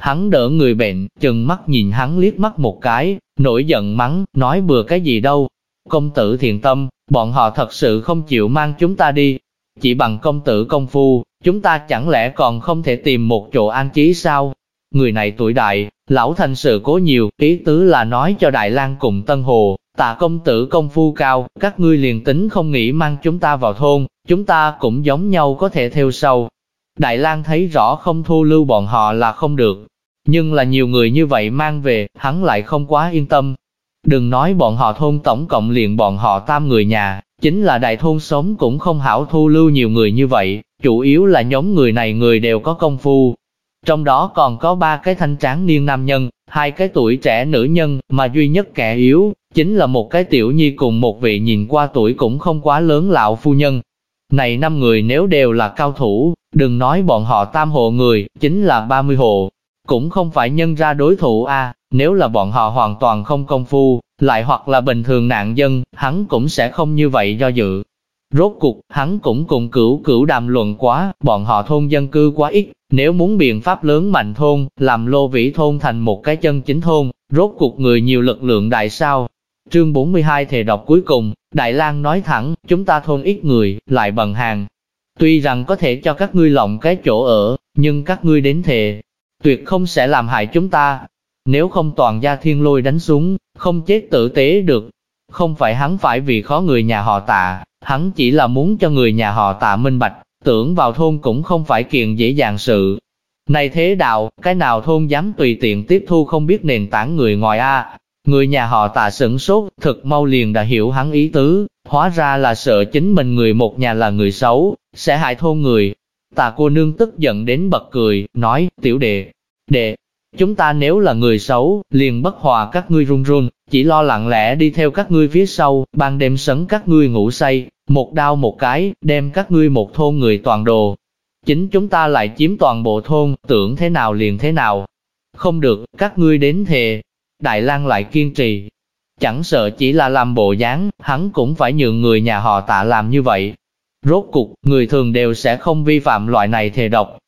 Hắn đỡ người bệnh, chừng mắt nhìn hắn liếc mắt một cái, nổi giận mắng, nói bừa cái gì đâu. Công tử thiện tâm, bọn họ thật sự không chịu mang chúng ta đi. Chỉ bằng công tử công phu, chúng ta chẳng lẽ còn không thể tìm một chỗ an trí sao? Người này tuổi đại, lão thành sự cố nhiều, ý tứ là nói cho Đại lang cùng Tân Hồ, tạ công tử công phu cao, các ngươi liền tính không nghĩ mang chúng ta vào thôn, chúng ta cũng giống nhau có thể theo sau. Đại lang thấy rõ không thu lưu bọn họ là không được, nhưng là nhiều người như vậy mang về, hắn lại không quá yên tâm. Đừng nói bọn họ thôn tổng cộng liền bọn họ tam người nhà, chính là đại thôn sống cũng không hảo thu lưu nhiều người như vậy, chủ yếu là nhóm người này người đều có công phu. Trong đó còn có ba cái thanh tráng niên nam nhân, hai cái tuổi trẻ nữ nhân, mà duy nhất kẻ yếu, chính là một cái tiểu nhi cùng một vị nhìn qua tuổi cũng không quá lớn lão phu nhân. Này năm người nếu đều là cao thủ, đừng nói bọn họ tam hộ người, chính là 30 hộ, cũng không phải nhân ra đối thủ a nếu là bọn họ hoàn toàn không công phu, lại hoặc là bình thường nạn dân, hắn cũng sẽ không như vậy do dự. Rốt cuộc, hắn cũng cùng cửu cửu đàm luận quá, bọn họ thôn dân cư quá ít, nếu muốn biện pháp lớn mạnh thôn, làm lô vĩ thôn thành một cái chân chính thôn, rốt cuộc người nhiều lực lượng đại sao. Chương 42 thề đọc cuối cùng, Đại lang nói thẳng, chúng ta thôn ít người, lại bằng hàng. Tuy rằng có thể cho các ngươi lộng cái chỗ ở, nhưng các ngươi đến thề, tuyệt không sẽ làm hại chúng ta. Nếu không toàn gia thiên lôi đánh xuống, không chết tử tế được. Không phải hắn phải vì khó người nhà họ tạ, hắn chỉ là muốn cho người nhà họ tạ minh bạch, tưởng vào thôn cũng không phải kiện dễ dàng sự. Này thế đạo, cái nào thôn dám tùy tiện tiếp thu không biết nền tảng người ngoài a Người nhà họ tạ sửng sốt, thực mau liền đã hiểu hắn ý tứ, hóa ra là sợ chính mình người một nhà là người xấu, sẽ hại thôn người, Tà cô nương tức giận đến bật cười, nói, tiểu đệ, đệ, chúng ta nếu là người xấu, liền bất hòa các ngươi run run, chỉ lo lặng lẽ đi theo các ngươi phía sau, ban đêm sấn các ngươi ngủ say, một đao một cái, đem các ngươi một thôn người toàn đồ. Chính chúng ta lại chiếm toàn bộ thôn, tưởng thế nào liền thế nào. Không được, các ngươi đến thề. Đại lang lại kiên trì. Chẳng sợ chỉ là làm bộ dáng, hắn cũng phải nhượng người nhà họ tạ làm như vậy, Rốt cục, người thường đều sẽ không vi phạm loại này thề độc.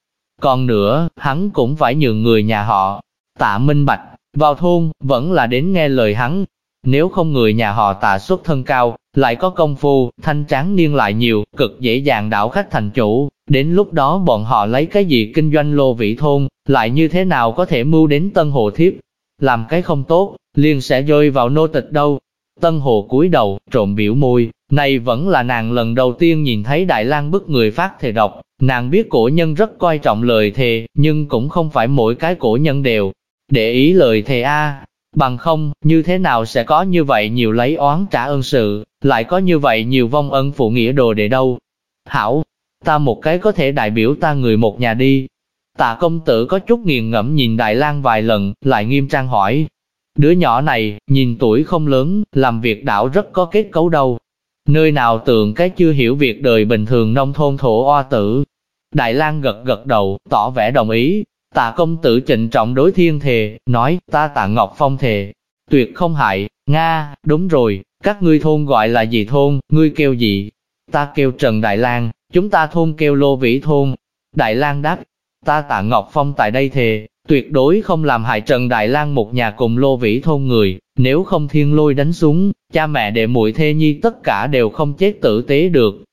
Còn nữa, hắn cũng phải nhường người nhà họ. Tạ minh bạch, vào thôn, vẫn là đến nghe lời hắn. Nếu không người nhà họ tạ xuất thân cao, lại có công phu, thanh tráng niên lại nhiều, cực dễ dàng đảo khách thành chủ. Đến lúc đó bọn họ lấy cái gì kinh doanh lô vĩ thôn, lại như thế nào có thể mưu đến tân hồ thiếp. Làm cái không tốt, liền sẽ rơi vào nô tịch đâu. Tân hồ cúi đầu, trộm biểu môi, này vẫn là nàng lần đầu tiên nhìn thấy Đại lang bức người phát thề độc, nàng biết cổ nhân rất coi trọng lời thề, nhưng cũng không phải mỗi cái cổ nhân đều để ý lời thề a. Bằng không, như thế nào sẽ có như vậy nhiều lấy oán trả ơn sự, lại có như vậy nhiều vong ân phụ nghĩa đồ để đâu. Hảo, ta một cái có thể đại biểu ta người một nhà đi. Tạ công tử có chút nghiền ngẫm nhìn Đại lang vài lần, lại nghiêm trang hỏi. Đứa nhỏ này, nhìn tuổi không lớn, làm việc đảo rất có kết cấu đâu, Nơi nào tượng cái chưa hiểu việc đời bình thường nông thôn thổ oa tử. Đại lang gật gật đầu, tỏ vẻ đồng ý. Tạ công tử trịnh trọng đối thiên thề, nói, ta tạ Ngọc Phong thề, tuyệt không hại, Nga, đúng rồi, các ngươi thôn gọi là gì thôn, ngươi kêu gì? Ta kêu Trần Đại Lang, chúng ta thôn kêu Lô Vĩ thôn. Đại Lang đáp, ta tạ Ngọc Phong tại đây thề, tuyệt đối không làm hại Trần Đại Lang một nhà cùng Lô Vĩ thôn người, nếu không thiên lôi đánh xuống, cha mẹ đệ muội thê nhi tất cả đều không chết tử tế được.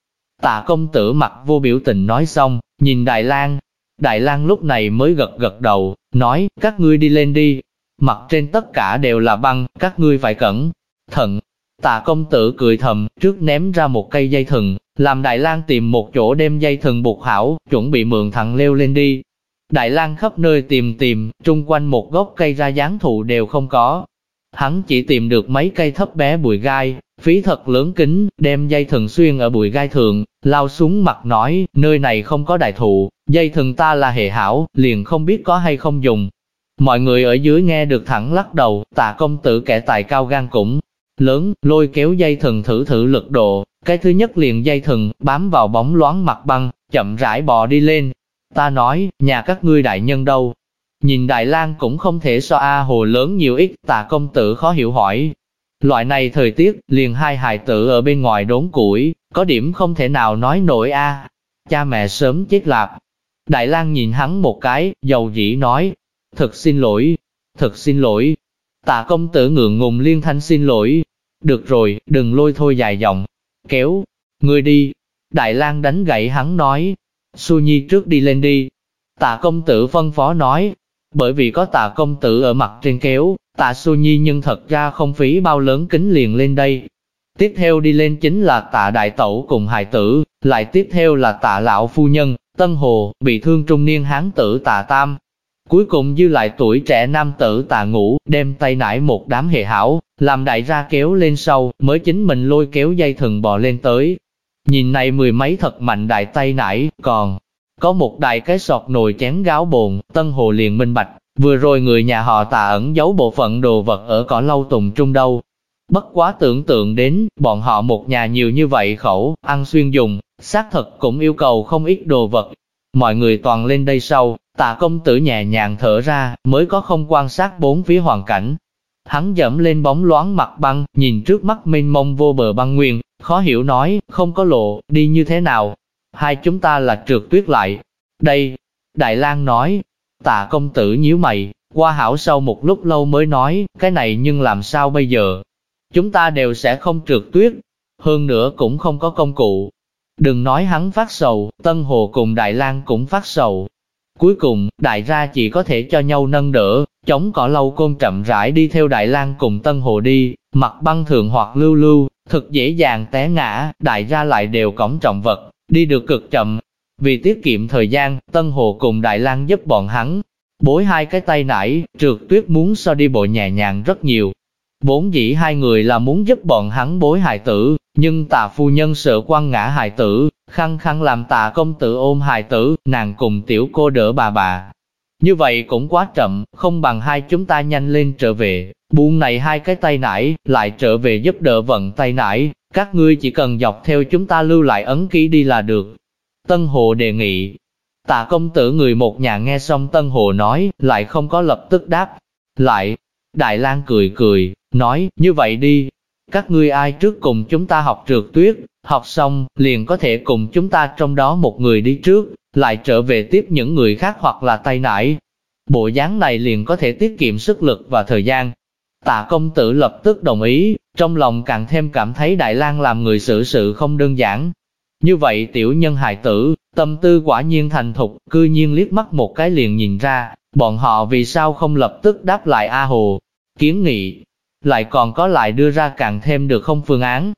Tạ công tử mặt vô biểu tình nói xong, nhìn Đại lang Đại lang lúc này mới gật gật đầu, nói, các ngươi đi lên đi. Mặt trên tất cả đều là băng, các ngươi phải cẩn thận. Tạ công tử cười thầm, trước ném ra một cây dây thừng, làm Đại lang tìm một chỗ đem dây thừng buộc hảo, chuẩn bị mượn thằng leo lên đi. Đại lang khắp nơi tìm tìm, trung quanh một gốc cây ra dáng thụ đều không có, Hắn chỉ tìm được mấy cây thấp bé bụi gai, phí thật lớn kính, đem dây thần xuyên ở bụi gai thượng, lao xuống mặt nói, nơi này không có đại thụ, dây thần ta là hệ hảo, liền không biết có hay không dùng. Mọi người ở dưới nghe được thẳng lắc đầu, tạ công tử kẻ tài cao gan cũng lớn, lôi kéo dây thần thử thử lực độ, cái thứ nhất liền dây thần, bám vào bóng loáng mặt băng, chậm rãi bò đi lên. Ta nói, nhà các ngươi đại nhân đâu, Nhìn Đại lang cũng không thể so A hồ lớn nhiều ít, tạ công tử khó hiểu hỏi. Loại này thời tiết, liền hai hài tử ở bên ngoài đốn củi, có điểm không thể nào nói nổi A. Cha mẹ sớm chết lạc. Đại lang nhìn hắn một cái, dầu dĩ nói. Thật xin lỗi, thật xin lỗi. Tạ công tử ngượng ngùng liên thanh xin lỗi. Được rồi, đừng lôi thôi dài dòng. Kéo, người đi. Đại lang đánh gậy hắn nói. Su Nhi trước đi lên đi. Tạ công tử phân phó nói. Bởi vì có tạ công tử ở mặt trên kéo, tạ Su Nhi nhưng thật ra không phí bao lớn kính liền lên đây. Tiếp theo đi lên chính là tạ đại tẩu cùng hài tử, lại tiếp theo là tạ lão phu nhân, Tân Hồ, bị thương trung niên hán tử tạ tam. Cuối cùng dư lại tuổi trẻ nam tử tạ ngũ, đem tay nải một đám hệ hảo, làm đại ra kéo lên sau, mới chính mình lôi kéo dây thừng bò lên tới. Nhìn này mười mấy thật mạnh đại tay nải, còn có một đại cái sọt nồi chén gáo bồn, Tân Hồ liền minh bạch, vừa rồi người nhà họ tạ ẩn giấu bộ phận đồ vật ở cỏ lâu tùng trung đâu. Bất quá tưởng tượng đến, bọn họ một nhà nhiều như vậy khẩu, ăn xuyên dùng, xác thật cũng yêu cầu không ít đồ vật. Mọi người toàn lên đây sau, tạ công tử nhẹ nhàng thở ra, mới có không quan sát bốn phía hoàn cảnh. Hắn dẫm lên bóng loáng mặt băng, nhìn trước mắt mênh mông vô bờ băng nguyên, khó hiểu nói, không có lộ, đi như thế nào. Hai chúng ta là trượt tuyết lại. Đây, Đại lang nói, tạ công tử nhíu mày, qua hảo sau một lúc lâu mới nói, cái này nhưng làm sao bây giờ? Chúng ta đều sẽ không trượt tuyết, hơn nữa cũng không có công cụ. Đừng nói hắn phát sầu, Tân Hồ cùng Đại lang cũng phát sầu. Cuối cùng, đại gia chỉ có thể cho nhau nâng đỡ, chống cỏ lâu côn chậm rãi đi theo Đại lang cùng Tân Hồ đi, mặt băng thường hoặc lưu lưu, thực dễ dàng té ngã, đại gia lại đều cõng trọng vật, đi được cực chậm. Vì tiết kiệm thời gian, Tân Hồ cùng Đại lang giúp bọn hắn, bối hai cái tay nải, trượt tuyết muốn so đi bộ nhẹ nhàng rất nhiều, Bốn dĩ hai người là muốn giúp bọn hắn bối hài tử, nhưng tà phu nhân sợ quan ngã hài tử, khăng khăng làm tà công tử ôm hài tử, nàng cùng tiểu cô đỡ bà bà. Như vậy cũng quá chậm, không bằng hai chúng ta nhanh lên trở về, buông này hai cái tay nải, lại trở về giúp đỡ vận tay nải, các ngươi chỉ cần dọc theo chúng ta lưu lại ấn ký đi là được. Tân Hồ đề nghị, tạ công tử người một nhà nghe xong Tân Hồ nói, lại không có lập tức đáp. Lại, Đại lang cười cười, nói, như vậy đi, các ngươi ai trước cùng chúng ta học trượt tuyết, học xong, liền có thể cùng chúng ta trong đó một người đi trước, lại trở về tiếp những người khác hoặc là tay nải. Bộ dáng này liền có thể tiết kiệm sức lực và thời gian. Tạ công tử lập tức đồng ý, trong lòng càng thêm cảm thấy Đại lang làm người xử sự không đơn giản. Như vậy tiểu nhân hài tử, tâm tư quả nhiên thành thục, cư nhiên liếc mắt một cái liền nhìn ra, bọn họ vì sao không lập tức đáp lại A Hồ, kiến nghị, lại còn có lại đưa ra càng thêm được không phương án.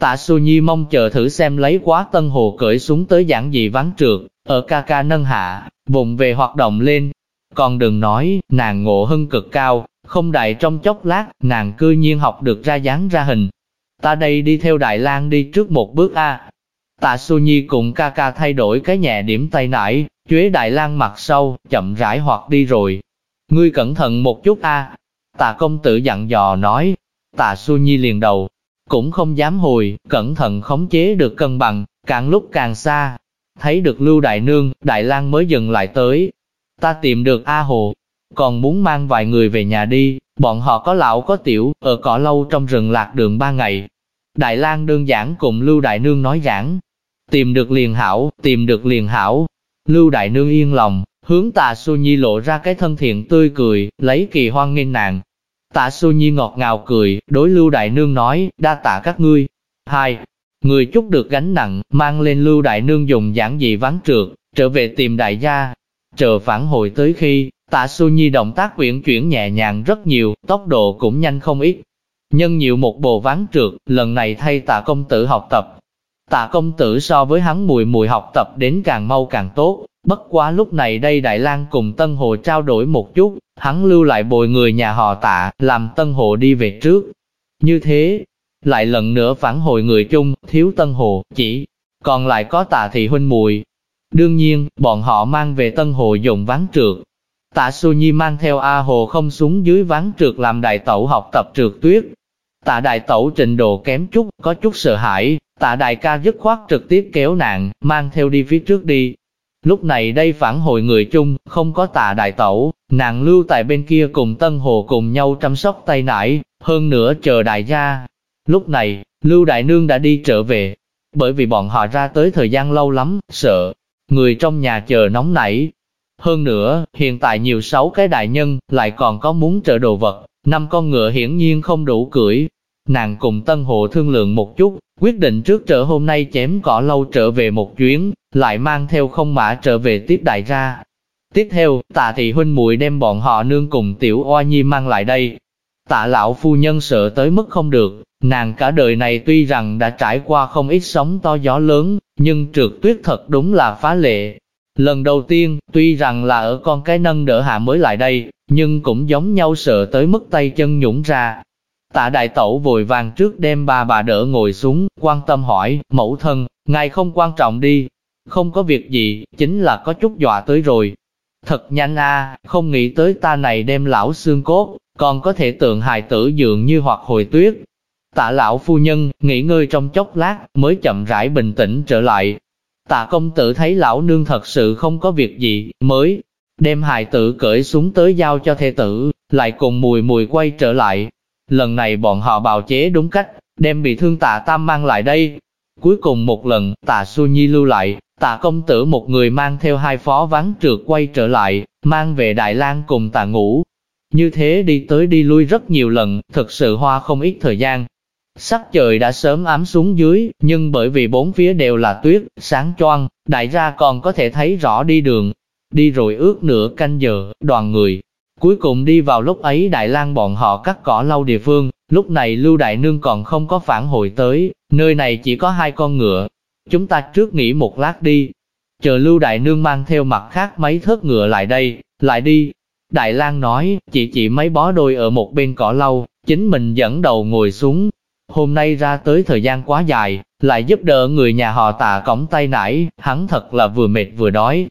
Tạ Su Nhi mong chờ thử xem lấy quá tân hồ cởi xuống tới giảng dị ván trượt, ở ca ca nâng hạ, vùng về hoạt động lên. Còn đừng nói, nàng ngộ hưng cực cao, không đại trong chốc lát, nàng cư nhiên học được ra dáng ra hình. Ta đây đi theo Đại lang đi trước một bước A. Tạ Su Nhi cùng ca ca thay đổi cái nhẹ điểm tay nải, chuế Đại lang mặt sâu, chậm rãi hoặc đi rồi. Ngươi cẩn thận một chút A, Tạ công tử dặn dò nói, tạ su nhi liền đầu, cũng không dám hồi, cẩn thận khống chế được cân bằng, càng lúc càng xa. Thấy được Lưu Đại Nương, Đại lang mới dừng lại tới. Ta tìm được A Hồ, còn muốn mang vài người về nhà đi, bọn họ có lão có tiểu, ở cỏ lâu trong rừng lạc đường ba ngày. Đại lang đơn giản cùng Lưu Đại Nương nói giảng, tìm được liền hảo, tìm được liền hảo. Lưu Đại Nương yên lòng, Hướng tạ Su Nhi lộ ra cái thân thiện tươi cười, lấy kỳ hoan nghênh nàng. Tạ Su Nhi ngọt ngào cười, đối Lưu Đại Nương nói, đa tạ các ngươi. Hai, người chút được gánh nặng, mang lên Lưu Đại Nương dùng giảng dị ván trượt, trở về tìm đại gia. Chờ phản hồi tới khi, tạ Su Nhi động tác quyển chuyển nhẹ nhàng rất nhiều, tốc độ cũng nhanh không ít. Nhân nhiều một bộ ván trượt, lần này thay tạ công tử học tập. Tạ công tử so với hắn mùi mùi học tập đến càng mau càng tốt, Bất quá lúc này đây Đại lang cùng Tân Hồ trao đổi một chút, hắn lưu lại bồi người nhà họ tạ, làm Tân Hồ đi về trước. Như thế, lại lần nữa phản hồi người chung, thiếu Tân Hồ, chỉ còn lại có tà thị huynh mùi. Đương nhiên, bọn họ mang về Tân Hồ dùng ván trượt. Tạ Xu Nhi mang theo A Hồ không xuống dưới ván trượt làm đại tẩu học tập trượt tuyết. Tạ đại tẩu trình độ kém chút, có chút sợ hãi, tạ đại ca dứt khoát trực tiếp kéo nạn, mang theo đi phía trước đi, Lúc này đây phản hồi người chung, không có tạ đại tẩu, nàng lưu tại bên kia cùng Tân Hồ cùng nhau chăm sóc tay nải, hơn nữa chờ đại gia. Lúc này, Lưu Đại Nương đã đi trở về, bởi vì bọn họ ra tới thời gian lâu lắm, sợ. Người trong nhà chờ nóng nảy. Hơn nữa, hiện tại nhiều sáu cái đại nhân, lại còn có muốn trợ đồ vật, năm con ngựa hiển nhiên không đủ cưỡi. Nàng cùng Tân Hộ thương lượng một chút, quyết định trước trở hôm nay chém cỏ lâu trở về một chuyến, lại mang theo không mã trở về tiếp đại ra. Tiếp theo, tạ thị huynh muội đem bọn họ nương cùng tiểu oa nhi mang lại đây. Tạ lão phu nhân sợ tới mức không được, nàng cả đời này tuy rằng đã trải qua không ít sóng to gió lớn, nhưng trượt tuyết thật đúng là phá lệ. Lần đầu tiên, tuy rằng là ở con cái nâng đỡ hạ mới lại đây, nhưng cũng giống nhau sợ tới mức tay chân nhũng ra. Tạ đại tẩu vội vàng trước đem ba bà đỡ ngồi xuống, quan tâm hỏi, mẫu thân, ngài không quan trọng đi. Không có việc gì, chính là có chút dọa tới rồi. Thật nhanh a, không nghĩ tới ta này đem lão xương cốt, còn có thể tượng hài tử dường như hoặc hồi tuyết. Tạ lão phu nhân, nghỉ ngơi trong chốc lát, mới chậm rãi bình tĩnh trở lại. Tạ công tử thấy lão nương thật sự không có việc gì, mới đem hài tử cởi xuống tới giao cho thê tử, lại cùng mùi mùi quay trở lại. Lần này bọn họ bào chế đúng cách, đem bị thương tạ tam mang lại đây. Cuối cùng một lần, tạ su nhi lưu lại, tạ công tử một người mang theo hai phó vắng trượt quay trở lại, mang về Đại lang cùng tạ ngủ. Như thế đi tới đi lui rất nhiều lần, thực sự hoa không ít thời gian. Sắc trời đã sớm ám xuống dưới, nhưng bởi vì bốn phía đều là tuyết, sáng choang, đại ra còn có thể thấy rõ đi đường. Đi rồi ước nửa canh giờ, đoàn người. Cuối cùng đi vào lúc ấy Đại lang bọn họ cắt cỏ lau địa phương, lúc này Lưu Đại Nương còn không có phản hồi tới, nơi này chỉ có hai con ngựa. Chúng ta trước nghỉ một lát đi. Chờ Lưu Đại Nương mang theo mặt khác mấy thớt ngựa lại đây, lại đi. Đại lang nói, chị chị mấy bó đôi ở một bên cỏ lau, chính mình dẫn đầu ngồi xuống, Hôm nay ra tới thời gian quá dài, lại giúp đỡ người nhà họ tạ cổng tay nải, hắn thật là vừa mệt vừa đói.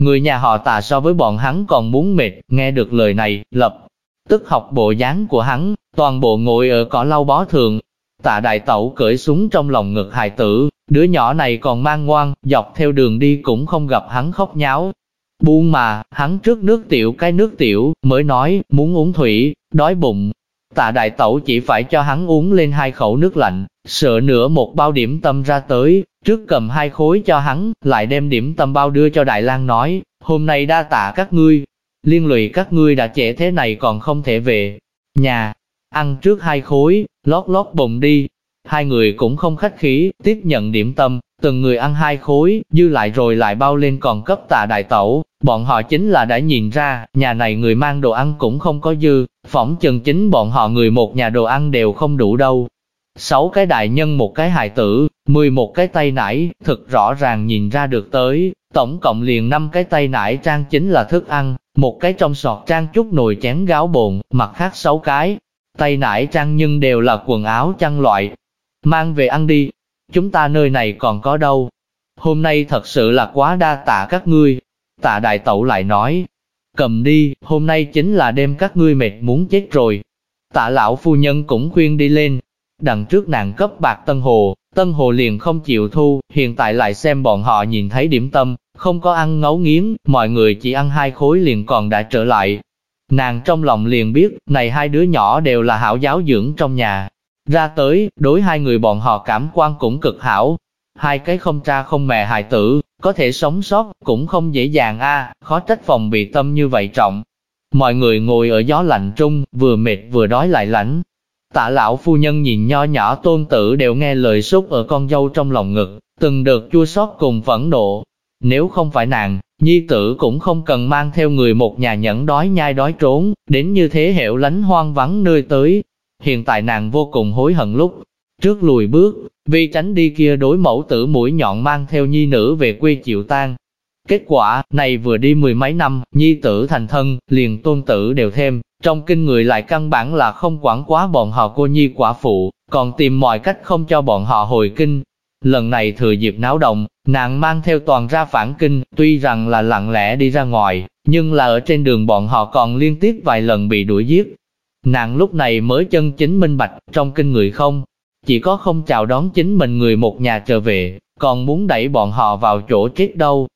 Người nhà họ tạ so với bọn hắn còn muốn mệt, nghe được lời này, lập tức học bộ dáng của hắn, toàn bộ ngồi ở cỏ lau bó thường. Tạ đại tẩu cởi súng trong lòng ngực hài tử, đứa nhỏ này còn mang ngoan, dọc theo đường đi cũng không gặp hắn khóc nháo. Buông mà, hắn trước nước tiểu cái nước tiểu, mới nói, muốn uống thủy, đói bụng, Tạ đại tẩu chỉ phải cho hắn uống lên hai khẩu nước lạnh, sợ nữa một bao điểm tâm ra tới, trước cầm hai khối cho hắn, lại đem điểm tâm bao đưa cho Đại lang nói, hôm nay đa tạ các ngươi, liên lụy các ngươi đã trễ thế này còn không thể về nhà, ăn trước hai khối, lót lót bụng đi. Hai người cũng không khách khí, tiếp nhận điểm tâm, từng người ăn hai khối, dư lại rồi lại bao lên còn cấp tạ đại tẩu, bọn họ chính là đã nhìn ra, nhà này người mang đồ ăn cũng không có dư, phỏng chừng chính bọn họ người một nhà đồ ăn đều không đủ đâu. Sáu cái đại nhân một cái hài tử, mười một cái tay nải, thực rõ ràng nhìn ra được tới, tổng cộng liền năm cái tay nải trang chính là thức ăn, một cái trong sọt trang chút nồi chén gáo bồn, mặt khác sáu cái, tay nải trang nhưng đều là quần áo chăn loại. Mang về ăn đi, chúng ta nơi này còn có đâu. Hôm nay thật sự là quá đa tạ các ngươi. Tạ đại tẩu lại nói, cầm đi, hôm nay chính là đêm các ngươi mệt muốn chết rồi. Tạ lão phu nhân cũng khuyên đi lên. Đằng trước nàng cấp bạc Tân Hồ, Tân Hồ liền không chịu thu, hiện tại lại xem bọn họ nhìn thấy điểm tâm, không có ăn ngấu nghiến, mọi người chỉ ăn hai khối liền còn đã trở lại. Nàng trong lòng liền biết, này hai đứa nhỏ đều là hảo giáo dưỡng trong nhà, ra tới, đối hai người bọn họ cảm quan cũng cực hảo. Hai cái không cha không mẹ hài tử, có thể sống sót, cũng không dễ dàng a khó trách phòng bị tâm như vậy trọng. Mọi người ngồi ở gió lạnh trung, vừa mệt vừa đói lại lạnh. Tạ lão phu nhân nhìn nho nhỏ tôn tử đều nghe lời xúc ở con dâu trong lòng ngực, từng được chua xót cùng phẫn nộ. Nếu không phải nàng, nhi tử cũng không cần mang theo người một nhà nhẫn đói nhai đói trốn, đến như thế hẻo lánh hoang vắng nơi tới, Hiện tại nàng vô cùng hối hận lúc trước lùi bước, vì tránh đi kia đối mẫu tử mũi nhọn mang theo nhi nữ về quê chịu tang. Kết quả, này vừa đi mười mấy năm, nhi tử thành thân, liền tôn tử đều thêm, trong kinh người lại căn bản là không quản quá bọn họ cô nhi quả phụ, còn tìm mọi cách không cho bọn họ hồi kinh. Lần này thừa dịp náo động, nàng mang theo toàn ra phản kinh, tuy rằng là lặng lẽ đi ra ngoài, nhưng là ở trên đường bọn họ còn liên tiếp vài lần bị đuổi giết, Nàng lúc này mới chân chính minh bạch, trong kinh người không, chỉ có không chào đón chính mình người một nhà trở về, còn muốn đẩy bọn họ vào chỗ chết đâu.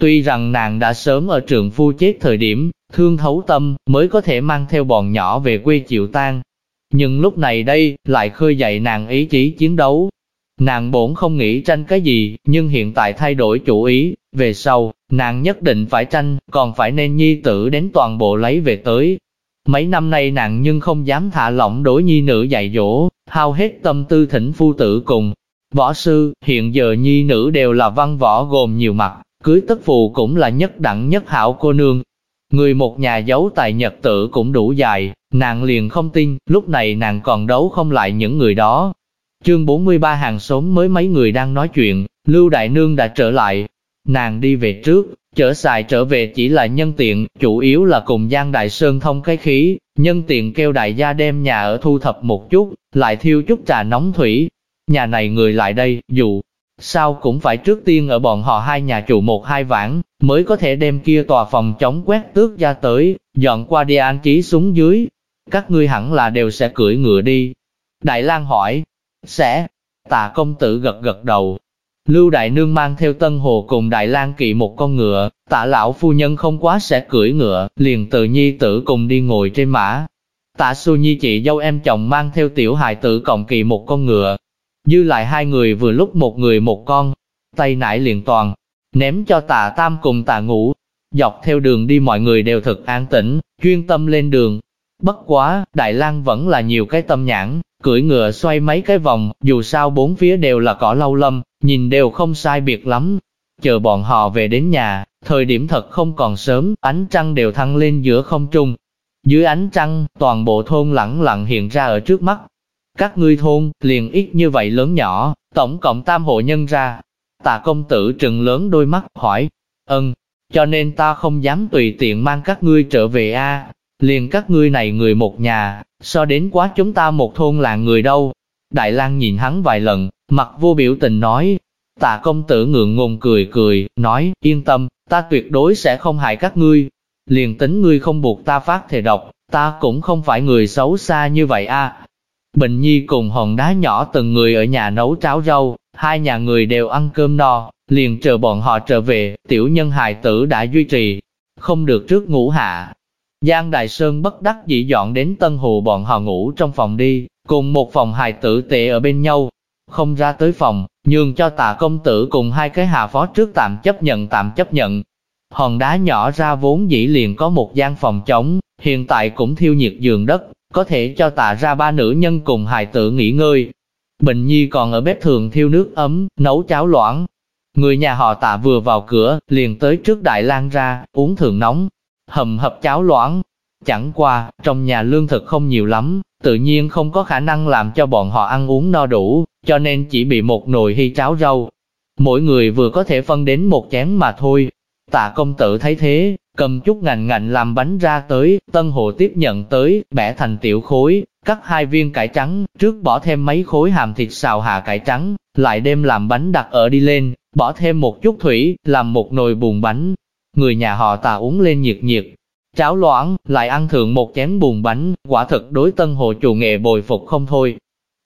Tuy rằng nàng đã sớm ở trường phu chết thời điểm, thương thấu tâm, mới có thể mang theo bọn nhỏ về quê chịu tan. Nhưng lúc này đây, lại khơi dậy nàng ý chí chiến đấu. Nàng bổn không nghĩ tranh cái gì, nhưng hiện tại thay đổi chủ ý, Về sau, nàng nhất định phải tranh, còn phải nên nhi tử đến toàn bộ lấy về tới. Mấy năm nay nàng nhưng không dám thả lỏng đối nhi nữ dạy dỗ, hao hết tâm tư thỉnh phu tử cùng. Võ sư, hiện giờ nhi nữ đều là văn võ gồm nhiều mặt, cưới tất phù cũng là nhất đẳng nhất hảo cô nương. Người một nhà giấu tài nhật tử cũng đủ dài, nàng liền không tin, lúc này nàng còn đấu không lại những người đó. Chương 43 hàng xóm mới mấy người đang nói chuyện, Lưu Đại Nương đã trở lại. Nàng đi về trước, chở xài trở về chỉ là nhân tiện, chủ yếu là cùng Giang Đại Sơn thông cái khí, nhân tiện kêu đại gia đem nhà ở thu thập một chút, lại thiêu chút trà nóng thủy. Nhà này người lại đây, dù sao cũng phải trước tiên ở bọn họ hai nhà trụ một hai vãng, mới có thể đem kia tòa phòng chống quét tước ra tới, dọn qua đi an trí xuống dưới. Các ngươi hẳn là đều sẽ cưỡi ngựa đi. Đại lang hỏi, sẽ, tạ công tử gật gật đầu. Lưu Đại Nương mang theo Tân Hồ cùng Đại lang kỵ một con ngựa, tạ lão phu nhân không quá sẽ cưỡi ngựa, liền từ nhi tử cùng đi ngồi trên mã. Tạ Xu Nhi chị dâu em chồng mang theo tiểu hài tử cộng kỵ một con ngựa, dư lại hai người vừa lúc một người một con, tay nải liền toàn, ném cho tạ tam cùng tạ ngủ. Dọc theo đường đi mọi người đều thật an tĩnh, chuyên tâm lên đường. Bất quá, Đại lang vẫn là nhiều cái tâm nhãn, cưỡi ngựa xoay mấy cái vòng, dù sao bốn phía đều là cỏ lâu lâm, nhìn đều không sai biệt lắm. Chờ bọn họ về đến nhà, thời điểm thật không còn sớm, ánh trăng đều thăng lên giữa không trung. Dưới ánh trăng, toàn bộ thôn lẳng lặng hiện ra ở trước mắt, các ngươi thôn, liền ít như vậy lớn nhỏ, tổng cộng tam hộ nhân ra. Tạ công tử trừng lớn đôi mắt, hỏi, ân, cho nên ta không dám tùy tiện mang các ngươi trở về a liền các ngươi này người một nhà, so đến quá chúng ta một thôn làng người đâu. Đại lang nhìn hắn vài lần, mặt vô biểu tình nói, tạ công tử ngượng ngùng cười cười, nói, yên tâm, ta tuyệt đối sẽ không hại các ngươi. Liền tính ngươi không buộc ta phát thể độc, ta cũng không phải người xấu xa như vậy a Bình Nhi cùng hòn đá nhỏ từng người ở nhà nấu cháo rau, hai nhà người đều ăn cơm no, liền chờ bọn họ trở về, tiểu nhân hài tử đã duy trì, không được trước ngủ hạ. Giang Đại Sơn bất đắc dĩ dọn đến Tân Hồ bọn họ ngủ trong phòng đi, cùng một phòng hài tử tệ ở bên nhau, không ra tới phòng, nhường cho tạ công tử cùng hai cái hạ phó trước tạm chấp nhận tạm chấp nhận. Hòn đá nhỏ ra vốn dĩ liền có một gian phòng trống, hiện tại cũng thiêu nhiệt giường đất, có thể cho tạ ra ba nữ nhân cùng hài tử nghỉ ngơi. Bình Nhi còn ở bếp thường thiêu nước ấm, nấu cháo loãng. Người nhà họ tạ vừa vào cửa, liền tới trước Đại lang ra, uống thường nóng, hầm hập cháo loãng. Chẳng qua, trong nhà lương thực không nhiều lắm, tự nhiên không có khả năng làm cho bọn họ ăn uống no đủ, cho nên chỉ bị một nồi hy cháo rau. Mỗi người vừa có thể phân đến một chén mà thôi. Tạ công tử thấy thế, cầm chút ngành ngạnh làm bánh ra tới, Tân Hồ tiếp nhận tới, bẻ thành tiểu khối, cắt hai viên cải trắng, trước bỏ thêm mấy khối hàm thịt xào hạ cải trắng, lại đem làm bánh đặt ở đi lên, bỏ thêm một chút thủy, làm một nồi bùn bánh. Người nhà họ tà uống lên nhiệt nhiệt, cháo loãng, lại ăn thượng một chén bùn bánh, quả thực đối Tân Hồ chủ nghệ bồi phục không thôi.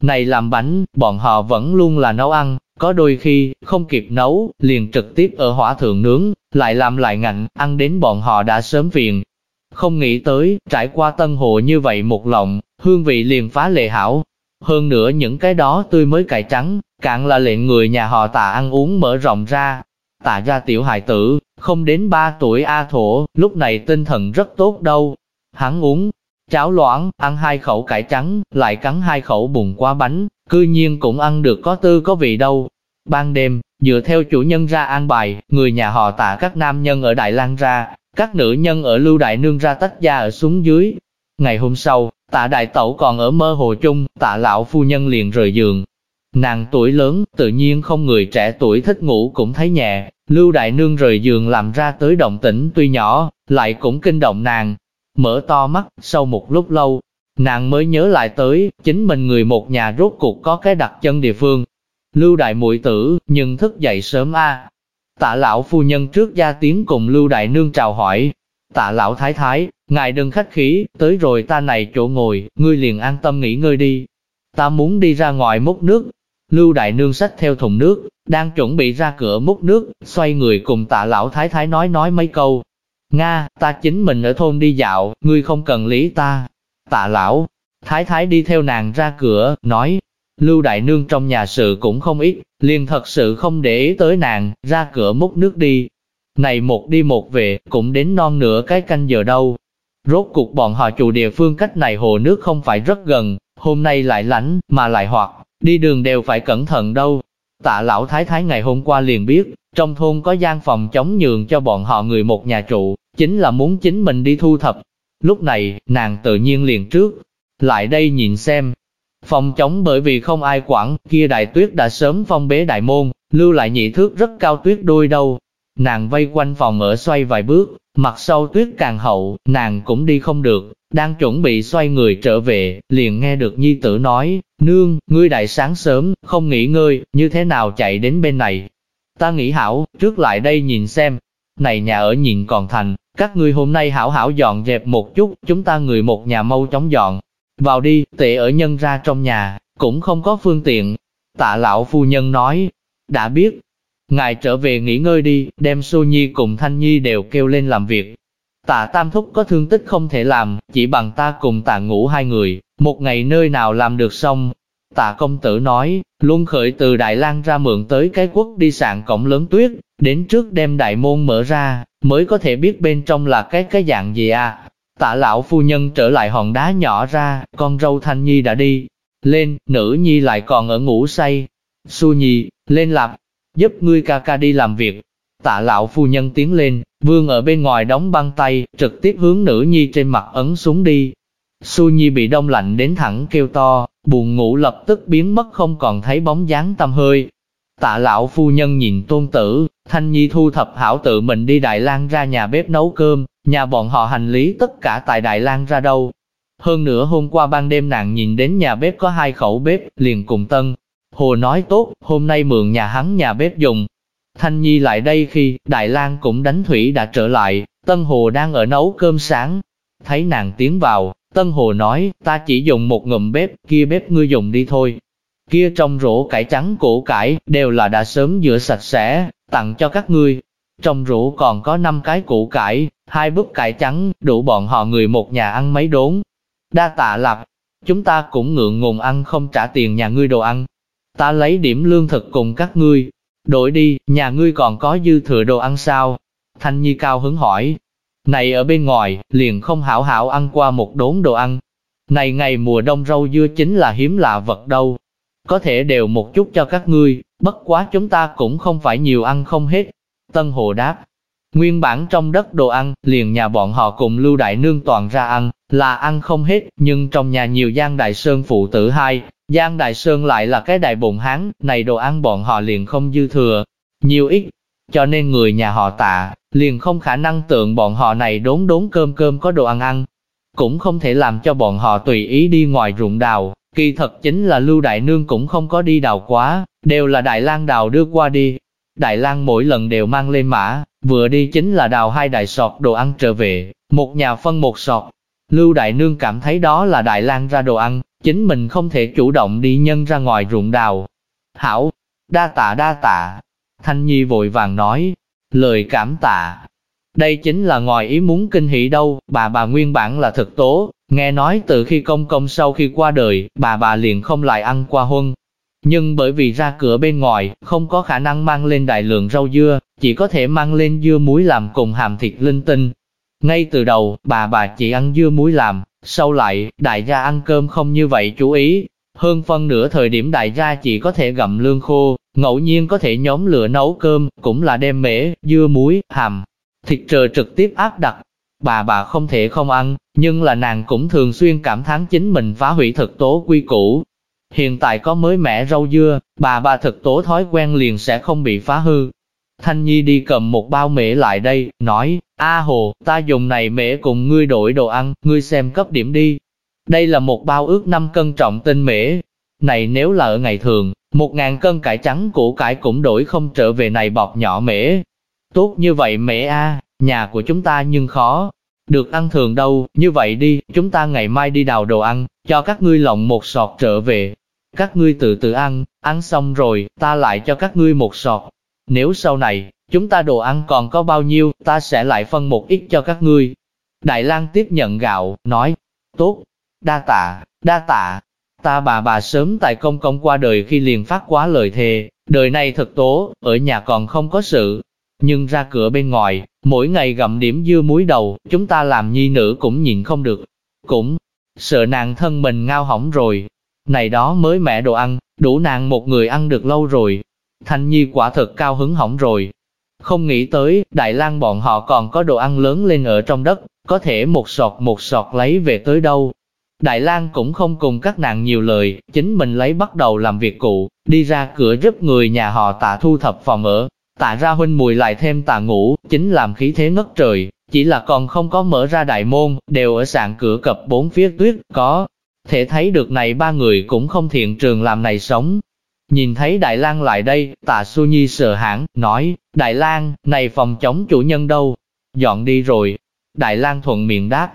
Này làm bánh, bọn họ vẫn luôn là nấu ăn, có đôi khi, không kịp nấu, liền trực tiếp ở hỏa thượng nướng, lại làm lại ngạnh, ăn đến bọn họ đã sớm phiền. Không nghĩ tới, trải qua tân hồ như vậy một lòng, hương vị liền phá lệ hảo. Hơn nữa những cái đó tươi mới cải trắng, cạn là lệnh người nhà họ tạ ăn uống mở rộng ra. Tạ ra tiểu hài tử, không đến 3 tuổi A thổ, lúc này tinh thần rất tốt đâu. Hắn uống cháo loãng, ăn hai khẩu cải trắng, lại cắn hai khẩu bùn qua bánh, cư nhiên cũng ăn được có tư có vị đâu. Ban đêm, dựa theo chủ nhân ra an bài, người nhà họ tạ các nam nhân ở Đại Lang ra, các nữ nhân ở Lưu Đại Nương ra tách ra ở xuống dưới. Ngày hôm sau, tạ đại tẩu còn ở mơ hồ chung, tạ lão phu nhân liền rời giường. Nàng tuổi lớn, tự nhiên không người trẻ tuổi thích ngủ cũng thấy nhẹ, Lưu Đại Nương rời giường làm ra tới động tĩnh tuy nhỏ, lại cũng kinh động nàng. Mở to mắt, sau một lúc lâu, nàng mới nhớ lại tới, chính mình người một nhà rốt cuộc có cái đặt chân địa phương, Lưu đại muội tử, nhưng thức dậy sớm a. Tạ lão phu nhân trước gia tiếng cùng Lưu đại nương chào hỏi. Tạ lão thái thái, ngài đừng khách khí, tới rồi ta này chỗ ngồi, ngươi liền an tâm nghỉ ngơi đi. Ta muốn đi ra ngoài múc nước. Lưu đại nương sách theo thùng nước, đang chuẩn bị ra cửa múc nước, xoay người cùng tạ lão thái thái nói nói mấy câu. Nga, ta chính mình ở thôn đi dạo, ngươi không cần lý ta. Tạ lão, thái thái đi theo nàng ra cửa, nói, Lưu Đại Nương trong nhà sự cũng không ít, liền thật sự không để ý tới nàng, ra cửa múc nước đi. Này một đi một về, cũng đến non nửa cái canh giờ đâu. Rốt cuộc bọn họ chủ địa phương cách này hồ nước không phải rất gần, hôm nay lại lạnh, mà lại hoạt, đi đường đều phải cẩn thận đâu. Tạ lão thái thái ngày hôm qua liền biết, trong thôn có gian phòng chống nhường cho bọn họ người một nhà trụ, chính là muốn chính mình đi thu thập. Lúc này, nàng tự nhiên liền trước, lại đây nhìn xem. Phòng chống bởi vì không ai quản, kia đại tuyết đã sớm phong bế đại môn, lưu lại nhị thước rất cao tuyết đôi đâu. Nàng vây quanh phòng ở xoay vài bước, mặt sau tuyết càng hậu, nàng cũng đi không được, đang chuẩn bị xoay người trở về, liền nghe được nhi tử nói, nương, ngươi đại sáng sớm, không nghỉ ngơi, như thế nào chạy đến bên này. Ta nghĩ hảo, trước lại đây nhìn xem, này nhà ở nhìn còn thành, các ngươi hôm nay hảo hảo dọn dẹp một chút, chúng ta người một nhà mau chóng dọn. Vào đi, tệ ở nhân ra trong nhà, cũng không có phương tiện. Tạ lão phu nhân nói, đã biết, ngài trở về nghỉ ngơi đi, đem Xu Nhi cùng Thanh Nhi đều kêu lên làm việc. Tạ Tam Thúc có thương tích không thể làm, chỉ bằng ta cùng tạ ngủ hai người, một ngày nơi nào làm được xong. Tạ công tử nói, luôn khởi từ Đại lang ra mượn tới cái quốc đi sạn cổng lớn tuyết, đến trước đem đại môn mở ra, mới có thể biết bên trong là cái cái dạng gì à. Tạ lão phu nhân trở lại hòn đá nhỏ ra, con râu Thanh Nhi đã đi. Lên, nữ nhi lại còn ở ngủ say. Su Nhi, lên lạp, giúp ngươi ca ca đi làm việc. Tạ lão phu nhân tiến lên, vương ở bên ngoài đóng băng tay, trực tiếp hướng nữ nhi trên mặt ấn xuống đi. Su Nhi bị đông lạnh đến thẳng kêu to, buồn ngủ lập tức biến mất không còn thấy bóng dáng tâm hơi. Tạ lão phu nhân nhìn tôn tử, Thanh Nhi thu thập hảo tự mình đi Đại lang ra nhà bếp nấu cơm, nhà bọn họ hành lý tất cả tại Đại lang ra đâu. Hơn nữa hôm qua ban đêm nàng nhìn đến nhà bếp có hai khẩu bếp, liền cùng Tân. Hồ nói tốt, hôm nay mượn nhà hắn nhà bếp dùng. Thanh Nhi lại đây khi Đại lang cũng đánh thủy đã trở lại, Tân Hồ đang ở nấu cơm sáng. Thấy nàng tiến vào, Tân Hồ nói, ta chỉ dùng một ngụm bếp, kia bếp ngươi dùng đi thôi. Kia trong rổ cải trắng củ cải, đều là đã sớm rửa sạch sẽ, tặng cho các ngươi. Trong rổ còn có 5 cái củ cải, hai bức cải trắng, đủ bọn họ người một nhà ăn mấy đốn. Đa tạ lạp, chúng ta cũng ngượng ngùng ăn không trả tiền nhà ngươi đồ ăn. Ta lấy điểm lương thực cùng các ngươi. Đổi đi, nhà ngươi còn có dư thừa đồ ăn sao? Thanh Nhi cao hứng hỏi. Này ở bên ngoài, liền không hảo hảo ăn qua một đốn đồ ăn. Này ngày mùa đông rau dưa chính là hiếm lạ vật đâu. Có thể đều một chút cho các ngươi, bất quá chúng ta cũng không phải nhiều ăn không hết. Tân Hồ đáp, nguyên bản trong đất đồ ăn, liền nhà bọn họ cùng Lưu Đại Nương toàn ra ăn, là ăn không hết, nhưng trong nhà nhiều Giang Đại Sơn phụ tử hai, Giang Đại Sơn lại là cái đại bụng hán, này đồ ăn bọn họ liền không dư thừa, nhiều ít, cho nên người nhà họ tạ, liền không khả năng tượng bọn họ này đốn đốn cơm cơm có đồ ăn ăn, cũng không thể làm cho bọn họ tùy ý đi ngoài ruộng đào, kỳ thật chính là Lưu Đại Nương cũng không có đi đào quá, đều là Đại lang đào đưa qua đi. Đại lang mỗi lần đều mang lên mã, vừa đi chính là đào hai đại sọt đồ ăn trở về, một nhà phân một sọt. Lưu Đại Nương cảm thấy đó là Đại lang ra đồ ăn, chính mình không thể chủ động đi nhân ra ngoài ruộng đào. Hảo, đa tạ đa tạ, Thanh Nhi vội vàng nói, lời cảm tạ. Đây chính là ngoài ý muốn kinh hỉ đâu, bà bà nguyên bản là thực tố, nghe nói từ khi công công sau khi qua đời, bà bà liền không lại ăn qua huân. Nhưng bởi vì ra cửa bên ngoài, không có khả năng mang lên đại lượng rau dưa, chỉ có thể mang lên dưa muối làm cùng hàm thịt linh tinh. Ngay từ đầu, bà bà chỉ ăn dưa muối làm, sau lại, đại gia ăn cơm không như vậy chú ý. Hơn phân nửa thời điểm đại gia chỉ có thể gặm lương khô, ngẫu nhiên có thể nhóm lửa nấu cơm, cũng là đem mễ, dưa muối, hàm, thịt trời trực tiếp áp đặt. Bà bà không thể không ăn, nhưng là nàng cũng thường xuyên cảm thán chính mình phá hủy thực tố quy củ. Hiện tại có mới mẻ rau dưa, bà bà thực tố thói quen liền sẽ không bị phá hư. Thanh Nhi đi cầm một bao mễ lại đây, nói, A Hồ, ta dùng này mễ cùng ngươi đổi đồ ăn, ngươi xem cấp điểm đi. Đây là một bao ước 5 cân trọng tinh mễ. Này nếu là ở ngày thường, một ngàn cân cải trắng củ cải cũng đổi không trở về này bọt nhỏ mễ. Tốt như vậy mễ A, nhà của chúng ta nhưng khó. Được ăn thường đâu, như vậy đi, chúng ta ngày mai đi đào đồ ăn, cho các ngươi lộng một sọt trở về. Các ngươi tự tự ăn, ăn xong rồi, ta lại cho các ngươi một sọt. Nếu sau này, chúng ta đồ ăn còn có bao nhiêu, ta sẽ lại phân một ít cho các ngươi. Đại lang tiếp nhận gạo, nói, tốt, đa tạ, đa tạ. Ta bà bà sớm tại công công qua đời khi liền phát quá lời thề, đời này thật tố, ở nhà còn không có sự. nhưng ra cửa bên ngoài, mỗi ngày gặm điểm dưa muối đầu, chúng ta làm nhi nữ cũng nhìn không được. Cũng sợ nàng thân mình ngao hỏng rồi. Này đó mới mẹ đồ ăn, đủ nàng một người ăn được lâu rồi. Thanh Nhi quả thật cao hứng hỏng rồi. Không nghĩ tới, Đại lang bọn họ còn có đồ ăn lớn lên ở trong đất, có thể một sọt một sọt lấy về tới đâu. Đại lang cũng không cùng các nàng nhiều lời, chính mình lấy bắt đầu làm việc cụ, đi ra cửa giúp người nhà họ tạ thu thập phòng ở. Tạ ra huynh mùi lại thêm tạ ngủ, chính làm khí thế ngất trời, chỉ là còn không có mở ra đại môn, đều ở sạn cửa cập bốn phía tuyết, có. Thể thấy được này ba người cũng không thiện trường làm này sống. Nhìn thấy Đại lang lại đây, tạ Xu Nhi sợ hãng, nói, Đại lang này phòng chống chủ nhân đâu? Dọn đi rồi. Đại lang thuận miệng đáp.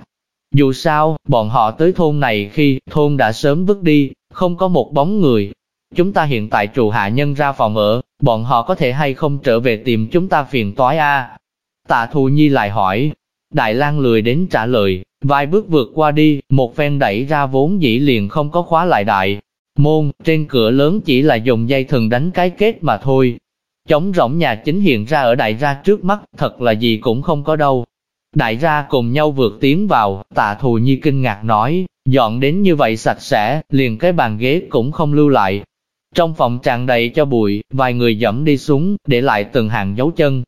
Dù sao, bọn họ tới thôn này khi thôn đã sớm vứt đi, không có một bóng người. Chúng ta hiện tại trụ hạ nhân ra phòng ở, bọn họ có thể hay không trở về tìm chúng ta phiền toái a Tạ Thù Nhi lại hỏi, Đại lang lười đến trả lời, vài bước vượt qua đi, một phen đẩy ra vốn dĩ liền không có khóa lại đại. Môn, trên cửa lớn chỉ là dùng dây thừng đánh cái kết mà thôi. Chống rỗng nhà chính hiện ra ở đại gia trước mắt, thật là gì cũng không có đâu. Đại gia cùng nhau vượt tiến vào, tạ thù nhi kinh ngạc nói, dọn đến như vậy sạch sẽ, liền cái bàn ghế cũng không lưu lại. Trong phòng tràn đầy cho bụi, vài người dẫm đi xuống, để lại từng hàng dấu chân,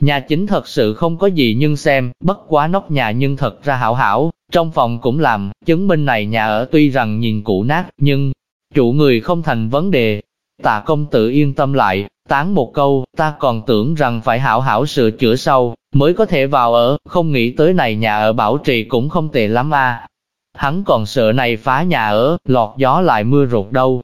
Nhà chính thật sự không có gì nhưng xem, bất quá nóc nhà nhưng thật ra hảo hảo, trong phòng cũng làm, chứng minh này nhà ở tuy rằng nhìn cũ nát, nhưng chủ người không thành vấn đề. Tạ công tử yên tâm lại, tán một câu, ta còn tưởng rằng phải hảo hảo sửa chữa sau, mới có thể vào ở, không nghĩ tới này nhà ở bảo trì cũng không tệ lắm a. Hắn còn sợ này phá nhà ở, lọt gió lại mưa rụt đâu.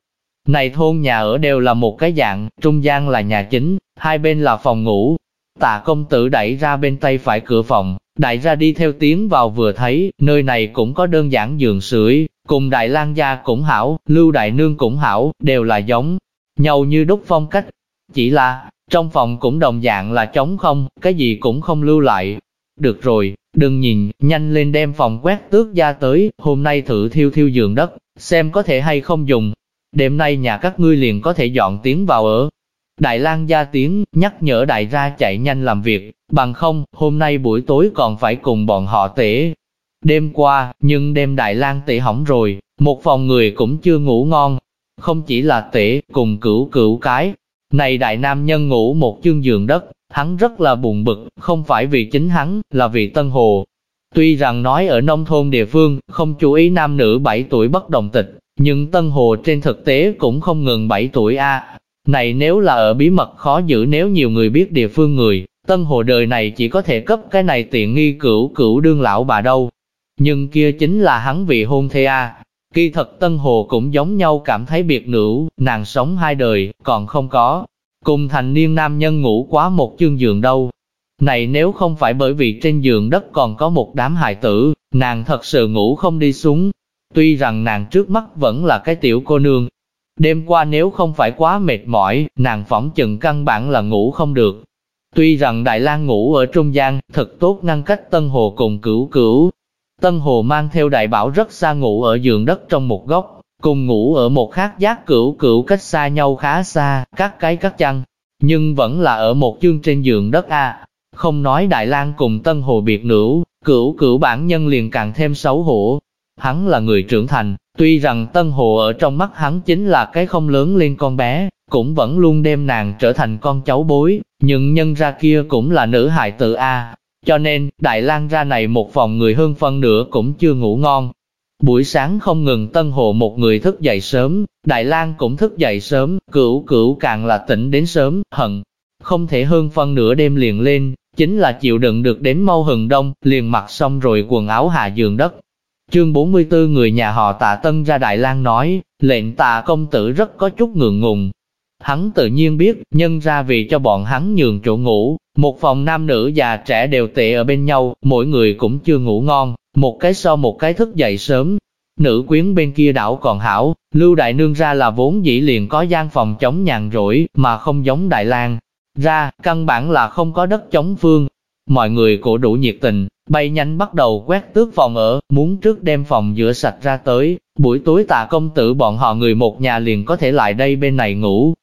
Này thôn nhà ở đều là một cái dạng, trung gian là nhà chính, hai bên là phòng ngủ, Tạ công tử đẩy ra bên tay phải cửa phòng, đại ra đi theo tiếng vào vừa thấy, nơi này cũng có đơn giản giường sưởi, cùng đại lang gia cũng hảo, lưu đại nương cũng hảo, đều là giống nhau như đúc phong cách. Chỉ là, trong phòng cũng đồng dạng là trống không, cái gì cũng không lưu lại. Được rồi, đừng nhìn, nhanh lên đem phòng quét tước ra tới, hôm nay thử thiêu thiêu giường đất, xem có thể hay không dùng. Đêm nay nhà các ngươi liền có thể dọn tiếng vào ở, Đại lang gia tiếng, nhắc nhở đại gia chạy nhanh làm việc, bằng không, hôm nay buổi tối còn phải cùng bọn họ tể. Đêm qua, nhưng đêm đại lang tể hỏng rồi, một phòng người cũng chưa ngủ ngon. Không chỉ là tể, cùng cửu cửu cái. Này đại nam nhân ngủ một chương giường đất, hắn rất là buồn bực, không phải vì chính hắn, là vì Tân Hồ. Tuy rằng nói ở nông thôn địa phương, không chú ý nam nữ 7 tuổi bất đồng tịch, nhưng Tân Hồ trên thực tế cũng không ngừng 7 tuổi A, này nếu là ở bí mật khó giữ nếu nhiều người biết địa phương người, tân hồ đời này chỉ có thể cấp cái này tiện nghi cửu cửu đương lão bà đâu. Nhưng kia chính là hắn vị hôn thê a. Kỳ thật Tân Hồ cũng giống nhau cảm thấy biệt nữ, nàng sống hai đời, còn không có. Cùng thành niên nam nhân ngủ quá một chương giường đâu. Này nếu không phải bởi vì trên giường đất còn có một đám hài tử, nàng thật sự ngủ không đi xuống. Tuy rằng nàng trước mắt vẫn là cái tiểu cô nương, Đêm qua nếu không phải quá mệt mỏi, nàng phỏng chừng căn bản là ngủ không được. Tuy rằng Đại lang ngủ ở trung gian, thật tốt ngăn cách Tân Hồ cùng cửu cửu. Tân Hồ mang theo đại bảo rất xa ngủ ở giường đất trong một góc, cùng ngủ ở một khác giác cửu cửu cách xa nhau khá xa, các cái các chăn. Nhưng vẫn là ở một chương trên giường đất A. Không nói Đại lang cùng Tân Hồ biệt nữ, cửu cửu bản nhân liền càng thêm xấu hổ. Hắn là người trưởng thành, Tuy rằng Tân Hồ ở trong mắt hắn chính là cái không lớn lên con bé, cũng vẫn luôn đem nàng trở thành con cháu bối, nhưng nhân ra kia cũng là nữ hài tự A. Cho nên, Đại lang ra này một phòng người hơn phân nửa cũng chưa ngủ ngon. Buổi sáng không ngừng Tân Hồ một người thức dậy sớm, Đại lang cũng thức dậy sớm, cửu cửu càng là tỉnh đến sớm, hận. Không thể hơn phân nửa đêm liền lên, chính là chịu đựng được đến mau hừng đông, liền mặc xong rồi quần áo hạ giường đất, Chương 44 người nhà họ tạ tân ra Đại lang nói, lệnh tạ công tử rất có chút ngượng ngùng. Hắn tự nhiên biết, nhân ra vì cho bọn hắn nhường chỗ ngủ, một phòng nam nữ già trẻ đều tệ ở bên nhau, mỗi người cũng chưa ngủ ngon, một cái so một cái thức dậy sớm. Nữ quyến bên kia đảo còn hảo, lưu đại nương ra là vốn dĩ liền có gian phòng chống nhàn rỗi, mà không giống Đại lang Ra, căn bản là không có đất chống phương. Mọi người cổ đủ nhiệt tình, bay nhanh bắt đầu quét tước phòng ở, muốn trước đem phòng rửa sạch ra tới, buổi tối tạ công tử bọn họ người một nhà liền có thể lại đây bên này ngủ.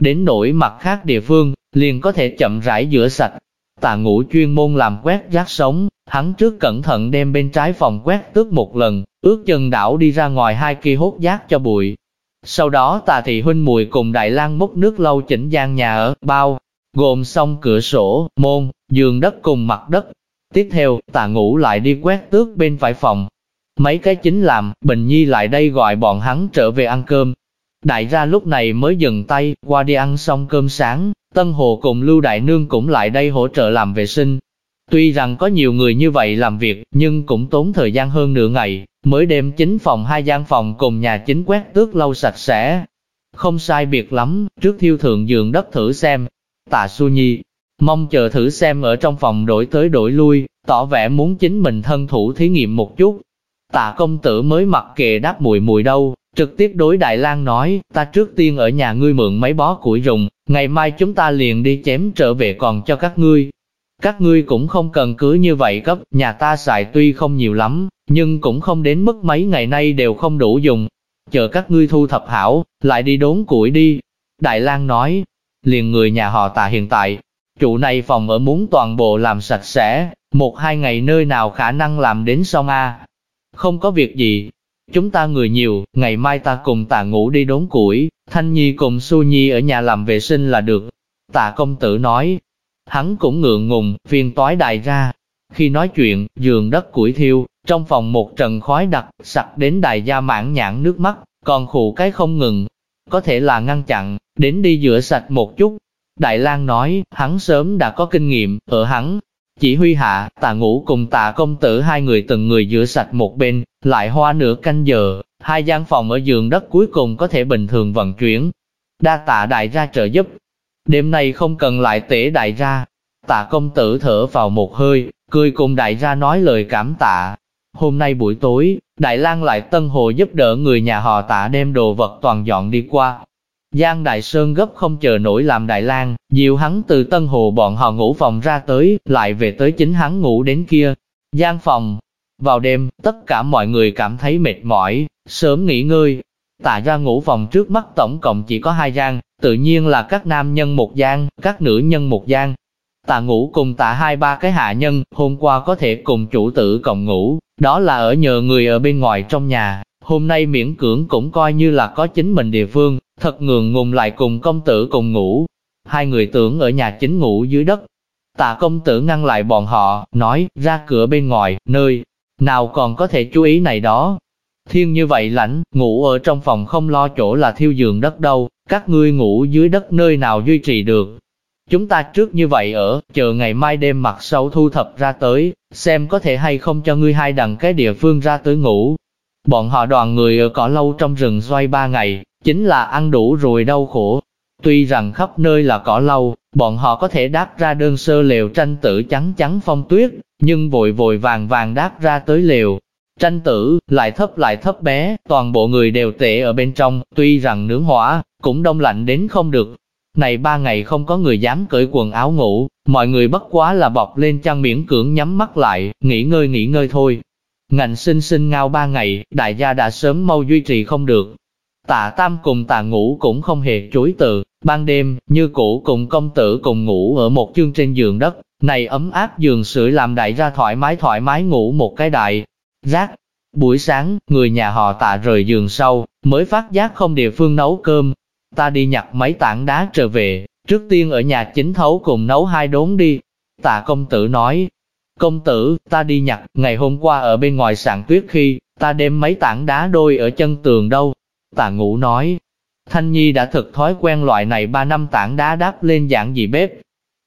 Đến nỗi mặt khác địa phương, liền có thể chậm rãi rửa sạch. Tà ngũ chuyên môn làm quét rác sống, hắn trước cẩn thận đem bên trái phòng quét tước một lần, ước chân đảo đi ra ngoài hai kia hốt rác cho bụi. Sau đó tà thị huynh mùi cùng Đại lang múc nước lâu chỉnh gian nhà ở, bao, gồm xong cửa sổ, môn, giường đất cùng mặt đất. Tiếp theo, tà ngũ lại đi quét tước bên phải phòng. Mấy cái chính làm, Bình Nhi lại đây gọi bọn hắn trở về ăn cơm. Đại ra lúc này mới dừng tay, qua đi ăn xong cơm sáng, Tân Hồ cùng Lưu Đại Nương cũng lại đây hỗ trợ làm vệ sinh. Tuy rằng có nhiều người như vậy làm việc, nhưng cũng tốn thời gian hơn nửa ngày, mới đem chính phòng hai gian phòng cùng nhà chính quét tước lâu sạch sẽ. Không sai biệt lắm, trước thiêu thượng giường đất thử xem. Tạ Su Nhi, mong chờ thử xem ở trong phòng đổi tới đổi lui, tỏ vẻ muốn chính mình thân thủ thí nghiệm một chút. Tạ công tử mới mặc kệ đáp mùi mùi đâu, trực tiếp đối Đại lang nói, ta trước tiên ở nhà ngươi mượn mấy bó củi rùng, ngày mai chúng ta liền đi chém trở về còn cho các ngươi. Các ngươi cũng không cần cứ như vậy cấp, nhà ta xài tuy không nhiều lắm, nhưng cũng không đến mức mấy ngày nay đều không đủ dùng. Chờ các ngươi thu thập hảo, lại đi đốn củi đi. Đại lang nói, liền người nhà họ tà hiện tại, trụ này phòng ở muốn toàn bộ làm sạch sẽ, một hai ngày nơi nào khả năng làm đến xong a Không có việc gì, chúng ta người nhiều, ngày mai ta cùng tạ ngủ đi đốn củi, Thanh Nhi cùng Su Nhi ở nhà làm vệ sinh là được. Tạ công tử nói, hắn cũng ngượng ngùng, phiền toái đại ra. Khi nói chuyện, giường đất củi thiêu, trong phòng một trần khói đặc, sặc đến đài da mãn nhãn nước mắt, còn khụ cái không ngừng. Có thể là ngăn chặn, đến đi rửa sạch một chút. Đại lang nói, hắn sớm đã có kinh nghiệm, ở hắn. Chỉ huy hạ, tà ngũ cùng tà công tử hai người từng người rửa sạch một bên, lại hoa nửa canh giờ, hai gian phòng ở giường đất cuối cùng có thể bình thường vận chuyển. Đa tạ đại ra trợ giúp. Đêm nay không cần lại tể đại ra. Tạ công tử thở vào một hơi, cười cùng đại ra nói lời cảm tạ. Hôm nay buổi tối, Đại lang lại tân hồ giúp đỡ người nhà họ tạ đem đồ vật toàn dọn đi qua. Giang Đại Sơn gấp không chờ nổi làm Đại lang dìu hắn từ tân hồ bọn họ ngủ phòng ra tới, lại về tới chính hắn ngủ đến kia. Giang phòng, vào đêm, tất cả mọi người cảm thấy mệt mỏi, sớm nghỉ ngơi. Tạ ra ngủ phòng trước mắt tổng cộng chỉ có hai gian, tự nhiên là các nam nhân một gian, các nữ nhân một gian. Tạ ngủ cùng tạ hai ba cái hạ nhân, hôm qua có thể cùng chủ tử cộng ngủ, đó là ở nhờ người ở bên ngoài trong nhà. Hôm nay miễn cưỡng cũng coi như là có chính mình địa phương, thật ngường ngùng lại cùng công tử cùng ngủ. Hai người tưởng ở nhà chính ngủ dưới đất. Tạ công tử ngăn lại bọn họ, nói, ra cửa bên ngoài, nơi nào còn có thể chú ý này đó. Thiên như vậy lạnh, ngủ ở trong phòng không lo chỗ là thiêu giường đất đâu, các ngươi ngủ dưới đất nơi nào duy trì được. Chúng ta trước như vậy ở, chờ ngày mai đêm mặt sâu thu thập ra tới, xem có thể hay không cho ngươi hai đằng cái địa phương ra tới ngủ. Bọn họ đoàn người ở cỏ lâu trong rừng xoay ba ngày, chính là ăn đủ rồi đau khổ. Tuy rằng khắp nơi là cỏ lâu, bọn họ có thể đáp ra đơn sơ lều tranh tử trắng trắng phong tuyết, nhưng vội vội vàng vàng đáp ra tới lều. Tranh tử, lại thấp lại thấp bé, toàn bộ người đều tệ ở bên trong, tuy rằng nướng hỏa, cũng đông lạnh đến không được. Này ba ngày không có người dám cởi quần áo ngủ, mọi người bất quá là bọc lên chăn miễn cưỡng nhắm mắt lại, nghỉ ngơi nghỉ ngơi thôi. Ngành sinh sinh ngao ba ngày, đại gia đã sớm mau duy trì không được. Tạ Tam cùng tạ ngủ cũng không hề chối từ, ban đêm, như cũ cùng công tử cùng ngủ ở một chương trên giường đất, này ấm áp giường sưởi làm đại ra thoải mái thoải mái ngủ một cái đại. Rác, buổi sáng, người nhà họ tạ rời giường sau, mới phát giác không địa phương nấu cơm. Ta đi nhặt mấy tảng đá trở về, trước tiên ở nhà chính thấu cùng nấu hai đốn đi. Tạ công tử nói, công tử, ta đi nhặt, ngày hôm qua ở bên ngoài sạn tuyết khi, ta đem mấy tảng đá đôi ở chân tường đâu. Tà ngủ nói, Thanh Nhi đã thực thói quen loại này ba năm tảng đá đắp lên dạng dị bếp,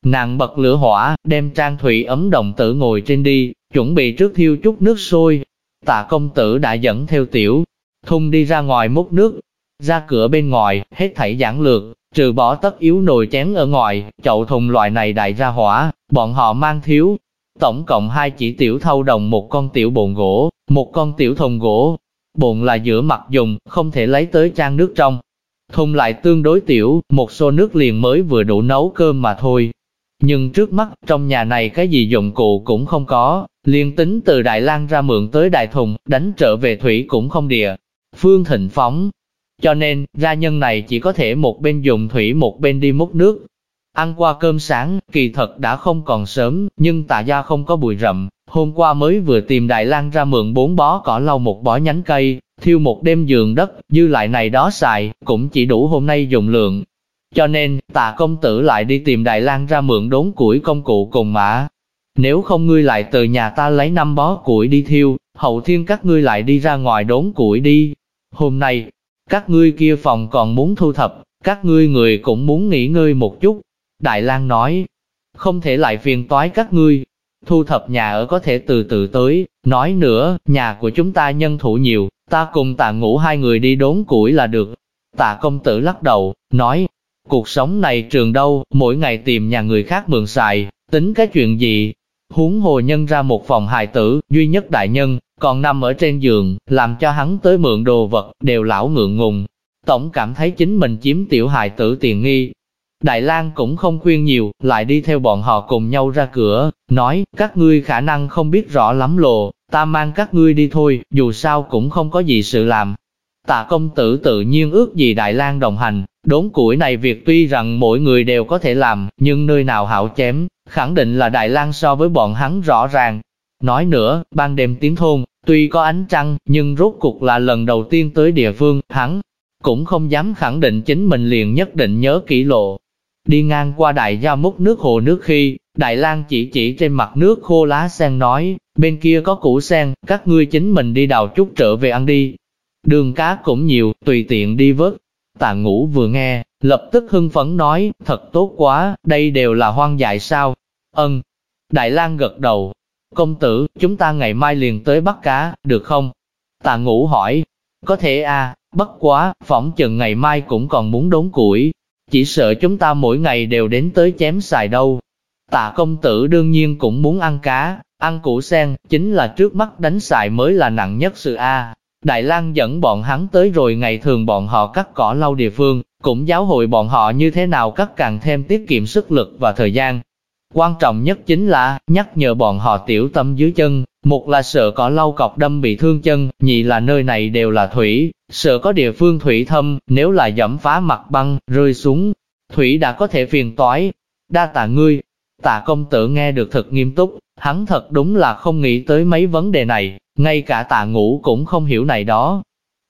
Nàng bật lửa hỏa, đem trang thủy ấm đồng tử ngồi trên đi, chuẩn bị trước thiêu chút nước sôi. Tạ công tử đã dẫn theo tiểu, thung đi ra ngoài múc nước, ra cửa bên ngoài, hết thảy giảng lược, trừ bỏ tất yếu nồi chén ở ngoài, chậu thùng loại này đại ra hỏa, bọn họ mang thiếu. Tổng cộng hai chỉ tiểu thâu đồng một con tiểu bồn gỗ, một con tiểu thùng gỗ. Bồn là giữa mặt dùng, không thể lấy tới trang nước trong. Thùng lại tương đối tiểu, một xô nước liền mới vừa đủ nấu cơm mà thôi. Nhưng trước mắt, trong nhà này cái gì dụng cụ cũng không có, liền tính từ Đại lang ra mượn tới Đại Thùng, đánh trở về thủy cũng không địa. Phương thịnh phóng. Cho nên, gia nhân này chỉ có thể một bên dùng thủy một bên đi múc nước. Ăn qua cơm sáng, kỳ thật đã không còn sớm, nhưng tạ gia không có bụi rậm. Hôm qua mới vừa tìm Đại lang ra mượn bốn bó cỏ lau một bó nhánh cây, thiêu một đêm giường đất, dư lại này đó xài, cũng chỉ đủ hôm nay dùng lượng. Cho nên, tạ công tử lại đi tìm Đại lang ra mượn đốn củi công cụ cùng mã. Nếu không ngươi lại từ nhà ta lấy năm bó củi đi thiêu, hậu thiên các ngươi lại đi ra ngoài đốn củi đi. Hôm nay, các ngươi kia phòng còn muốn thu thập, các ngươi người cũng muốn nghỉ ngơi một chút. Đại lang nói, không thể lại phiền toái các ngươi. Thu thập nhà ở có thể từ từ tới, nói nữa, nhà của chúng ta nhân thủ nhiều, ta cùng tạ ngủ hai người đi đốn củi là được. Tạ công tử lắc đầu, nói, cuộc sống này trường đâu, mỗi ngày tìm nhà người khác mượn xài, tính cái chuyện gì? Huống hồ nhân ra một phòng hài tử, duy nhất đại nhân, còn nằm ở trên giường, làm cho hắn tới mượn đồ vật, đều lão ngượng ngùng. Tổng cảm thấy chính mình chiếm tiểu hài tử tiền nghi. Đại lang cũng không khuyên nhiều, lại đi theo bọn họ cùng nhau ra cửa, nói, các ngươi khả năng không biết rõ lắm lộ, ta mang các ngươi đi thôi, dù sao cũng không có gì sự làm. Tạ công tử tự nhiên ước gì Đại lang đồng hành, đốn củi này việc tuy rằng mỗi người đều có thể làm, nhưng nơi nào hảo chém, khẳng định là Đại lang so với bọn hắn rõ ràng. Nói nữa, ban đêm tiếng thôn, tuy có ánh trăng, nhưng rốt cuộc là lần đầu tiên tới địa phương, hắn cũng không dám khẳng định chính mình liền nhất định nhớ kỹ lộ. Đi ngang qua đại gia múc nước hồ nước khi, Đại lang chỉ chỉ trên mặt nước khô lá sen nói, bên kia có củ sen, các ngươi chính mình đi đào chút trở về ăn đi. Đường cá cũng nhiều, tùy tiện đi vớt. Tạ ngũ vừa nghe, lập tức hưng phấn nói, thật tốt quá, đây đều là hoang dại sao? Ân. Đại lang gật đầu. Công tử, chúng ta ngày mai liền tới bắt cá, được không? Tạ ngũ hỏi. Có thể à, bất quá, phỏng chừng ngày mai cũng còn muốn đốn củi. Chỉ sợ chúng ta mỗi ngày đều đến tới chém xài đâu. Tạ công tử đương nhiên cũng muốn ăn cá, ăn củ sen, chính là trước mắt đánh xài mới là nặng nhất sự A. Đại lang dẫn bọn hắn tới rồi ngày thường bọn họ cắt cỏ lau địa phương, cũng giáo hội bọn họ như thế nào cắt càng thêm tiết kiệm sức lực và thời gian. Quan trọng nhất chính là, nhắc nhở bọn họ tiểu tâm dưới chân, một là sợ cỏ lau cọc đâm bị thương chân, nhị là nơi này đều là thủy, sợ có địa phương thủy thâm, nếu là dẫm phá mặt băng, rơi xuống, thủy đã có thể phiền toái. Đa tạ ngươi, tạ công tử nghe được thật nghiêm túc, hắn thật đúng là không nghĩ tới mấy vấn đề này, ngay cả tạ ngũ cũng không hiểu này đó.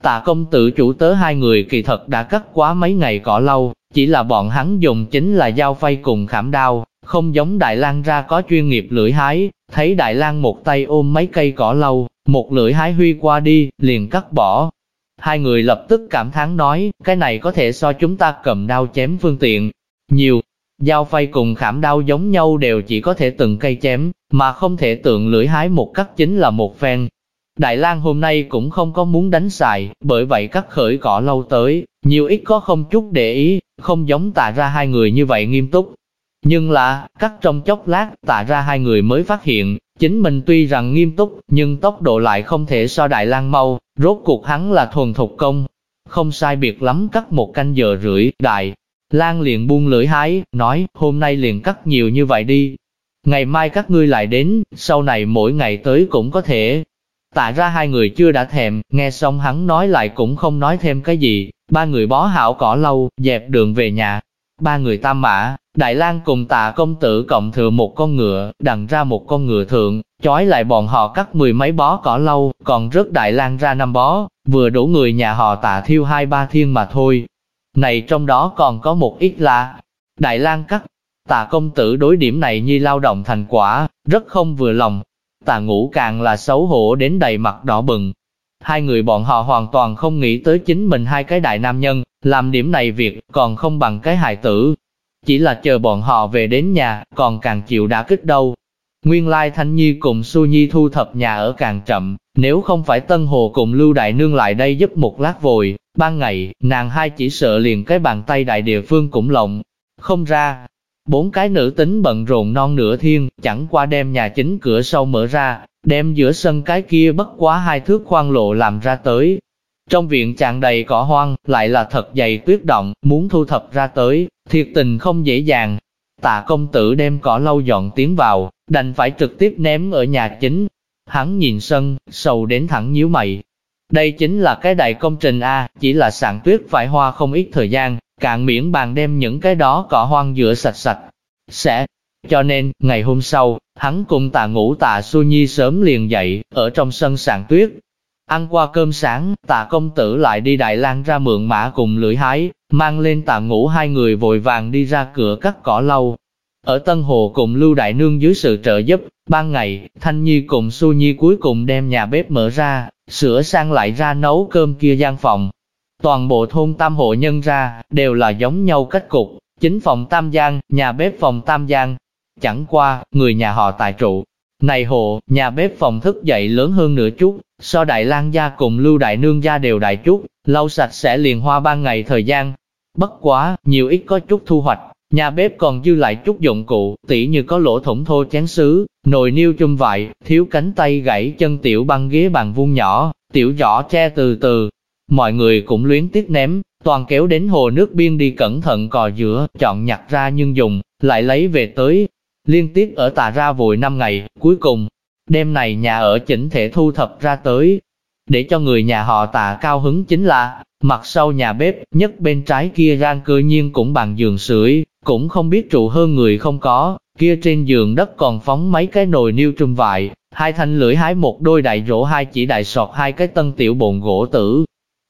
Tạ công tử chủ tớ hai người kỳ thật đã cắt quá mấy ngày cỏ lâu, chỉ là bọn hắn dùng chính là dao phay cùng khảm đao, không giống Đại lang ra có chuyên nghiệp lưỡi hái, thấy Đại lang một tay ôm mấy cây cỏ lâu, một lưỡi hái huy qua đi, liền cắt bỏ. Hai người lập tức cảm thán nói, cái này có thể so chúng ta cầm đao chém phương tiện. Nhiều, dao phay cùng khảm đao giống nhau đều chỉ có thể từng cây chém, mà không thể tượng lưỡi hái một cắt chính là một phen. Đại lang hôm nay cũng không có muốn đánh xài, bởi vậy cắt khởi cỏ lâu tới, nhiều ít có không chút để ý, không giống tạ ra hai người như vậy nghiêm túc, nhưng là, cắt trong chốc lát, tạ ra hai người mới phát hiện, chính mình tuy rằng nghiêm túc, nhưng tốc độ lại không thể so Đại lang mau, rốt cuộc hắn là thuần thục công. Không sai biệt lắm cắt một canh giờ rưỡi, Đại lang liền buông lưỡi hái, nói, hôm nay liền cắt nhiều như vậy đi. Ngày mai các ngươi lại đến, sau này mỗi ngày tới cũng có thể. Tạ ra hai người chưa đã thèm, nghe xong hắn nói lại cũng không nói thêm cái gì, ba người bó hảo cỏ lâu, dẹp đường về nhà. Ba người tam mã, Đại lang cùng tạ công tử cộng thừa một con ngựa, đằng ra một con ngựa thượng, chói lại bọn họ cắt mười mấy bó cỏ lâu, còn rớt đại lang ra năm bó, vừa đủ người nhà họ tạ thiêu hai ba thiên mà thôi. Này trong đó còn có một ít là, đại lang cắt, tạ công tử đối điểm này như lao động thành quả, rất không vừa lòng. Tạ ngủ càng là xấu hổ đến đầy mặt đỏ bừng. Hai người bọn họ hoàn toàn không nghĩ tới chính mình hai cái đại nam nhân, làm điểm này việc còn không bằng cái hài tử, chỉ là chờ bọn họ về đến nhà, còn càng chịu đã kích đâu. Nguyên lai Thanh Nhi cùng Su Nhi thu thập nhà ở càng chậm, nếu không phải Tân Hồ cùng Lưu Đại Nương lại đây giúp một lát vội, ban ngày, nàng hai chỉ sợ liền cái bàn tay đại địa phương cũng lộng, không ra. Bốn cái nữ tính bận rộn non nửa thiên, chẳng qua đem nhà chính cửa sau mở ra, đem giữa sân cái kia bất quá hai thước khoan lộ làm ra tới, trong viện tràn đầy cỏ hoang, lại là thật dày tuyết động, muốn thu thập ra tới, thiệt tình không dễ dàng. Tạ công tử đem cỏ lau dọn tiến vào, đành phải trực tiếp ném ở nhà chính. Hắn nhìn sân, sầu đến thẳng nhíu mày. Đây chính là cái đại công trình A, chỉ là sạn tuyết phải hoa không ít thời gian, cạn miễn bàn đem những cái đó cỏ hoang rửa sạch sạch. Sẽ, cho nên, ngày hôm sau, hắn cùng tạ ngủ tạ Su Nhi sớm liền dậy, ở trong sân sàn tuyết. Ăn qua cơm sáng, tạ công tử lại đi Đại lang ra mượn mã cùng lưỡi hái, mang lên tạ ngủ hai người vội vàng đi ra cửa cắt cỏ lâu. Ở Tân Hồ cùng Lưu Đại Nương dưới sự trợ giúp, ban ngày, Thanh Nhi cùng Xu Nhi cuối cùng đem nhà bếp mở ra, sửa sang lại ra nấu cơm kia gian phòng. Toàn bộ thôn tam hộ nhân ra, đều là giống nhau cách cục, chính phòng tam gian, nhà bếp phòng tam gian, Chẳng qua, người nhà họ tài trụ. Này hộ, nhà bếp phòng thức dậy lớn hơn nửa chút, so Đại lang gia cùng Lưu Đại Nương gia đều đại chút, lau sạch sẽ liền hoa ban ngày thời gian. Bất quá, nhiều ít có chút thu hoạch, nhà bếp còn dư lại chút dụng cụ, tỉ như có lỗ thủng thô chén sứ, nồi niêu chung vại, thiếu cánh tay gãy chân tiểu băng ghế bàn vuông nhỏ, tiểu giỏ che từ từ. Mọi người cũng luyến tiếc ném, toàn kéo đến hồ nước biên đi cẩn thận cò giữa, chọn nhặt ra nhưng dùng, lại lấy về tới, liên tiếp ở tà ra vội 5 ngày, cuối cùng, đêm này nhà ở chỉnh thể thu thập ra tới. Để cho người nhà họ tạ cao hứng chính là, mặt sau nhà bếp, nhất bên trái kia rang cơ nhiên cũng bằng giường sưởi, cũng không biết trụ hơn người không có, kia trên giường đất còn phóng mấy cái nồi niêu trùm vại, hai thanh lưỡi hái một đôi đại rổ hai chỉ đại sọt hai cái tân tiểu bồn gỗ tử.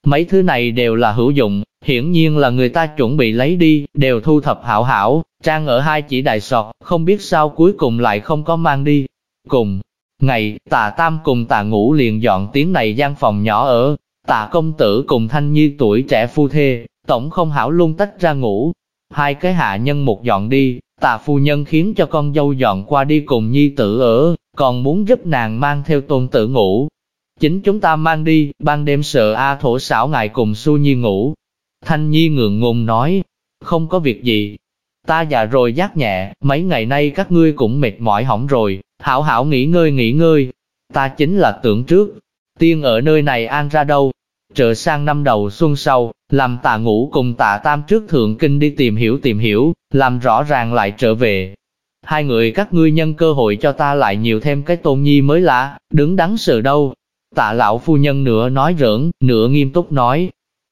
Mấy thứ này đều là hữu dụng, hiển nhiên là người ta chuẩn bị lấy đi, đều thu thập hảo hảo, trang ở hai chỉ đại sọt, không biết sao cuối cùng lại không có mang đi. Cùng, ngày, tà tam cùng tà ngũ liền dọn tiếng này gian phòng nhỏ ở, tà công tử cùng thanh nhi tuổi trẻ phu thê, tổng không hảo luôn tách ra ngủ. Hai cái hạ nhân một dọn đi, tà phu nhân khiến cho con dâu dọn qua đi cùng nhi tử ở, còn muốn giúp nàng mang theo tôn tử ngủ. Chính chúng ta mang đi, ban đêm sợ A thổ xảo ngài cùng su nhi ngủ, Thanh Nhi ngượng ngùng nói, không có việc gì. Ta già rồi giác nhẹ, mấy ngày nay các ngươi cũng mệt mỏi hỏng rồi, hảo hảo nghỉ ngơi nghỉ ngơi. Ta chính là tưởng trước, tiên ở nơi này an ra đâu. Trở sang năm đầu xuân sau, làm tạ ngủ cùng tạ tam trước thượng kinh đi tìm hiểu tìm hiểu, làm rõ ràng lại trở về. Hai người các ngươi nhân cơ hội cho ta lại nhiều thêm cái tôn nhi mới lạ, đứng đắn sự đâu. Tạ lão phu nhân nửa nói rỡn, nửa nghiêm túc nói,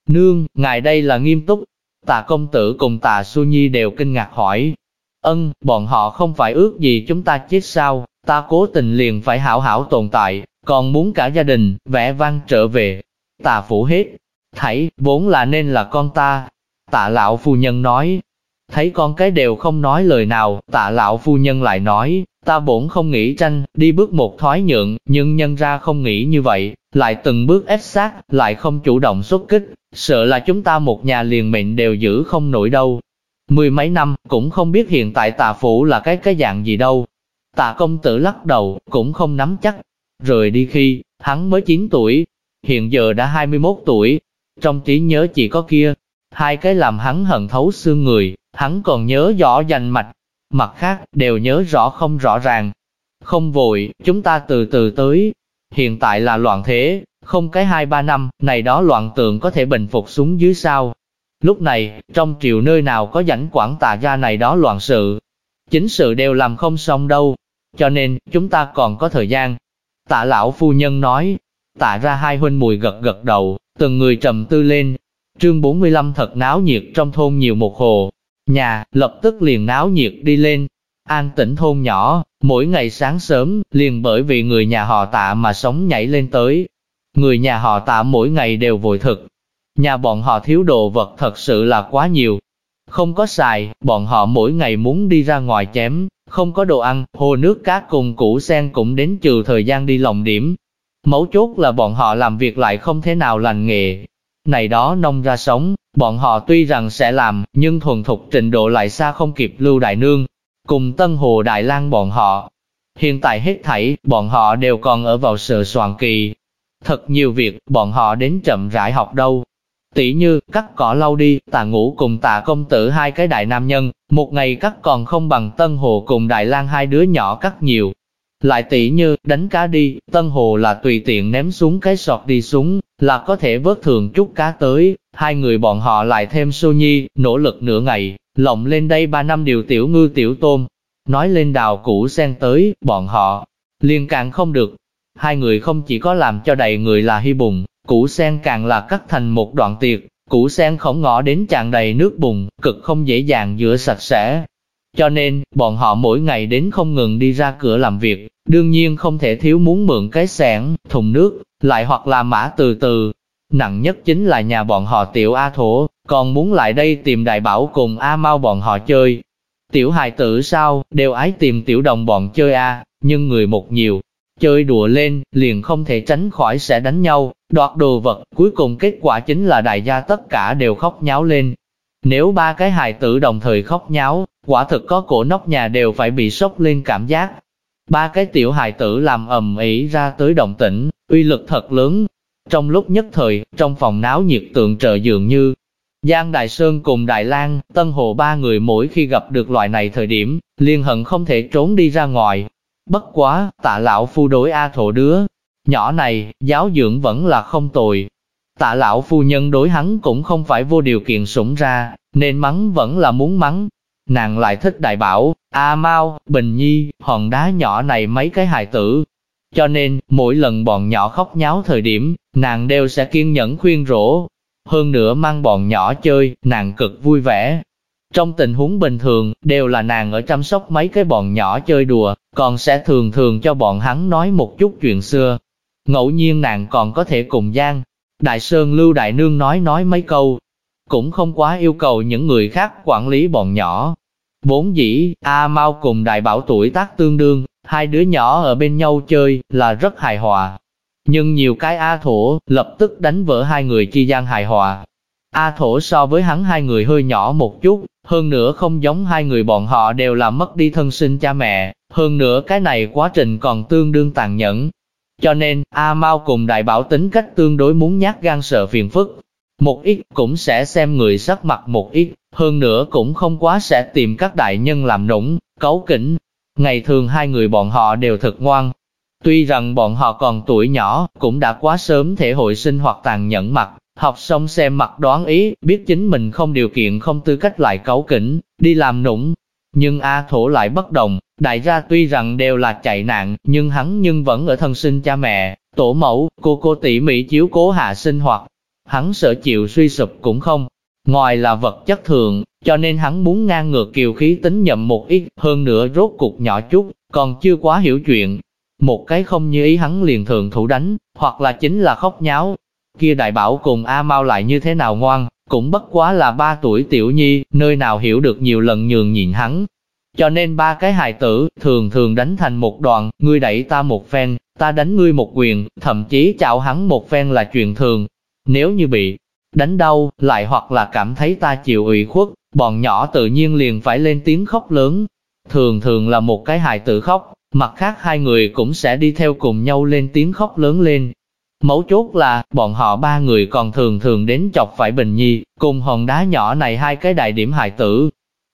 Nương, ngài đây là nghiêm túc. Tạ công tử cùng tạ Su Nhi đều kinh ngạc hỏi. Ân, bọn họ không phải ước gì chúng ta chết sao, ta cố tình liền phải hảo hảo tồn tại, còn muốn cả gia đình, vẽ vang trở về. Tạ phủ hết, thảy, vốn là nên là con ta. Tạ lão phu nhân nói, thấy con cái đều không nói lời nào, tạ lão phu nhân lại nói, ta bổn không nghĩ tranh, đi bước một thoái nhượng, nhưng nhân ra không nghĩ như vậy, lại từng bước ép sát, lại không chủ động xuất kích, sợ là chúng ta một nhà liền mệnh đều giữ không nổi đâu. Mười mấy năm, cũng không biết hiện tại tà phủ là cái cái dạng gì đâu. Tạ công tử lắc đầu, cũng không nắm chắc. Rồi đi khi, hắn mới 9 tuổi, hiện giờ đã 21 tuổi. Trong trí nhớ chỉ có kia, hai cái làm hắn hận thấu xương người, hắn còn nhớ rõ danh mạch. Mặt khác, đều nhớ rõ không rõ ràng. Không vội, chúng ta từ từ tới. Hiện tại là loạn thế, không cái hai ba năm, này đó loạn tượng có thể bình phục xuống dưới sao. Lúc này, trong triều nơi nào có rảnh quản tà gia này đó loạn sự. Chính sự đều làm không xong đâu, cho nên, chúng ta còn có thời gian. Tạ lão phu nhân nói, tạ ra hai huynh mùi gật gật đầu, từng người trầm tư lên. Trương 45 thật náo nhiệt trong thôn nhiều một hồ. Nhà, lập tức liền náo nhiệt đi lên. An tĩnh thôn nhỏ, mỗi ngày sáng sớm, liền bởi vì người nhà họ tạ mà sống nhảy lên tới, Người nhà họ tạ mỗi ngày đều vội thực. Nhà bọn họ thiếu đồ vật thật sự là quá nhiều. Không có xài, bọn họ mỗi ngày muốn đi ra ngoài chém, không có đồ ăn, hồ nước cát cùng củ sen cũng đến trừ thời gian đi lòng điểm. Mấu chốt là bọn họ làm việc lại không thế nào lành nghề. Này đó nông ra sống, bọn họ tuy rằng sẽ làm, nhưng thuần thục trình độ lại xa không kịp Lưu Đại Nương, cùng Tân Hồ Đại lang bọn họ. Hiện tại hết thảy, bọn họ đều còn ở vào sở soạn kỳ, Thật nhiều việc, bọn họ đến chậm rãi học đâu. Tỷ như, cắt cỏ lau đi, tà ngủ cùng tà công tử hai cái đại nam nhân, một ngày cắt còn không bằng Tân Hồ cùng Đại lang hai đứa nhỏ cắt nhiều. Lại tỷ như, đánh cá đi, Tân Hồ là tùy tiện ném xuống cái sọt đi xuống, là có thể vớt thường chút cá tới, hai người bọn họ lại thêm Sô Nhi, nỗ lực nửa ngày, lộng lên đây ba năm điều tiểu ngư tiểu tôm. Nói lên đào củ sen tới, bọn họ, liên càng không được, Hai người không chỉ có làm cho đầy người là hy bùng, củ sen càng là cắt thành một đoạn tiệc, củ sen khổng ngõ đến tràn đầy nước bùn, cực không dễ dàng rửa sạch sẽ. Cho nên, bọn họ mỗi ngày đến không ngừng đi ra cửa làm việc, đương nhiên không thể thiếu muốn mượn cái xẻng, thùng nước, lại hoặc là mã từ từ. Nặng nhất chính là nhà bọn họ tiểu A Thổ, còn muốn lại đây tìm đại bảo cùng A Mau bọn họ chơi. Tiểu hài tử sao, đều ái tìm tiểu đồng bọn chơi A, nhưng người một nhiều, chơi đùa lên, liền không thể tránh khỏi sẽ đánh nhau, đoạt đồ vật, cuối cùng kết quả chính là đại gia tất cả đều khóc nháo lên. Nếu ba cái hài tử đồng thời khóc nháo, quả thực có cổ nóc nhà đều phải bị sốc lên cảm giác. Ba cái tiểu hài tử làm ầm ĩ ra tới động tĩnh, uy lực thật lớn. Trong lúc nhất thời, trong phòng náo nhiệt tượng trợ dường như, Giang Đại Sơn cùng Đại Lang, Tân Hồ ba người mỗi khi gặp được loại này thời điểm, liên hận không thể trốn đi ra ngoài, Bất quá, tạ lão phu đối A thổ đứa, nhỏ này, giáo dưỡng vẫn là không tồi. Tạ lão phu nhân đối hắn cũng không phải vô điều kiện sủng ra, nên mắng vẫn là muốn mắng. Nàng lại thích đại bảo, A Mau, Bình Nhi, hòn đá nhỏ này mấy cái hài tử. Cho nên, mỗi lần bọn nhỏ khóc nháo thời điểm, nàng đều sẽ kiên nhẫn khuyên rỗ. Hơn nữa mang bọn nhỏ chơi, nàng cực vui vẻ, trong tình huống bình thường, đều là nàng ở chăm sóc mấy cái bọn nhỏ chơi đùa, còn sẽ thường thường cho bọn hắn nói một chút chuyện xưa. Ngẫu nhiên nàng còn có thể cùng Giang, Đại Sơn Lưu Đại Nương nói nói mấy câu. Cũng không quá yêu cầu những người khác quản lý bọn nhỏ. Vốn dĩ, A Mau cùng Đại Bảo tuổi tác tương đương, hai đứa nhỏ ở bên nhau chơi là rất hài hòa. Nhưng nhiều cái A Thổ lập tức đánh vỡ hai người chi gian hài hòa, A Thổ so với hắn hai người hơi nhỏ một chút, hơn nữa không giống hai người bọn họ đều là mất đi thân sinh cha mẹ, hơn nữa cái này quá trình còn tương đương tàn nhẫn. Cho nên, A Mao cùng Đại Bảo tính cách tương đối muốn nhát gan sợ phiền phức. Một ít cũng sẽ xem người sắc mặt một ít, hơn nữa cũng không quá sẽ tìm các đại nhân làm nũng, cấu kỉnh. Ngày thường hai người bọn họ đều thật ngoan. Tuy rằng bọn họ còn tuổi nhỏ, cũng đã quá sớm thể hội sinh hoạt tàn nhẫn mặt, Học xong xem mặt đoán ý, biết chính mình không điều kiện không tư cách lại cấu kỉnh, đi làm nũng. Nhưng A Thổ lại bất đồng, đại gia tuy rằng đều là chạy nạn, nhưng hắn nhưng vẫn ở thân sinh cha mẹ, tổ mẫu, cô cô tỉ mỉ chiếu cố hạ sinh hoạt. Hắn sợ chịu suy sụp cũng không. Ngoài là vật chất thường, cho nên hắn muốn ngang ngược kiều khí tính nhậm một ít, hơn nữa rốt cục nhỏ chút, còn chưa quá hiểu chuyện. Một cái không như ý hắn liền thường thủ đánh, hoặc là chính là khóc nháo, kia đại bảo cùng A Mau lại như thế nào ngoan, cũng bất quá là ba tuổi tiểu nhi, nơi nào hiểu được nhiều lần nhường nhịn hắn. Cho nên ba cái hài tử, thường thường đánh thành một đoạn, ngươi đẩy ta một phen, ta đánh ngươi một quyền, thậm chí chạo hắn một phen là chuyện thường. Nếu như bị đánh đau, lại hoặc là cảm thấy ta chịu ủy khuất, bọn nhỏ tự nhiên liền phải lên tiếng khóc lớn. Thường thường là một cái hài tử khóc, mặt khác hai người cũng sẽ đi theo cùng nhau lên tiếng khóc lớn lên, Mấu chốt là, bọn họ ba người còn thường thường đến chọc phải Bình Nhi, cùng hòn đá nhỏ này hai cái đại điểm hại tử.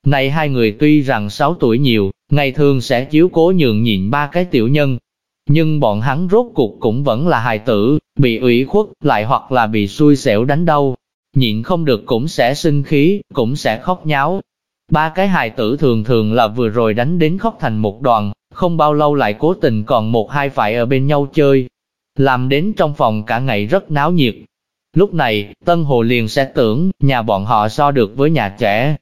Này hai người tuy rằng 6 tuổi nhiều, ngày thường sẽ chiếu cố nhường nhịn ba cái tiểu nhân. Nhưng bọn hắn rốt cuộc cũng vẫn là hài tử, bị ủy khuất, lại hoặc là bị xui xẻo đánh đau. Nhịn không được cũng sẽ sinh khí, cũng sẽ khóc nháo. Ba cái hài tử thường thường là vừa rồi đánh đến khóc thành một đoàn, không bao lâu lại cố tình còn một hai phải ở bên nhau chơi, làm đến trong phòng cả ngày rất náo nhiệt. Lúc này, Tân Hồ liền sẽ tưởng, nhà bọn họ so được với nhà trẻ.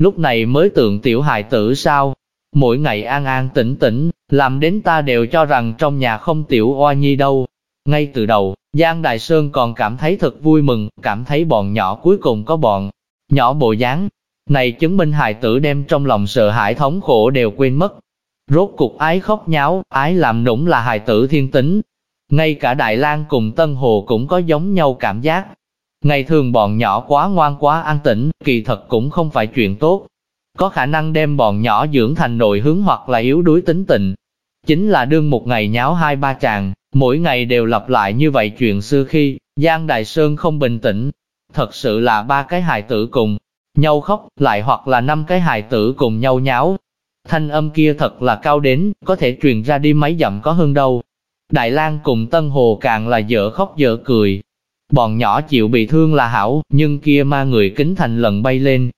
Lúc này mới tưởng tiểu hài tử sao, mỗi ngày an an tĩnh tĩnh, làm đến ta đều cho rằng trong nhà không tiểu oa nhi đâu. Ngay từ đầu, Giang Đại Sơn còn cảm thấy thật vui mừng, cảm thấy bọn nhỏ cuối cùng có bọn nhỏ bộ dáng. Này chứng minh hài tử đem trong lòng sợ hãi thống khổ đều quên mất. Rốt cục ái khóc nháo, ái làm nũng là hài tử thiên tính, ngay cả Đại lang cùng Tân Hồ cũng có giống nhau cảm giác. Ngày thường bọn nhỏ quá ngoan quá an tĩnh, kỳ thật cũng không phải chuyện tốt. Có khả năng đem bọn nhỏ dưỡng thành nội hướng hoặc là yếu đuối tính tình. Chính là đương một ngày nháo hai ba chàng, mỗi ngày đều lặp lại như vậy chuyện xưa khi, Giang Đại Sơn không bình tĩnh. Thật sự là ba cái hài tử cùng nhau khóc, lại hoặc là năm cái hài tử cùng nhau nháo. Thanh âm kia thật là cao đến, có thể truyền ra đi mấy dặm có hơn đâu. Đại lang cùng Tân Hồ càng là dở khóc dở cười. Bọn nhỏ chịu bị thương là hảo, nhưng kia ma người kính thành lần bay lên.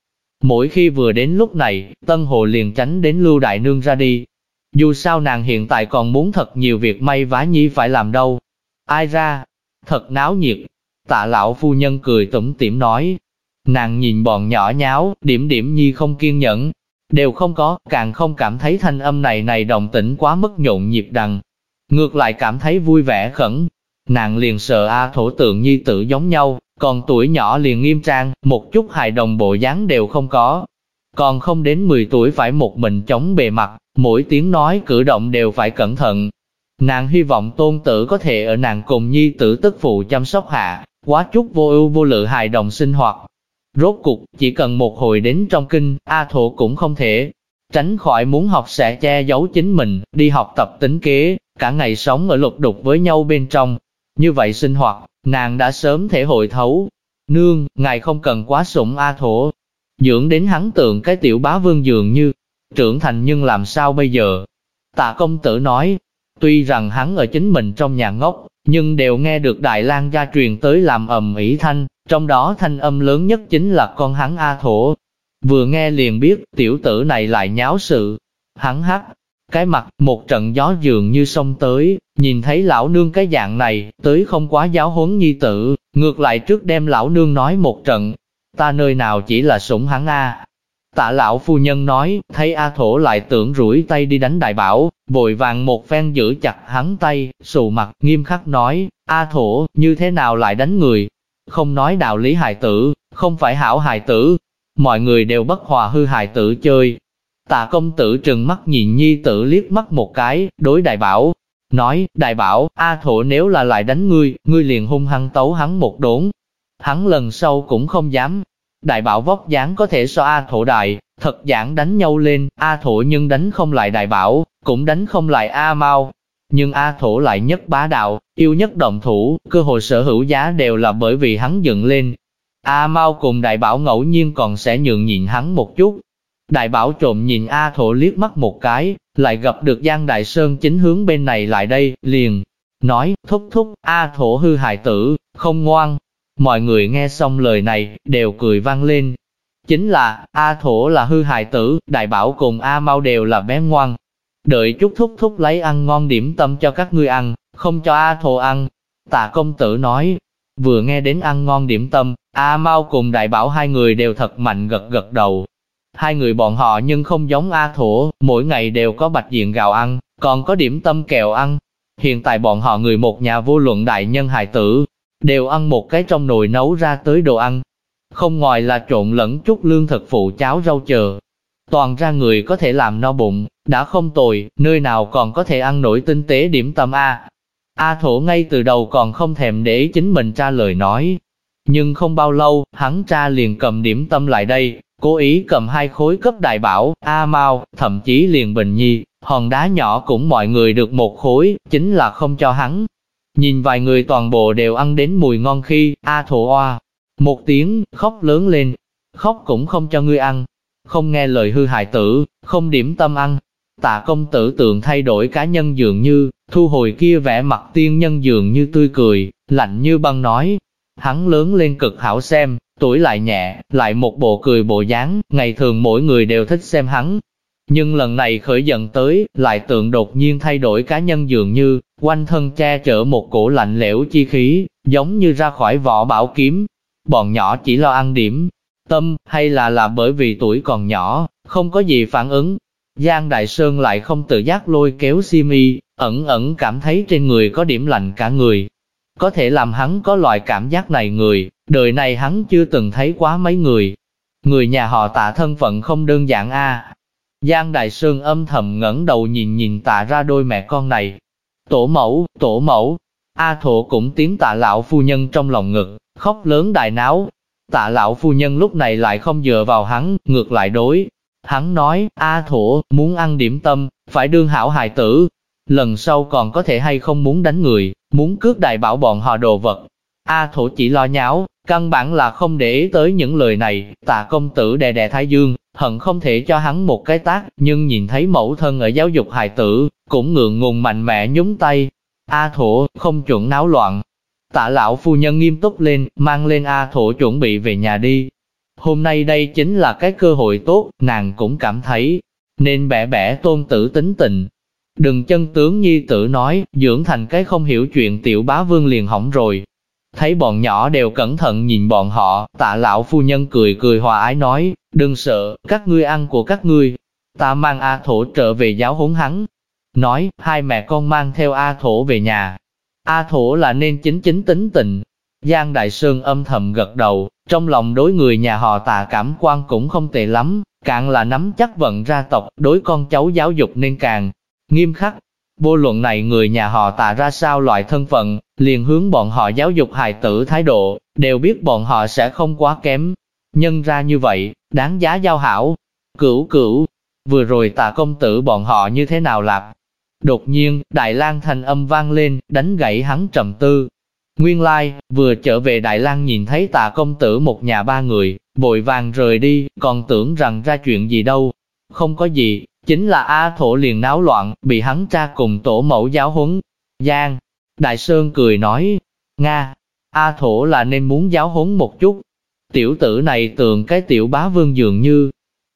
Mỗi khi vừa đến lúc này, Tân Hồ liền tránh đến Lưu Đại Nương ra đi. Dù sao nàng hiện tại còn muốn thật nhiều việc may vá nhi phải làm đâu. Ai ra? Thật náo nhiệt. Tạ lão phu nhân cười tủm tỉm nói. Nàng nhìn bọn nhỏ nháo, điểm điểm nhi không kiên nhẫn. Đều không có, càng không cảm thấy thanh âm này này đồng tĩnh quá mức nhộn nhịp đằng. Ngược lại cảm thấy vui vẻ khẩn. Nàng liền sợ A thổ tượng nhi tử giống nhau, còn tuổi nhỏ liền nghiêm trang, một chút hài đồng bộ dáng đều không có. Còn không đến 10 tuổi phải một mình chống bề mặt, mỗi tiếng nói cử động đều phải cẩn thận. Nàng hy vọng tôn tử có thể ở nàng cùng nhi tử tức phụ chăm sóc hạ, quá chút vô ưu vô lự hài đồng sinh hoạt. Rốt cục, chỉ cần một hồi đến trong kinh, A Thổ cũng không thể tránh khỏi muốn học sẽ che giấu chính mình, đi học tập tính kế, cả ngày sống ở lục đục với nhau bên trong. Như vậy sinh hoạt, nàng đã sớm thể hội thấu. Nương, ngài không cần quá sủng A Thổ. Dưỡng đến hắn tượng cái tiểu bá vương dường như, trưởng thành nhưng làm sao bây giờ? Tạ công tử nói, tuy rằng hắn ở chính mình trong nhà ngốc, nhưng đều nghe được Đại lang gia truyền tới làm ầm ĩ thanh, trong đó thanh âm lớn nhất chính là con hắn A Thổ. Vừa nghe liền biết, tiểu tử này lại nháo sự. Hắn hắc, cái mặt, một trận gió dường như sông tới, nhìn thấy lão nương cái dạng này, tới không quá giáo huấn nhi tử, ngược lại trước đem lão nương nói một trận. Ta nơi nào chỉ là sủng hắn A, Tạ lão phu nhân nói, thấy A Thổ lại tưởng rủi tay đi đánh đại bảo, vội vàng một phen giữ chặt hắn tay, sù mặt, nghiêm khắc nói, A Thổ, như thế nào lại đánh người? Không nói đạo lý hài tử, không phải hảo hài tử, mọi người đều bất hòa hư hài tử chơi. Tạ công tử trừng mắt nhìn nhi tử liếc mắt một cái, đối đại bảo, nói, đại bảo, A Thổ nếu là lại đánh ngươi, ngươi liền hung hăng tấu hắn một đốn. Hắn lần sau cũng không dám, Đại bảo vóc dáng có thể so A thổ đại, thật giảng đánh nhau lên, A thổ nhưng đánh không lại đại bảo, cũng đánh không lại A mau. Nhưng A thổ lại nhất bá đạo, yêu nhất động thủ, cơ hội sở hữu giá đều là bởi vì hắn dựng lên. A mau cùng đại bảo ngẫu nhiên còn sẽ nhượng nhịn hắn một chút. Đại bảo trộm nhìn A thổ liếc mắt một cái, lại gặp được Giang Đại Sơn chính hướng bên này lại đây, liền, nói, thúc thúc, A thổ hư hài tử, không ngoan, Mọi người nghe xong lời này, đều cười vang lên. Chính là, A Thổ là hư hài tử, Đại Bảo cùng A Mau đều là bé ngoan. Đợi chút thúc thúc lấy ăn ngon điểm tâm cho các ngươi ăn, không cho A Thổ ăn. Tạ công tử nói, vừa nghe đến ăn ngon điểm tâm, A Mau cùng Đại Bảo hai người đều thật mạnh gật gật đầu. Hai người bọn họ nhưng không giống A Thổ, mỗi ngày đều có bạch diện gạo ăn, còn có điểm tâm kẹo ăn. Hiện tại bọn họ người một nhà vô luận đại nhân hài tử, đều ăn một cái trong nồi nấu ra tới đồ ăn. Không ngoài là trộn lẫn chút lương thực phụ cháo rau chờ. Toàn ra người có thể làm no bụng, đã không tồi, nơi nào còn có thể ăn nổi tinh tế điểm tâm A. A thổ ngay từ đầu còn không thèm để ý chính mình tra lời nói. Nhưng không bao lâu, hắn tra liền cầm điểm tâm lại đây, cố ý cầm hai khối cấp đại bảo, A mau, thậm chí liền bình nhi, hòn đá nhỏ cũng mọi người được một khối, chính là không cho hắn, Nhìn vài người toàn bộ đều ăn đến mùi ngon khi, A thổ oa, một tiếng, khóc lớn lên, khóc cũng không cho ngươi ăn, không nghe lời hư hại tử, không điểm tâm ăn. Tạ công tử tượng thay đổi cá nhân dường như, thu hồi kia vẻ mặt tiên nhân dường như tươi cười, lạnh như băng nói. Hắn lớn lên cực hảo xem, tuổi lại nhẹ, lại một bộ cười bộ dáng, ngày thường mỗi người đều thích xem hắn, nhưng lần này khởi giận tới, lại tượng đột nhiên thay đổi cá nhân dường như, quanh thân che chở một cổ lạnh lẽo chi khí, giống như ra khỏi vỏ bảo kiếm. Bọn nhỏ chỉ lo ăn điểm, tâm, hay là là bởi vì tuổi còn nhỏ, không có gì phản ứng. Giang Đại Sơn lại không tự giác lôi kéo Simi, ẩn ẩn cảm thấy trên người có điểm lạnh cả người. Có thể làm hắn có loại cảm giác này người, đời này hắn chưa từng thấy quá mấy người. Người nhà họ tạ thân phận không đơn giản a Giang Đại Sơn âm thầm ngẩng đầu nhìn nhìn tạ ra đôi mẹ con này. Tổ mẫu, tổ mẫu. A thổ cũng tiếng tạ lão phu nhân trong lòng ngực, khóc lớn đại náo. Tạ lão phu nhân lúc này lại không dựa vào hắn, ngược lại đối. Hắn nói, A thổ, muốn ăn điểm tâm, phải đương hảo hài tử. Lần sau còn có thể hay không muốn đánh người, muốn cướp đại bảo bọn họ đồ vật. A thổ chỉ lo nháo, căn bản là không để ý tới những lời này, tạ công tử đè đè thái dương, hận không thể cho hắn một cái tác, nhưng nhìn thấy mẫu thân ở giáo dục hài tử, cũng ngượng ngùng mạnh mẽ nhúng tay. A thổ, không chuẩn náo loạn. Tạ lão phu nhân nghiêm túc lên, mang lên A thổ chuẩn bị về nhà đi. Hôm nay đây chính là cái cơ hội tốt, nàng cũng cảm thấy, nên bẻ bẻ tôn tử tính tình. Đừng chân tướng nhi tử nói, dưỡng thành cái không hiểu chuyện tiểu bá vương liền hỏng rồi. Thấy bọn nhỏ đều cẩn thận nhìn bọn họ, tạ lão phu nhân cười cười hòa ái nói, đừng sợ, các ngươi ăn của các ngươi. Ta mang A Thổ trở về giáo huấn hắn. Nói, hai mẹ con mang theo A Thổ về nhà. A Thổ là nên chính chính tính tình. Giang Đại Sơn âm thầm gật đầu, trong lòng đối người nhà họ tạ cảm quan cũng không tệ lắm, càng là nắm chắc vận ra tộc, đối con cháu giáo dục nên càng nghiêm khắc. Vô luận này người nhà họ tạ ra sao loại thân phận, liền hướng bọn họ giáo dục hài tử thái độ, đều biết bọn họ sẽ không quá kém. Nhân ra như vậy, đáng giá giao hảo. Cửu cửu, vừa rồi tạ công tử bọn họ như thế nào lạc? Đột nhiên, Đại lang thành âm vang lên, đánh gãy hắn trầm tư. Nguyên lai, vừa trở về Đại lang nhìn thấy tạ công tử một nhà ba người, vội vàng rời đi, còn tưởng rằng ra chuyện gì đâu. Không có gì, chính là A Thổ liền náo loạn, bị hắn cha cùng tổ mẫu giáo huấn. Giang, Đại Sơn cười nói, Nga, A Thổ là nên muốn giáo huấn một chút. Tiểu tử này tượng cái tiểu bá vương dường như.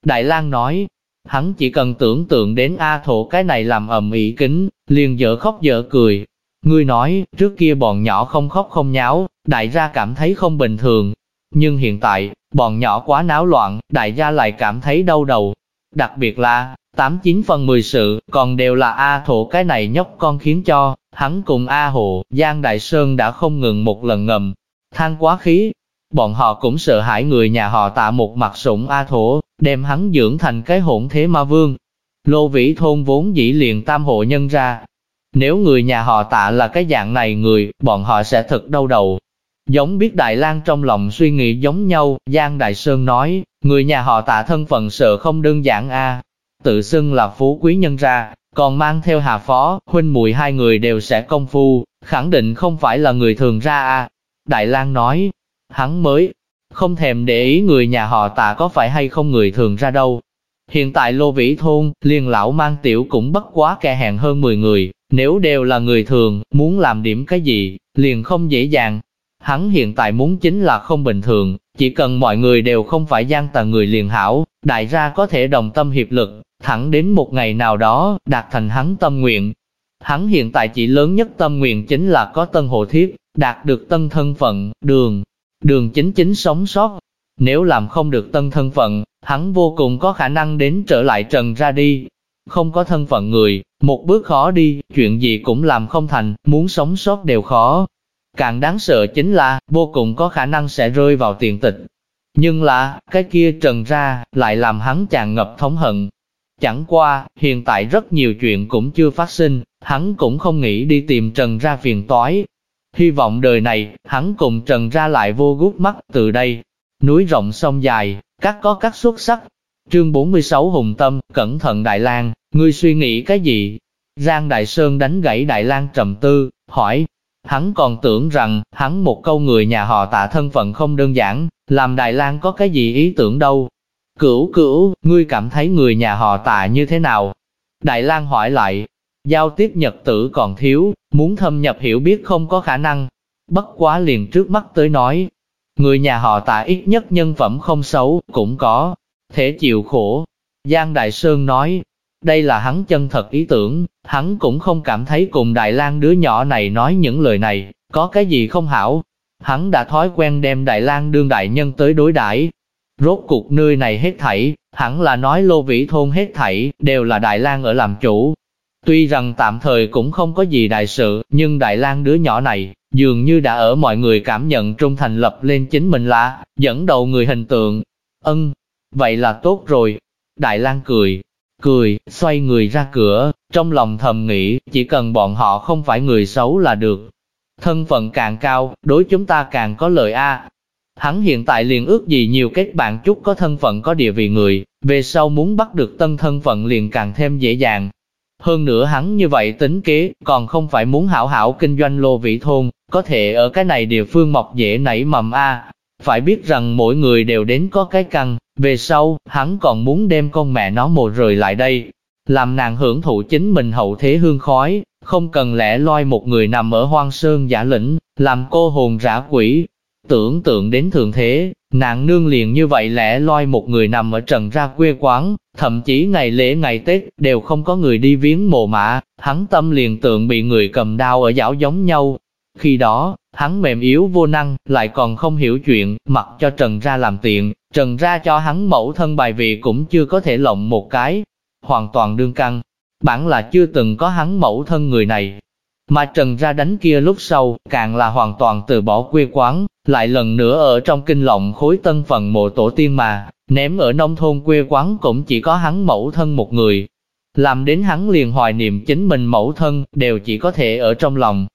Đại lang nói, hắn chỉ cần tưởng tượng đến A Thổ cái này làm ầm ĩ kính, liền dở khóc dở cười. Ngươi nói, trước kia bọn nhỏ không khóc không nháo, đại gia cảm thấy không bình thường. Nhưng hiện tại, bọn nhỏ quá náo loạn, đại gia lại cảm thấy đau đầu. Đặc biệt là, 89 phần 10 sự, còn đều là A Thổ cái này nhóc con khiến cho, hắn cùng A Hồ, Giang Đại Sơn đã không ngừng một lần ngầm, than quá khí. Bọn họ cũng sợ hãi người nhà họ tạ một mặt sủng A Thổ, đem hắn dưỡng thành cái hỗn thế ma vương. Lô vĩ thôn vốn dĩ liền tam hộ nhân ra. Nếu người nhà họ tạ là cái dạng này người, bọn họ sẽ thật đau đầu. Giống biết Đại lang trong lòng suy nghĩ giống nhau, Giang Đại Sơn nói, người nhà họ tạ thân phận sợ không đơn giản a tự xưng là phú quý nhân ra, còn mang theo hà phó, huynh muội hai người đều sẽ công phu, khẳng định không phải là người thường ra à. Đại lang nói, hắn mới không thèm để ý người nhà họ tạ có phải hay không người thường ra đâu. Hiện tại Lô Vĩ Thôn, liên lão mang tiểu cũng bất quá kẻ hẹn hơn 10 người, nếu đều là người thường, muốn làm điểm cái gì, liền không dễ dàng. Hắn hiện tại muốn chính là không bình thường, chỉ cần mọi người đều không phải gian tà người liền hảo, đại gia có thể đồng tâm hiệp lực, thẳng đến một ngày nào đó, đạt thành hắn tâm nguyện. Hắn hiện tại chỉ lớn nhất tâm nguyện chính là có tân hộ thiếp đạt được tân thân phận, đường, đường chính chính sống sót. Nếu làm không được tân thân phận, hắn vô cùng có khả năng đến trở lại trần ra đi. Không có thân phận người, một bước khó đi, chuyện gì cũng làm không thành, muốn sống sót đều khó. Càng đáng sợ chính là, vô cùng có khả năng sẽ rơi vào tiền tịch. Nhưng là, cái kia trần ra, lại làm hắn tràn ngập thống hận, Chẳng qua, hiện tại rất nhiều chuyện cũng chưa phát sinh, hắn cũng không nghĩ đi tìm Trần ra phiền toái. Hy vọng đời này, hắn cùng Trần ra lại vô gút mắt từ đây. Núi rộng sông dài, các có các xuất sắc. Chương 46 Hùng Tâm, cẩn thận Đại lang ngươi suy nghĩ cái gì? Giang Đại Sơn đánh gãy Đại lang trầm tư, hỏi. Hắn còn tưởng rằng, hắn một câu người nhà họ tạ thân phận không đơn giản, làm Đại lang có cái gì ý tưởng đâu, Cửu cửu, ngươi cảm thấy người nhà họ tạ như thế nào? Đại lang hỏi lại, giao tiếp nhật tử còn thiếu, muốn thâm nhập hiểu biết không có khả năng. Bất quá liền trước mắt tới nói, người nhà họ tạ ít nhất nhân phẩm không xấu, cũng có, thể chịu khổ. Giang Đại Sơn nói, đây là hắn chân thật ý tưởng, hắn cũng không cảm thấy cùng Đại lang đứa nhỏ này nói những lời này, có cái gì không hảo. Hắn đã thói quen đem Đại lang đương đại nhân tới đối đãi Rốt cuộc nơi này hết thảy, hẳn là nói lô vĩ thôn hết thảy, đều là Đại lang ở làm chủ. Tuy rằng tạm thời cũng không có gì đại sự, nhưng Đại lang đứa nhỏ này, dường như đã ở mọi người cảm nhận trung thành lập lên chính mình là, dẫn đầu người hình tượng. Ân, vậy là tốt rồi. Đại lang cười, cười, xoay người ra cửa, trong lòng thầm nghĩ, chỉ cần bọn họ không phải người xấu là được. Thân phận càng cao, đối chúng ta càng có lợi a. Hắn hiện tại liền ước gì nhiều kết bạn chút có thân phận có địa vị người, về sau muốn bắt được tân thân phận liền càng thêm dễ dàng. Hơn nữa hắn như vậy tính kế, còn không phải muốn hảo hảo kinh doanh lô vị thôn, có thể ở cái này địa phương mọc dễ nảy mầm A. Phải biết rằng mỗi người đều đến có cái căn, về sau, hắn còn muốn đem con mẹ nó mồ rời lại đây, làm nàng hưởng thụ chính mình hậu thế hương khói, không cần lẽ loi một người nằm ở hoang sơn giả lĩnh, làm cô hồn rã quỷ, Tưởng tượng đến thường thế, nàng nương liền như vậy lẻ loi một người nằm ở trần ra quê quán, thậm chí ngày lễ ngày Tết đều không có người đi viếng mồ mã, hắn tâm liền tượng bị người cầm đao ở giảo giống nhau. Khi đó, hắn mềm yếu vô năng, lại còn không hiểu chuyện, mặc cho Trần ra làm tiện, Trần ra cho hắn mẫu thân bài vị cũng chưa có thể lộng một cái, hoàn toàn đương căng. Bản là chưa từng có hắn mẫu thân người này, mà Trần ra đánh kia lúc sau, càng là hoàn toàn từ bỏ quê quán, lại lần nữa ở trong kinh lộng khối tân phần mộ tổ tiên mà, ném ở nông thôn quê quán cũng chỉ có hắn mẫu thân một người. Làm đến hắn liền hoài niệm chính mình mẫu thân, đều chỉ có thể ở trong lòng.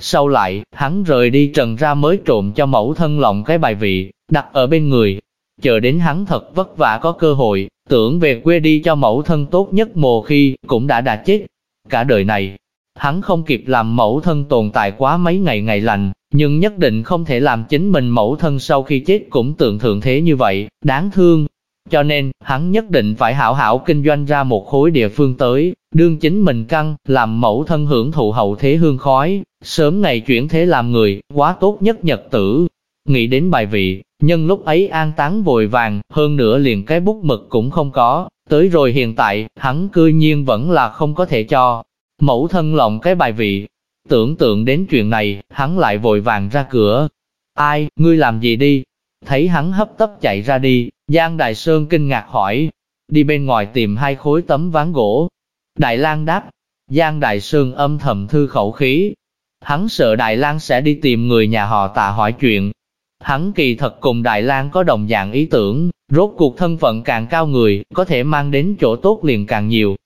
Sau lại, hắn rời đi trần ra mới trộm cho mẫu thân lòng cái bài vị, đặt ở bên người. Chờ đến hắn thật vất vả có cơ hội, tưởng về quê đi cho mẫu thân tốt nhất mồ khi, cũng đã đã chết. Cả đời này, Hắn không kịp làm mẫu thân tồn tại quá mấy ngày ngày lành, nhưng nhất định không thể làm chính mình mẫu thân sau khi chết cũng tượng thượng thế như vậy, đáng thương. Cho nên, hắn nhất định phải hảo hảo kinh doanh ra một khối địa phương tới, đương chính mình căng, làm mẫu thân hưởng thụ hậu thế hương khói, sớm ngày chuyển thế làm người, quá tốt nhất nhật tử. Nghĩ đến bài vị, nhân lúc ấy an táng vội vàng, hơn nữa liền cái bút mực cũng không có, tới rồi hiện tại, hắn cư nhiên vẫn là không có thể cho, Mẫu thân lòng cái bài vị, tưởng tượng đến chuyện này, hắn lại vội vàng ra cửa. Ai, ngươi làm gì đi? Thấy hắn hấp tấp chạy ra đi, Giang Đại Sơn kinh ngạc hỏi, đi bên ngoài tìm hai khối tấm ván gỗ. Đại lang đáp, Giang Đại Sơn âm thầm thư khẩu khí. Hắn sợ Đại lang sẽ đi tìm người nhà họ tạ hỏi chuyện. Hắn kỳ thật cùng Đại lang có đồng dạng ý tưởng, rốt cuộc thân phận càng cao người, có thể mang đến chỗ tốt liền càng nhiều.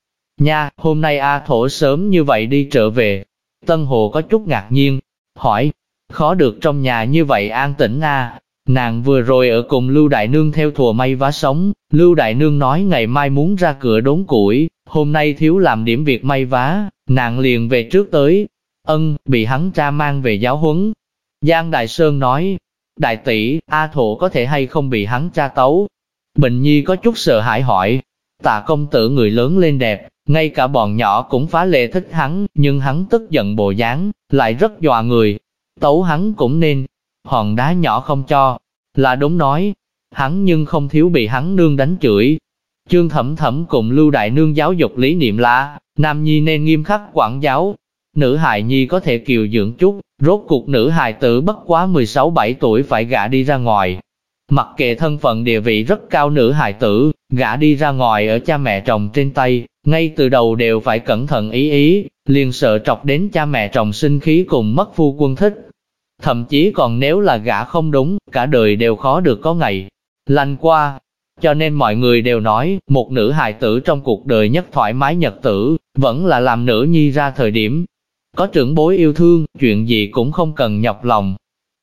Nha, hôm nay A Thổ sớm như vậy đi trở về. Tân Hồ có chút ngạc nhiên, hỏi, khó được trong nhà như vậy an tĩnh à, Nàng vừa rồi ở cùng Lưu Đại Nương theo thùa may vá sống, Lưu Đại Nương nói ngày mai muốn ra cửa đốn củi, hôm nay thiếu làm điểm việc may vá, nàng liền về trước tới. Ân, bị hắn cha mang về giáo huấn. Giang Đại Sơn nói, Đại tỷ, A Thổ có thể hay không bị hắn cha tấu? Bình Nhi có chút sợ hãi hỏi, tạ công tử người lớn lên đẹp, ngay cả bọn nhỏ cũng phá lệ thích hắn, nhưng hắn tức giận bộ dáng, lại rất dọa người. Tấu hắn cũng nên, hòn đá nhỏ không cho, là đúng nói. Hắn nhưng không thiếu bị hắn nương đánh chửi. Trương Thẩm Thẩm cùng Lưu Đại Nương giáo dục lý niệm là, nam nhi nên nghiêm khắc quản giáo. Nữ hài nhi có thể kiều dưỡng chút, rốt cuộc nữ hài tử bất quá 16-7 tuổi phải gả đi ra ngoài, Mặc kệ thân phận địa vị rất cao nữ hài tử, gả đi ra ngoài ở cha mẹ chồng trên tay, ngay từ đầu đều phải cẩn thận ý ý, liền sợ trọc đến cha mẹ chồng sinh khí cùng mất phu quân thích. Thậm chí còn nếu là gã không đúng, cả đời đều khó được có ngày lành qua. Cho nên mọi người đều nói, một nữ hài tử trong cuộc đời nhất thoải mái nhật tử, vẫn là làm nữ nhi ra thời điểm. Có trưởng bối yêu thương, chuyện gì cũng không cần nhọc lòng,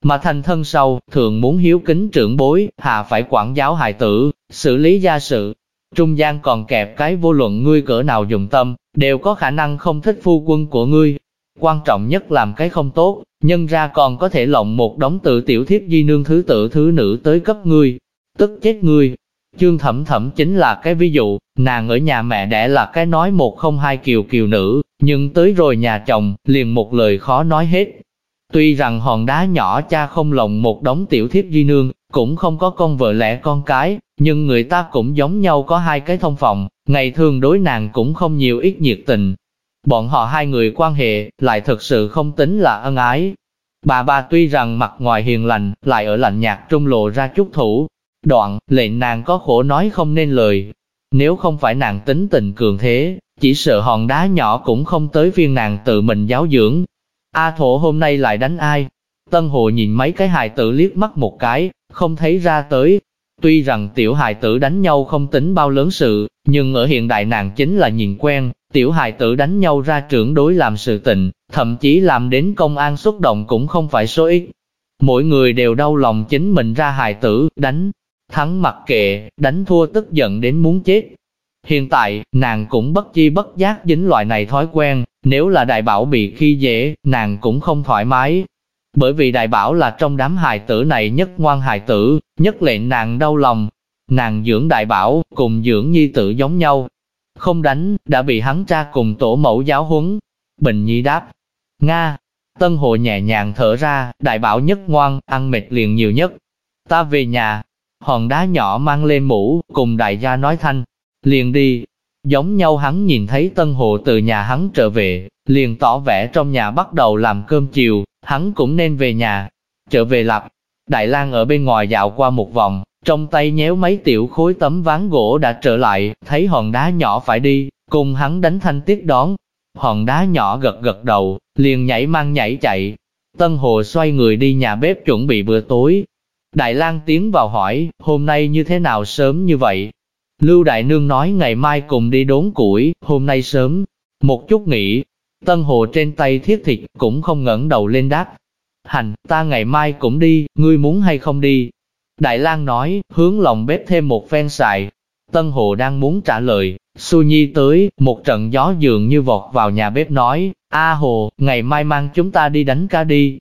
mà thành thân sau, thường muốn hiếu kính trưởng bối, hà phải quản giáo hài tử, xử lý gia sự. Trung gian còn kẹp cái vô luận ngươi cỡ nào dùng tâm, đều có khả năng không thích phu quân của ngươi. Quan trọng nhất làm cái không tốt, nhân ra còn có thể lộng một đống tự tiểu thiết di nương thứ tự thứ nữ tới cấp ngươi, tức chết ngươi. Chương thẩm thẩm chính là cái ví dụ, nàng ở nhà mẹ đẻ là cái nói một không hai kiều kiều nữ, nhưng tới rồi nhà chồng, liền một lời khó nói hết, Tuy rằng hòn đá nhỏ cha không lồng một đống tiểu thiếp di nương, cũng không có con vợ lẽ con cái, nhưng người ta cũng giống nhau có hai cái thông phòng, ngày thường đối nàng cũng không nhiều ít nhiệt tình. Bọn họ hai người quan hệ, lại thực sự không tính là ân ái. Bà bà tuy rằng mặt ngoài hiền lành, lại ở lạnh nhạt trung lộ ra chút thủ. Đoạn, lệnh nàng có khổ nói không nên lời. Nếu không phải nàng tính tình cường thế, chỉ sợ hòn đá nhỏ cũng không tới phiên nàng tự mình giáo dưỡng, A thổ hôm nay lại đánh ai? Tân hồ nhìn mấy cái hài tử liếc mắt một cái, không thấy ra tới. Tuy rằng tiểu hài tử đánh nhau không tính bao lớn sự, nhưng ở hiện đại nàng chính là nhìn quen, tiểu hài tử đánh nhau ra trưởng đối làm sự tình, thậm chí làm đến công an xuất động cũng không phải số ít. Mỗi người đều đau lòng chính mình ra hài tử, đánh, thắng mặc kệ, đánh thua tức giận đến muốn chết. Hiện tại, nàng cũng bất chi bất giác dính loại này thói quen, nếu là đại bảo bị khi dễ, nàng cũng không thoải mái. Bởi vì đại bảo là trong đám hài tử này nhất ngoan hài tử, nhất lệnh nàng đau lòng. Nàng dưỡng đại bảo, cùng dưỡng nhi tử giống nhau. Không đánh, đã bị hắn cha cùng tổ mẫu giáo huấn. Bình nhi đáp, Nga, Tân Hồ nhẹ nhàng thở ra, đại bảo nhất ngoan, ăn mệt liền nhiều nhất. Ta về nhà, hòn đá nhỏ mang lên mũ, cùng đại gia nói thanh, liền đi, Giống nhau hắn nhìn thấy Tân Hộ từ nhà hắn trở về, liền tỏ vẻ trong nhà bắt đầu làm cơm chiều, hắn cũng nên về nhà. Trở về lặp, Đại lang ở bên ngoài dạo qua một vòng, trong tay nhéo mấy tiểu khối tấm ván gỗ đã trở lại, thấy hòn đá nhỏ phải đi, cùng hắn đánh thanh tiết đón. Hòn đá nhỏ gật gật đầu, liền nhảy mang nhảy chạy. Tân Hồ xoay người đi nhà bếp chuẩn bị bữa tối. Đại lang tiến vào hỏi, hôm nay như thế nào sớm như vậy? Lưu Đại Nương nói ngày mai cùng đi đốn củi, hôm nay sớm. Một chút nghỉ, Tân Hồ trên tay thiết thịt cũng không ngẩng đầu lên đáp. Hành, ta ngày mai cũng đi, ngươi muốn hay không đi? Đại lang nói, hướng lòng bếp thêm một phen xài. Tân Hồ đang muốn trả lời, Su Nhi tới, một trận gió dường như vọt vào nhà bếp nói, A Hồ, ngày mai mang chúng ta đi đánh cá đi.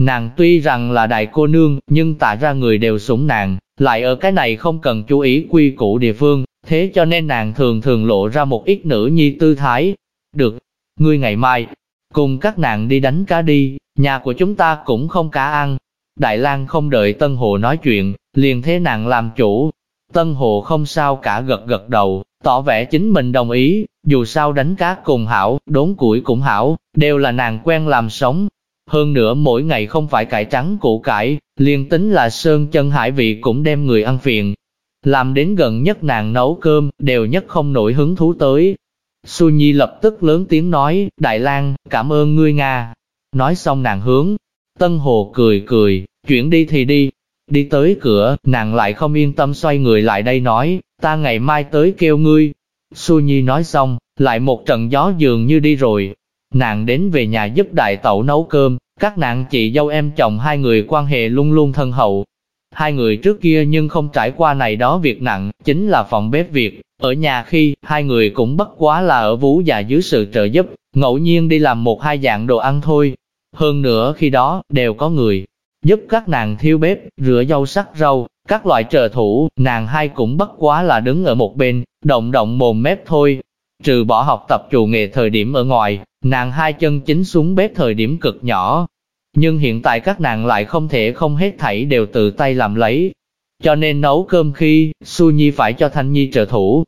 Nàng tuy rằng là đại cô nương, nhưng tạ ra người đều sủng nàng, lại ở cái này không cần chú ý quy củ địa phương, thế cho nên nàng thường thường lộ ra một ít nữ nhi tư thái. Được, ngươi ngày mai, cùng các nàng đi đánh cá đi, nhà của chúng ta cũng không cá ăn. Đại lang không đợi Tân Hồ nói chuyện, liền thế nàng làm chủ. Tân Hồ không sao cả gật gật đầu, tỏ vẻ chính mình đồng ý, dù sao đánh cá cùng hảo, đốn củi cũng hảo, đều là nàng quen làm sống. Hơn nữa mỗi ngày không phải cải trắng củ cải, liền tính là sơn chân hải vị cũng đem người ăn phiền. Làm đến gần nhất nàng nấu cơm, đều nhất không nổi hứng thú tới. Su Nhi lập tức lớn tiếng nói, Đại lang cảm ơn ngươi Nga. Nói xong nàng hướng, Tân Hồ cười cười, chuyển đi thì đi. Đi tới cửa, nàng lại không yên tâm xoay người lại đây nói, ta ngày mai tới kêu ngươi. Su Nhi nói xong, lại một trận gió dường như đi rồi. Nàng đến về nhà giúp đại tẩu nấu cơm, các nàng chị dâu em chồng hai người quan hệ luôn luôn thân hậu. Hai người trước kia nhưng không trải qua này đó việc nặng, chính là phòng bếp việc. Ở nhà khi, hai người cũng bất quá là ở vú già dưới sự trợ giúp, ngẫu nhiên đi làm một hai dạng đồ ăn thôi. Hơn nữa khi đó, đều có người giúp các nàng thiêu bếp, rửa dâu sắc rau, các loại trợ thủ, nàng hai cũng bất quá là đứng ở một bên, động động mồm mép thôi. Trừ bỏ học tập chủ nghề thời điểm ở ngoài, nàng hai chân chính xuống bếp thời điểm cực nhỏ. Nhưng hiện tại các nàng lại không thể không hết thảy đều tự tay làm lấy. Cho nên nấu cơm khi, Su Nhi phải cho Thanh Nhi trợ thủ.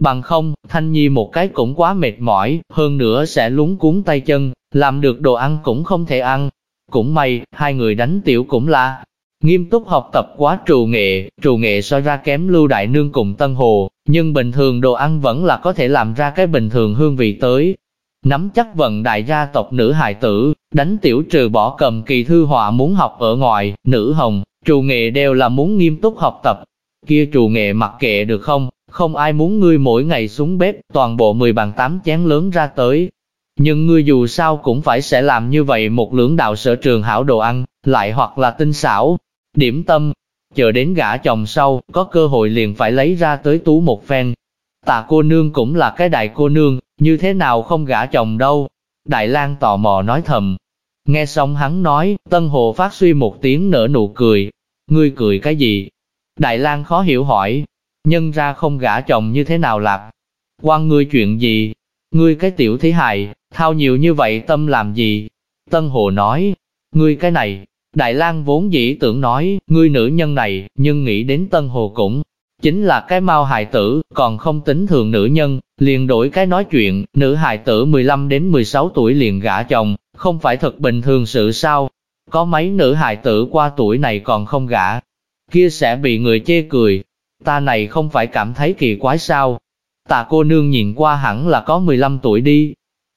Bằng không, Thanh Nhi một cái cũng quá mệt mỏi, hơn nữa sẽ lúng cuốn tay chân, làm được đồ ăn cũng không thể ăn. Cũng may, hai người đánh tiểu cũng là nghiêm túc học tập quá trù nghệ, trù nghệ so ra kém Lưu Đại Nương cùng Tân Hồ, nhưng bình thường đồ ăn vẫn là có thể làm ra cái bình thường hương vị tới. Nắm chắc vận đại gia tộc nữ hài tử, đánh tiểu trừ bỏ cầm kỳ thư họa muốn học ở ngoài, nữ hồng, trù nghệ đều là muốn nghiêm túc học tập. Kia trù nghệ mặc kệ được không, không ai muốn ngươi mỗi ngày xuống bếp, toàn bộ 10 bàn tám chén lớn ra tới, nhưng ngươi dù sao cũng phải sẽ làm như vậy một lưỡng đạo sở trường hảo đồ ăn, lại hoặc là tinh xảo, điểm tâm, chờ đến gả chồng sau, có cơ hội liền phải lấy ra tới tú một phen. Tạ cô nương cũng là cái đại cô nương, như thế nào không gả chồng đâu. Đại lang tò mò nói thầm. Nghe xong hắn nói, Tân Hồ phát suy một tiếng nở nụ cười. Ngươi cười cái gì? Đại lang khó hiểu hỏi. Nhân ra không gả chồng như thế nào lạc? Quan ngươi chuyện gì? Ngươi cái tiểu thí hài, thao nhiều như vậy tâm làm gì? Tân Hồ nói, ngươi cái này, Đại lang vốn dĩ tưởng nói, ngươi nữ nhân này, nhưng nghĩ đến Tân Hồ cũng, chính là cái mau hài tử, còn không tính thường nữ nhân, liền đổi cái nói chuyện, nữ hài tử 15 đến 16 tuổi liền gả chồng, không phải thật bình thường sự sao? Có mấy nữ hài tử qua tuổi này còn không gả, kia sẽ bị người chê cười. Ta này không phải cảm thấy kỳ quái sao? Tạ cô nương nhìn qua hẳn là có 15 tuổi đi.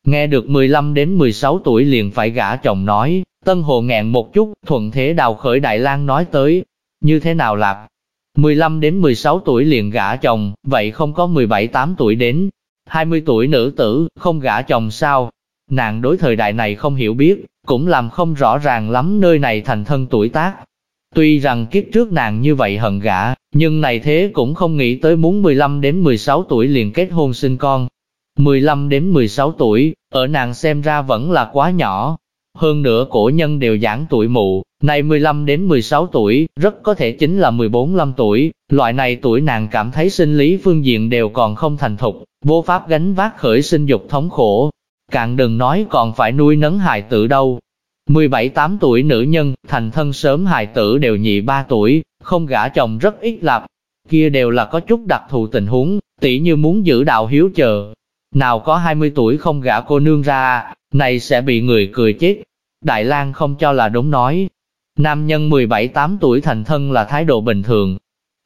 Nghe được 15 đến 16 tuổi liền phải gả chồng nói, Tân Hồ ngẹn một chút, thuận thế đào khởi Đại lang nói tới. Như thế nào lạc? 15 đến 16 tuổi liền gả chồng, vậy không có 17-8 tuổi đến. 20 tuổi nữ tử, không gả chồng sao? Nàng đối thời đại này không hiểu biết, cũng làm không rõ ràng lắm nơi này thành thân tuổi tác. Tuy rằng kiếp trước nàng như vậy hận gả, nhưng này thế cũng không nghĩ tới muốn 15 đến 16 tuổi liền kết hôn sinh con. 15 đến 16 tuổi, ở nàng xem ra vẫn là quá nhỏ. Hơn nữa cổ nhân đều giảng tuổi mụ, này 15 đến 16 tuổi, rất có thể chính là 14-15 tuổi, loại này tuổi nàng cảm thấy sinh lý phương diện đều còn không thành thục, vô pháp gánh vác khởi sinh dục thống khổ. Càng đừng nói còn phải nuôi nấng hài tử đâu. 17-8 tuổi nữ nhân, thành thân sớm hài tử đều nhị 3 tuổi, không gả chồng rất ít lạp. Kia đều là có chút đặc thù tình huống, tỉ như muốn giữ đạo hiếu chờ. Nào có 20 tuổi không gả cô nương ra, này sẽ bị người cười chết. Đại lang không cho là đúng nói. Nam nhân 17-8 tuổi thành thân là thái độ bình thường.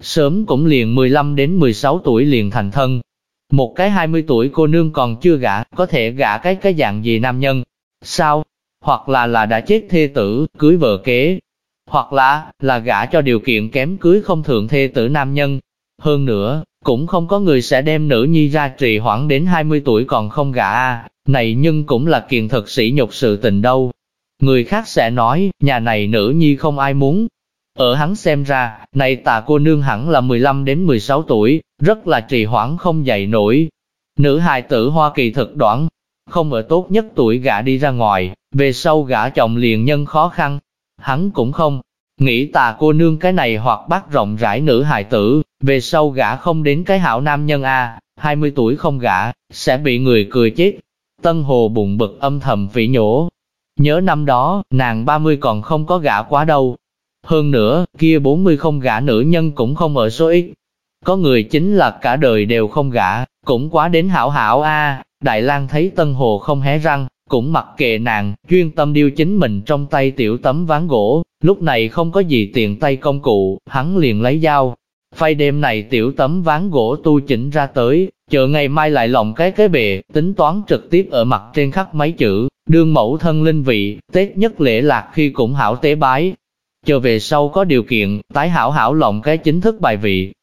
Sớm cũng liền 15 đến 16 tuổi liền thành thân. Một cái 20 tuổi cô nương còn chưa gả, có thể gả cái cái dạng gì nam nhân? Sao? Hoặc là là đã chết thê tử, cưới vợ kế. Hoặc là, là gả cho điều kiện kém cưới không thượng thê tử nam nhân. Hơn nữa, cũng không có người sẽ đem nữ nhi ra trì hoãn đến 20 tuổi còn không gả a này nhưng cũng là kiện thực sĩ nhục sự tình đâu. Người khác sẽ nói, nhà này nữ nhi không ai muốn. Ở hắn xem ra, này tà cô nương hẳn là 15 đến 16 tuổi, rất là trì hoãn không dậy nổi. Nữ hài tử Hoa Kỳ thật đoạn, không ở tốt nhất tuổi gả đi ra ngoài, về sau gả chồng liền nhân khó khăn. Hắn cũng không, nghĩ tà cô nương cái này hoặc bắt rộng rãi nữ hài tử, về sau gả không đến cái hảo nam nhân A, 20 tuổi không gả, sẽ bị người cười chết. Tân Hồ bụng bực âm thầm phỉ nhổ. Nhớ năm đó, nàng 30 còn không có gả quá đâu. Hơn nữa, kia 40 không gả nữ nhân cũng không ở số ít. Có người chính là cả đời đều không gả, cũng quá đến hảo hảo a. Đại lang thấy Tân Hồ không hé răng, cũng mặc kệ nàng, chuyên tâm điêu chính mình trong tay tiểu tấm ván gỗ, lúc này không có gì tiền tay công cụ, hắn liền lấy dao, Phay đêm này tiểu tấm ván gỗ tu chỉnh ra tới, chờ ngày mai lại lộng cái cái bề, tính toán trực tiếp ở mặt trên khắc mấy chữ, đương mẫu thân linh vị, Tết nhất lễ lạc khi cũng hảo tế bái. Chờ về sau có điều kiện, tái hảo hảo lộng cái chính thức bài vị.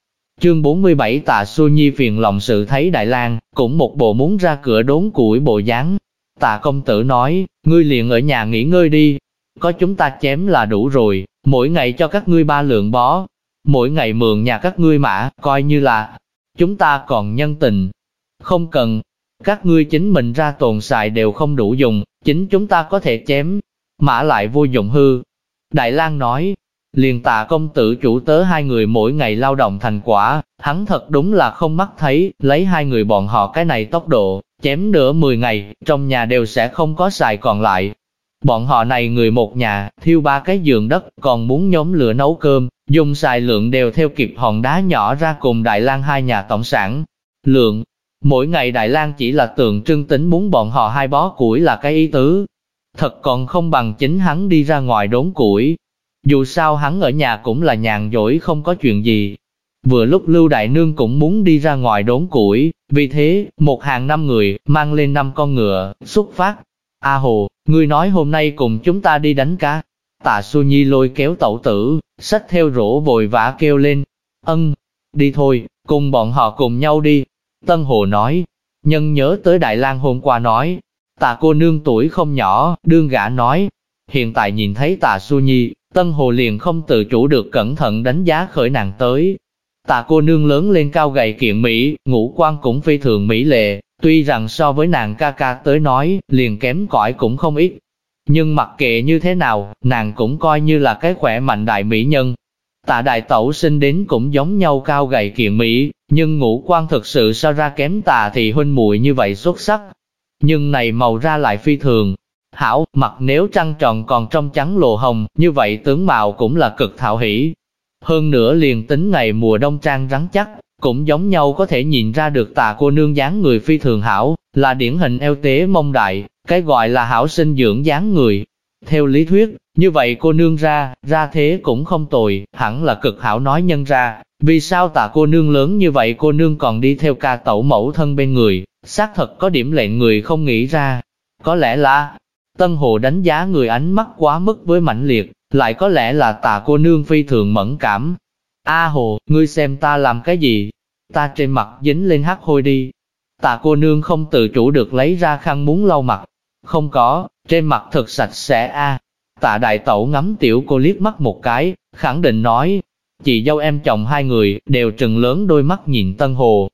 Chương 47 tạ Xu Nhi phiền lòng sự thấy Đại lang cũng một bộ muốn ra cửa đốn củi bộ dáng. Tạ công tử nói, ngươi liền ở nhà nghỉ ngơi đi, có chúng ta chém là đủ rồi, mỗi ngày cho các ngươi ba lượng bó, mỗi ngày mượn nhà các ngươi mã, coi như là chúng ta còn nhân tình. Không cần, các ngươi chính mình ra tồn xài đều không đủ dùng, chính chúng ta có thể chém, mã lại vô dụng hư. Đại lang nói, liền tạ công tử chủ tớ hai người mỗi ngày lao động thành quả, hắn thật đúng là không mắt thấy, lấy hai người bọn họ cái này tốc độ, chém nửa 10 ngày, trong nhà đều sẽ không có xài còn lại, Bọn họ này người một nhà, thiêu ba cái giường đất, còn muốn nhóm lửa nấu cơm, dùng xài lượng đều theo kịp hòn đá nhỏ ra cùng Đại lang hai nhà tổng sản. Lượng, mỗi ngày Đại lang chỉ là tượng trưng tính muốn bọn họ hai bó củi là cái ý tứ. Thật còn không bằng chính hắn đi ra ngoài đốn củi. Dù sao hắn ở nhà cũng là nhàn dỗi không có chuyện gì. Vừa lúc Lưu Đại Nương cũng muốn đi ra ngoài đốn củi, vì thế, một hàng năm người, mang lên năm con ngựa, xuất phát, A Hồ, ngươi nói hôm nay cùng chúng ta đi đánh cá. Tạ Xu Nhi lôi kéo tẩu tử, sách theo rổ vội vã kêu lên. Ân, đi thôi, cùng bọn họ cùng nhau đi. Tân Hồ nói, nhân nhớ tới Đại lang hôm qua nói. tà cô nương tuổi không nhỏ, đương gã nói. Hiện tại nhìn thấy tà Su Nhi, Tân Hồ liền không tự chủ được cẩn thận đánh giá khởi nàng tới. Tà cô nương lớn lên cao gầy kiện Mỹ, ngũ quan cũng phi thường Mỹ lệ, Tuy rằng so với nàng ca ca tới nói, liền kém cỏi cũng không ít. Nhưng mặc kệ như thế nào, nàng cũng coi như là cái khỏe mạnh đại mỹ nhân. Tạ đại tẩu sinh đến cũng giống nhau cao gầy kiện mỹ, nhưng ngũ quan thực sự so ra kém tà thì huynh muội như vậy xuất sắc. Nhưng này màu ra lại phi thường. Hảo, mặt nếu trăng tròn còn trong trắng lộ hồng, như vậy tướng mạo cũng là cực thảo hỷ. Hơn nữa liền tính ngày mùa đông trang rắn chắc, cũng giống nhau có thể nhìn ra được tà cô nương dáng người phi thường hảo, là điển hình eo tế mông đại, cái gọi là hảo sinh dưỡng dáng người. Theo lý thuyết, như vậy cô nương ra, ra thế cũng không tồi, hẳn là cực hảo nói nhân ra, vì sao tạ cô nương lớn như vậy cô nương còn đi theo ca tẩu mẫu thân bên người, xác thật có điểm lệnh người không nghĩ ra. Có lẽ là, Tân Hồ đánh giá người ánh mắt quá mức với mãnh liệt, lại có lẽ là tạ cô nương phi thường mẫn cảm, A Hồ, ngươi xem ta làm cái gì? Ta trên mặt dính lên hắc hôi đi. Tạ cô nương không tự chủ được lấy ra khăn muốn lau mặt. Không có, trên mặt thật sạch sẽ a. Tạ đại tẩu ngắm tiểu cô liếc mắt một cái, khẳng định nói. Chị dâu em chồng hai người đều trừng lớn đôi mắt nhìn Tân Hồ.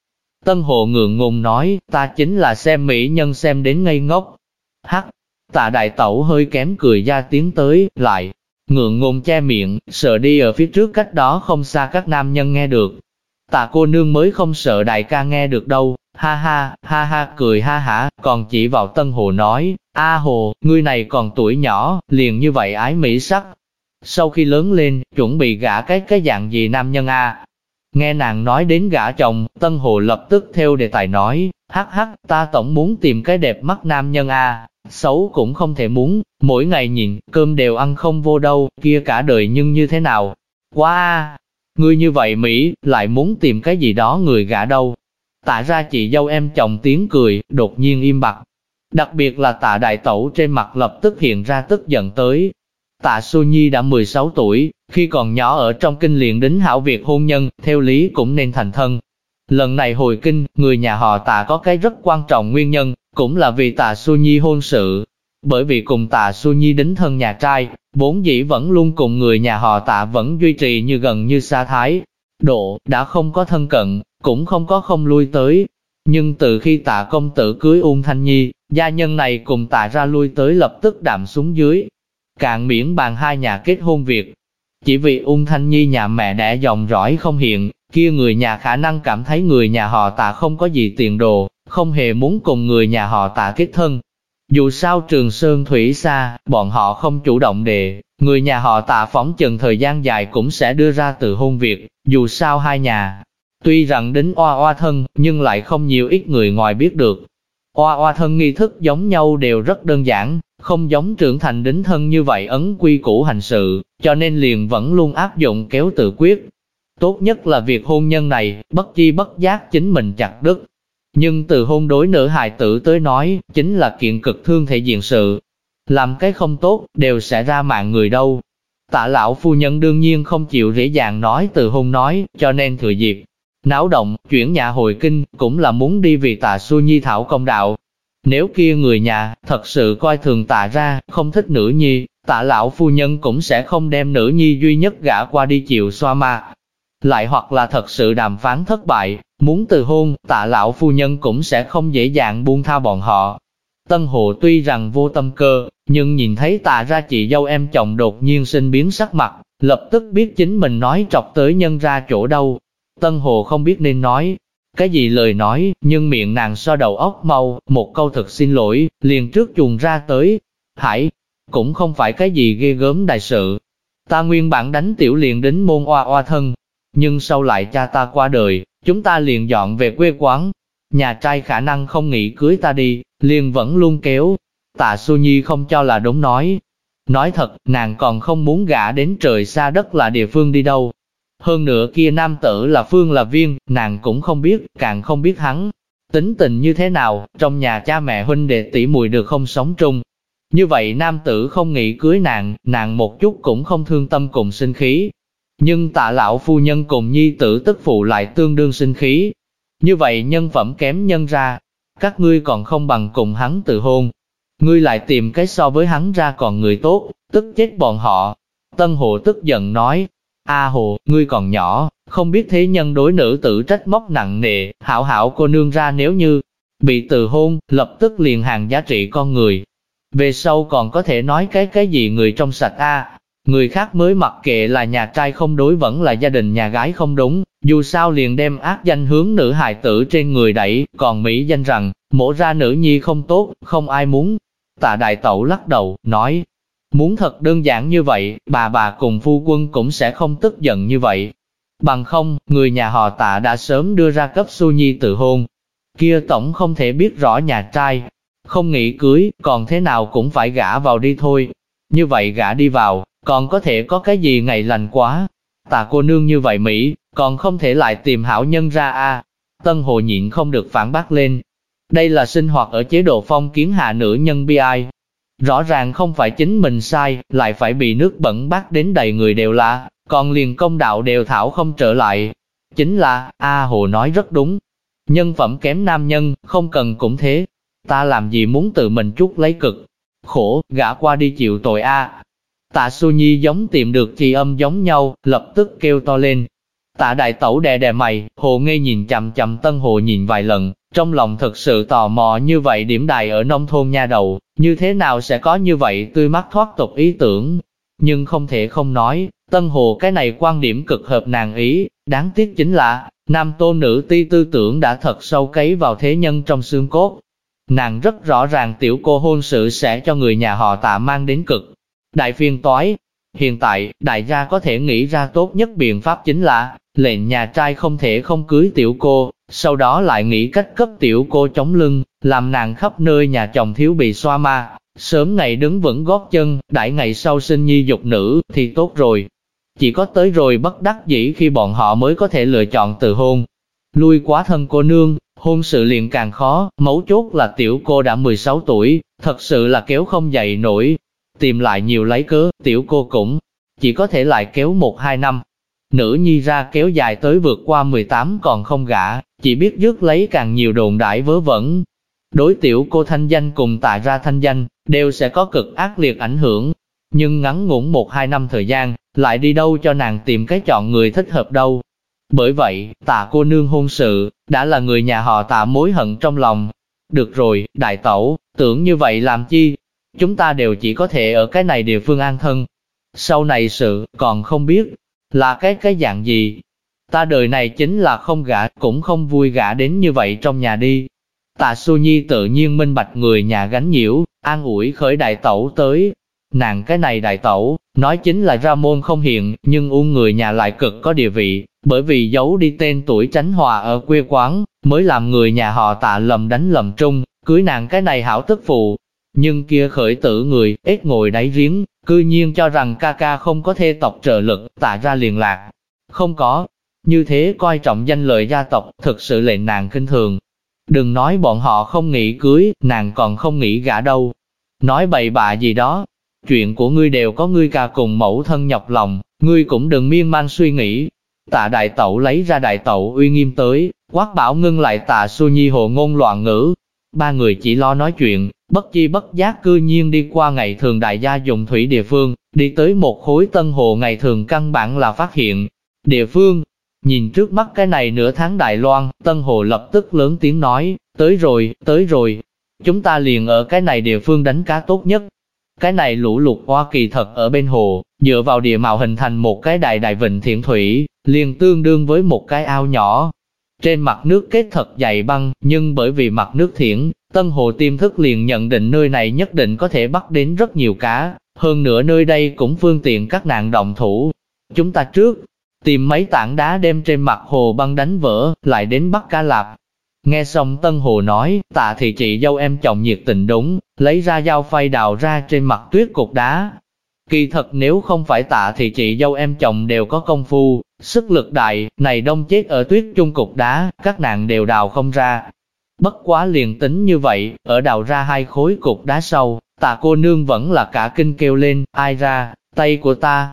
Tân Hồ ngượng ngùng nói, ta chính là xem mỹ nhân xem đến ngây ngốc. Hắc, tạ đại tẩu hơi kém cười ra tiếng tới, lại, ngượng ngùng che miệng, sợ đi ở phía trước cách đó không xa các nam nhân nghe được. Tạ cô nương mới không sợ đại ca nghe được đâu, ha ha, ha ha, cười ha hả, còn chỉ vào Tân Hồ nói, A Hồ, ngươi này còn tuổi nhỏ, liền như vậy ái mỹ sắc. Sau khi lớn lên, chuẩn bị gả cái cái dạng gì nam nhân a? Nghe nàng nói đến gả chồng, Tân Hồ lập tức theo đề tài nói, hắc hắc, ta tổng muốn tìm cái đẹp mắt nam nhân a, xấu cũng không thể muốn, mỗi ngày nhìn, cơm đều ăn không vô đâu, kia cả đời nhưng như thế nào? Quá wow. Ngươi như vậy Mỹ, lại muốn tìm cái gì đó người gả đâu. Tạ ra chị dâu em chồng tiếng cười, đột nhiên im bặt. Đặc biệt là tạ đại tẩu trên mặt lập tức hiện ra tức giận tới. Tạ Xu Nhi đã 16 tuổi, khi còn nhỏ ở trong kinh liền đính hảo việc hôn nhân, theo lý cũng nên thành thân. Lần này hồi kinh, người nhà họ tạ có cái rất quan trọng nguyên nhân, cũng là vì tạ Xu Nhi hôn sự. Bởi vì cùng tạ Xu Nhi đính thân nhà trai, vốn dĩ vẫn luôn cùng người nhà họ tạ vẫn duy trì như gần như xa thái. Độ, đã không có thân cận, cũng không có không lui tới. Nhưng từ khi tạ công tử cưới Uông Thanh Nhi, gia nhân này cùng tạ ra lui tới lập tức đạm xuống dưới. Cạn miễn bàn hai nhà kết hôn việc. Chỉ vì Uông Thanh Nhi nhà mẹ đẻ dòng dõi không hiện, kia người nhà khả năng cảm thấy người nhà họ tạ không có gì tiền đồ, không hề muốn cùng người nhà họ tạ kết thân. Dù sao trường Sơn Thủy xa, bọn họ không chủ động đề, người nhà họ tạ phóng chừng thời gian dài cũng sẽ đưa ra từ hôn việc, dù sao hai nhà. Tuy rằng đến oa oa thân, nhưng lại không nhiều ít người ngoài biết được. Oa oa thân nghi thức giống nhau đều rất đơn giản, không giống trưởng thành đính thân như vậy ấn quy củ hành sự, cho nên liền vẫn luôn áp dụng kéo tự quyết. Tốt nhất là việc hôn nhân này, bất chi bất giác chính mình chặt đứt. Nhưng từ hôn đối nữ hài tử tới nói, chính là kiện cực thương thể diện sự. Làm cái không tốt, đều sẽ ra mạng người đâu. Tạ lão phu nhân đương nhiên không chịu dễ dàng nói từ hôn nói, cho nên thừa dịp. Náo động, chuyển nhà hồi kinh, cũng là muốn đi vì tạ su nhi thảo công đạo, nếu kia người nhà, thật sự coi thường tạ ra, không thích nữ nhi, tạ lão phu nhân cũng sẽ không đem nữ nhi duy nhất gả qua đi chịu xoa ma. Lại hoặc là thật sự đàm phán thất bại, muốn từ hôn, tạ lão phu nhân cũng sẽ không dễ dàng buông tha bọn họ. Tân Hồ tuy rằng vô tâm cơ, nhưng nhìn thấy tạ ra chị dâu em chồng đột nhiên sinh biến sắc mặt, lập tức biết chính mình nói trọc tới nhân ra chỗ đâu. Tân Hồ không biết nên nói, cái gì lời nói, nhưng miệng nàng so đầu óc mau, một câu thật xin lỗi, liền trước chuồng ra tới. Hải, cũng không phải cái gì ghê gớm đại sự. Ta nguyên bản đánh tiểu liền đến môn oa oa thân, nhưng sau lại cha ta qua đời, chúng ta liền dọn về quê quán. Nhà trai khả năng không nghĩ cưới ta đi, liền vẫn luôn kéo. Tạ Xu Nhi không cho là đúng nói. Nói thật, nàng còn không muốn gả đến trời xa đất là địa phương đi đâu, hơn nữa kia nam tử là Phương là Viên, nàng cũng không biết, càng không biết hắn. Tính tình như thế nào, trong nhà cha mẹ huynh đệ tỷ muội được không sống chung. Như vậy nam tử không nghĩ cưới nàng, nàng một chút cũng không thương tâm cùng sinh khí. Nhưng tạ lão phu nhân cùng nhi tử tức phụ lại tương đương sinh khí. Như vậy nhân phẩm kém nhân ra, các ngươi còn không bằng cùng hắn tự hôn. Ngươi lại tìm cái so với hắn ra còn người tốt, tức chết bọn họ. Tân hộ tức giận nói, A Hồ, ngươi còn nhỏ, không biết thế nhân đối nữ tử trách móc nặng nề, hảo hảo cô nương ra nếu như bị từ hôn, lập tức liền hàng giá trị con người. Về sau còn có thể nói cái cái gì người trong sạch a Người khác mới mặc kệ là nhà trai không đối vẫn là gia đình nhà gái không đúng, dù sao liền đem ác danh hướng nữ hài tử trên người đẩy, còn Mỹ danh rằng, mổ ra nữ nhi không tốt, không ai muốn. Tạ đại tẩu lắc đầu, nói, Muốn thật đơn giản như vậy, bà bà cùng phu quân cũng sẽ không tức giận như vậy. Bằng không, người nhà họ tạ đã sớm đưa ra cấp su nhi tự hôn. Kia tổng không thể biết rõ nhà trai, không nghĩ cưới, còn thế nào cũng phải gả vào đi thôi. Như vậy gả đi vào, còn có thể có cái gì ngày lành quá. Tạ cô nương như vậy Mỹ, còn không thể lại tìm hảo nhân ra a Tân Hồ nhịn không được phản bác lên. Đây là sinh hoạt ở chế độ phong kiến hạ nữ nhân bi ai, Rõ ràng không phải chính mình sai, lại phải bị nước bẩn bắt đến đầy người đều là, còn liền công đạo đều thảo không trở lại. Chính là, A Hồ nói rất đúng. Nhân phẩm kém nam nhân, không cần cũng thế. Ta làm gì muốn tự mình chút lấy cực. Khổ, gã qua đi chịu tội A. Tạ Su Nhi giống tìm được chi âm giống nhau, lập tức kêu to lên. Tạ đại tẩu đè đè mày, hồ ngây nhìn chậm chậm tân hồ nhìn vài lần, trong lòng thật sự tò mò như vậy điểm đài ở nông thôn nha đầu, như thế nào sẽ có như vậy tươi mắt thoát tục ý tưởng. Nhưng không thể không nói, Tân Hồ cái này quan điểm cực hợp nàng ý, đáng tiếc chính là, nam tôn nữ ti tư tưởng đã thật sâu cấy vào thế nhân trong xương cốt. Nàng rất rõ ràng tiểu cô hôn sự sẽ cho người nhà họ tạ mang đến cực. Đại phiên toái, hiện tại, đại gia có thể nghĩ ra tốt nhất biện pháp chính là, lệnh nhà trai không thể không cưới tiểu cô, sau đó lại nghĩ cách cấp tiểu cô chống lưng, làm nàng khắp nơi nhà chồng thiếu bị xoa ma, Sớm ngày đứng vững gót chân, đại ngày sau sinh nhi dục nữ, thì tốt rồi. Chỉ có tới rồi bất đắc dĩ khi bọn họ mới có thể lựa chọn từ hôn. Lui quá thân cô nương, hôn sự liền càng khó, mấu chốt là tiểu cô đã 16 tuổi, thật sự là kéo không dậy nổi. Tìm lại nhiều lấy cớ, tiểu cô cũng chỉ có thể lại kéo một hai năm. Nữ nhi ra kéo dài tới vượt qua 18 còn không gả, chỉ biết dứt lấy càng nhiều đồn đại vớ vẩn. Đối tiểu cô thanh danh cùng tạ ra thanh danh, đều sẽ có cực ác liệt ảnh hưởng. Nhưng ngắn ngủn một hai năm thời gian, lại đi đâu cho nàng tìm cái chọn người thích hợp đâu. Bởi vậy, tạ cô nương hôn sự, đã là người nhà họ tạ mối hận trong lòng. Được rồi, đại tẩu, tưởng như vậy làm chi? Chúng ta đều chỉ có thể ở cái này địa phương an thân. Sau này sự, còn không biết, là cái cái dạng gì. Ta đời này chính là không gả, cũng không vui gả đến như vậy trong nhà đi. Tạ Xu Nhi tự nhiên minh bạch người nhà gánh nhiễu, an ủi khởi đại tẩu tới. Nàng cái này đại tẩu, nói chính là ra môn không hiện, nhưng uống người nhà lại cực có địa vị, bởi vì giấu đi tên tuổi tránh hòa ở quê quán, mới làm người nhà họ tạ lầm đánh lầm trung, cưới nàng cái này hảo tức phụ. Nhưng kia khởi tử người, ít ngồi đáy riếng, cư nhiên cho rằng ca ca không có thê tộc trợ lực, tạ ra liền lạc. Không có, như thế coi trọng danh lợi gia tộc, thực sự lệnh nàng kinh thường. Đừng nói bọn họ không nghĩ cưới, nàng còn không nghĩ gả đâu. Nói bậy bạ gì đó, chuyện của ngươi đều có ngươi ca cùng mẫu thân nhọc lòng, ngươi cũng đừng miên man suy nghĩ, Tạ đại tẩu lấy ra đại tẩu uy nghiêm tới, quát bảo ngưng lại tạ su nhi hồ ngôn loạn ngữ. Ba người chỉ lo nói chuyện, bất chi bất giác cư nhiên đi qua ngày thường đại gia dùng thủy địa phương, đi tới một khối tân hồ ngày thường căn bản là phát hiện. Địa phương, nhìn trước mắt cái này nửa tháng Đài Loan, tân hồ lập tức lớn tiếng nói, tới rồi, tới rồi. Chúng ta liền ở cái này địa phương đánh cá tốt nhất, cái này lũ lụt Hoa Kỳ thật ở bên hồ, dựa vào địa mạo hình thành một cái đại đại vịnh thiện thủy, liền tương đương với một cái ao nhỏ. Trên mặt nước kết thật dày băng, nhưng bởi vì mặt nước thiển, Tân Hồ tiêm thức liền nhận định nơi này nhất định có thể bắt đến rất nhiều cá, hơn nữa nơi đây cũng phương tiện các nạn động thủ. Chúng ta trước, tìm mấy tảng đá đem trên mặt hồ băng đánh vỡ, lại đến bắt cá lạp, Nghe xong Tân Hồ nói, tạ thì chị dâu em chồng nhiệt tình đúng, lấy ra dao phay đào ra trên mặt tuyết cục đá. Kỳ thật nếu không phải tạ thì chị dâu em chồng đều có công phu, sức lực đại, này đông chết ở tuyết chung cục đá, các nàng đều đào không ra. Bất quá liền tính như vậy, ở đào ra hai khối cục đá sâu, tạ cô nương vẫn là cả kinh kêu lên, ai ra, tay của ta.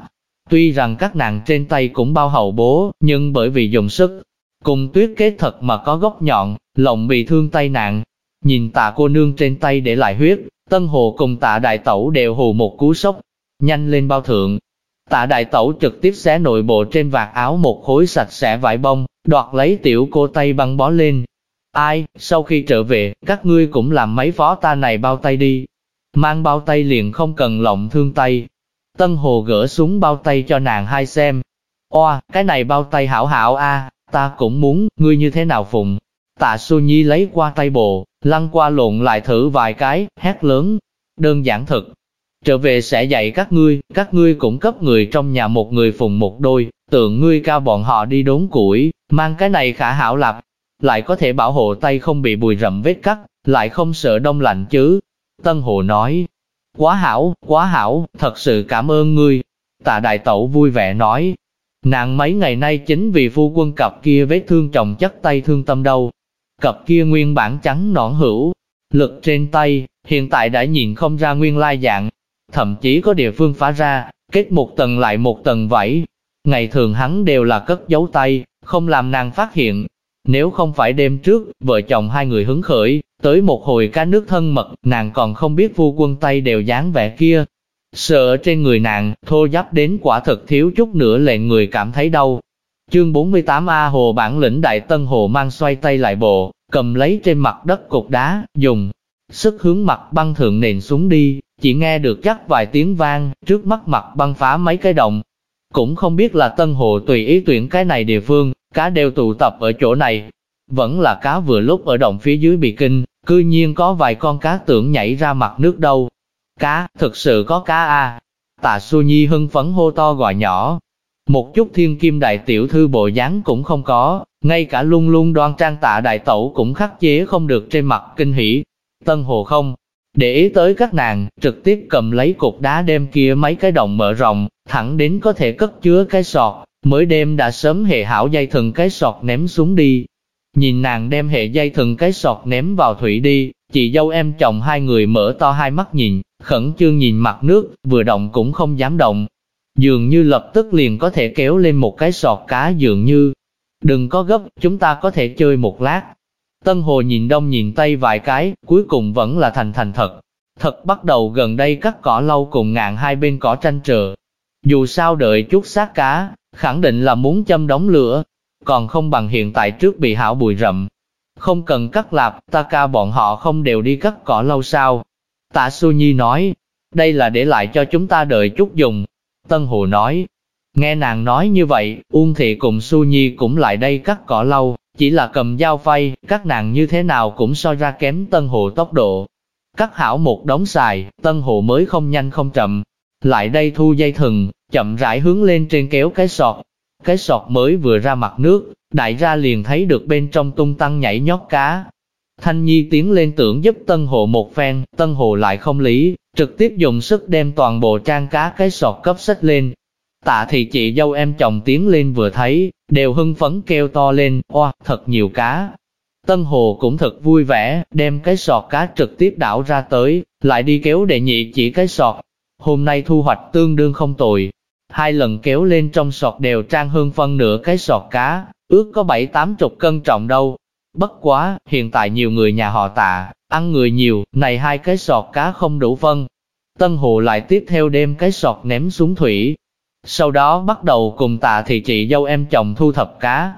Tuy rằng các nàng trên tay cũng bao hậu bố, nhưng bởi vì dùng sức, Cùng tuyết kết thật mà có góc nhọn, lộng bị thương tay nạn. Nhìn tạ cô nương trên tay để lại huyết, tân hồ cùng tạ đại tẩu đều hù một cú sốc, nhanh lên bao thượng. Tạ đại tẩu trực tiếp xé nội bộ trên vạt áo một khối sạch sẽ vải bông, đoạt lấy tiểu cô tay băng bó lên. Ai, sau khi trở về, các ngươi cũng làm mấy phó ta này bao tay đi. Mang bao tay liền không cần lộng thương tay. Tân hồ gỡ xuống bao tay cho nàng hai xem. Oa, cái này bao tay hảo hảo a, ta cũng muốn, ngươi như thế nào phụng. Tạ Xu Nhi lấy qua tay bộ, lăn qua lộn lại thử vài cái, hét lớn. Đơn giản thật. Trở về sẽ dạy các ngươi, các ngươi cũng cấp người trong nhà một người phùng một đôi, tượng ngươi cao bọn họ đi đốn củi, mang cái này khả hảo lạp, lại có thể bảo hộ tay không bị bùi rậm vết cắt, lại không sợ đông lạnh chứ. Tân Hồ nói, quá hảo, quá hảo, thật sự cảm ơn ngươi. Tạ Đại Tẩu vui vẻ nói, Nàng mấy ngày nay chính vì phu quân cặp kia vết thương chồng chất tay thương tâm đâu. Cặp kia nguyên bản trắng nõn hữu, lực trên tay, hiện tại đã nhìn không ra nguyên lai dạng. Thậm chí có địa phương phá ra, kết một tầng lại một tầng vẫy. Ngày thường hắn đều là cất giấu tay, không làm nàng phát hiện. Nếu không phải đêm trước, vợ chồng hai người hứng khởi, tới một hồi cá nước thân mật, nàng còn không biết phu quân tay đều dáng vẻ kia, Sợ trên người nàng, thô giáp đến quả thật thiếu chút nữa lệnh người cảm thấy đau. Chương 48A Hồ bản lĩnh Đại Tân Hồ mang xoay tay lại bộ, cầm lấy trên mặt đất cục đá, dùng sức hướng mặt băng thượng nền xuống đi, chỉ nghe được chắc vài tiếng vang, trước mắt mặt băng phá mấy cái động. Cũng không biết là Tân Hồ tùy ý tuyển cái này địa phương, cá đều tụ tập ở chỗ này. Vẫn là cá vừa lúc ở động phía dưới bị kinh, cư nhiên có vài con cá tưởng nhảy ra mặt nước đâu, Cá, thực sự có cá à. Tạ Xu Nhi hưng phấn hô to gọi nhỏ. Một chút thiên kim đại tiểu thư bộ dáng cũng không có, ngay cả lung lung đoan trang tạ đại tẩu cũng khắc chế không được trên mặt kinh hỉ. Tân hồ không, để ý tới các nàng, trực tiếp cầm lấy cục đá đem kia mấy cái đồng mở rộng, thẳng đến có thể cất chứa cái sọt, mới đêm đã sớm hệ hảo dây thừng cái sọt ném xuống đi. Nhìn nàng đem hệ dây thừng cái sọt ném vào thủy đi, chị dâu em chồng hai người mở to hai mắt nhìn, khẩn trương nhìn mặt nước, vừa động cũng không dám động. Dường như lập tức liền có thể kéo lên một cái sọt cá dường như. Đừng có gấp, chúng ta có thể chơi một lát. Tân Hồ nhìn đông nhìn tây vài cái, cuối cùng vẫn là thành thành thật. Thật bắt đầu gần đây cắt cỏ lâu cùng ngạn hai bên cỏ tranh trợ. Dù sao đợi chút sát cá, khẳng định là muốn châm đóng lửa, còn không bằng hiện tại trước bị hảo bụi rậm. Không cần cắt lạp, ta ca bọn họ không đều đi cắt cỏ lâu sao. Tạ Su Nhi nói, đây là để lại cho chúng ta đợi chút dùng. Tân Hồ nói, nghe nàng nói như vậy, Uông Thị cùng Su Nhi cũng lại đây cắt cỏ lâu, chỉ là cầm dao phay, các nàng như thế nào cũng so ra kém Tân Hồ tốc độ. Cắt hảo một đống xài, Tân Hồ mới không nhanh không chậm. Lại đây thu dây thừng, chậm rãi hướng lên trên kéo cái sọt. Cái sọt mới vừa ra mặt nước, đại ra liền thấy được bên trong tung tăng nhảy nhót cá. Thanh Nhi tiến lên tưởng giúp Tân Hồ một phen, Tân Hồ lại không lý, trực tiếp dùng sức đem toàn bộ trang cá cái sọt cấp sách lên. Tạ thì chị dâu em chồng tiến lên vừa thấy, đều hưng phấn kêu to lên, oa, thật nhiều cá. Tân Hồ cũng thật vui vẻ, đem cái sọt cá trực tiếp đảo ra tới, lại đi kéo đệ nhị chỉ cái sọt. Hôm nay thu hoạch tương đương không tồi. Hai lần kéo lên trong sọt đều trang hơn phân nửa cái sọt cá, ước có bảy tám chục cân trọng đâu. Bất quá, hiện tại nhiều người nhà họ tạ, ăn người nhiều, này hai cái sọt cá không đủ phân. Tân Hồ lại tiếp theo đem cái sọt ném xuống thủy, sau đó bắt đầu cùng tạ thị chị dâu em chồng thu thập cá.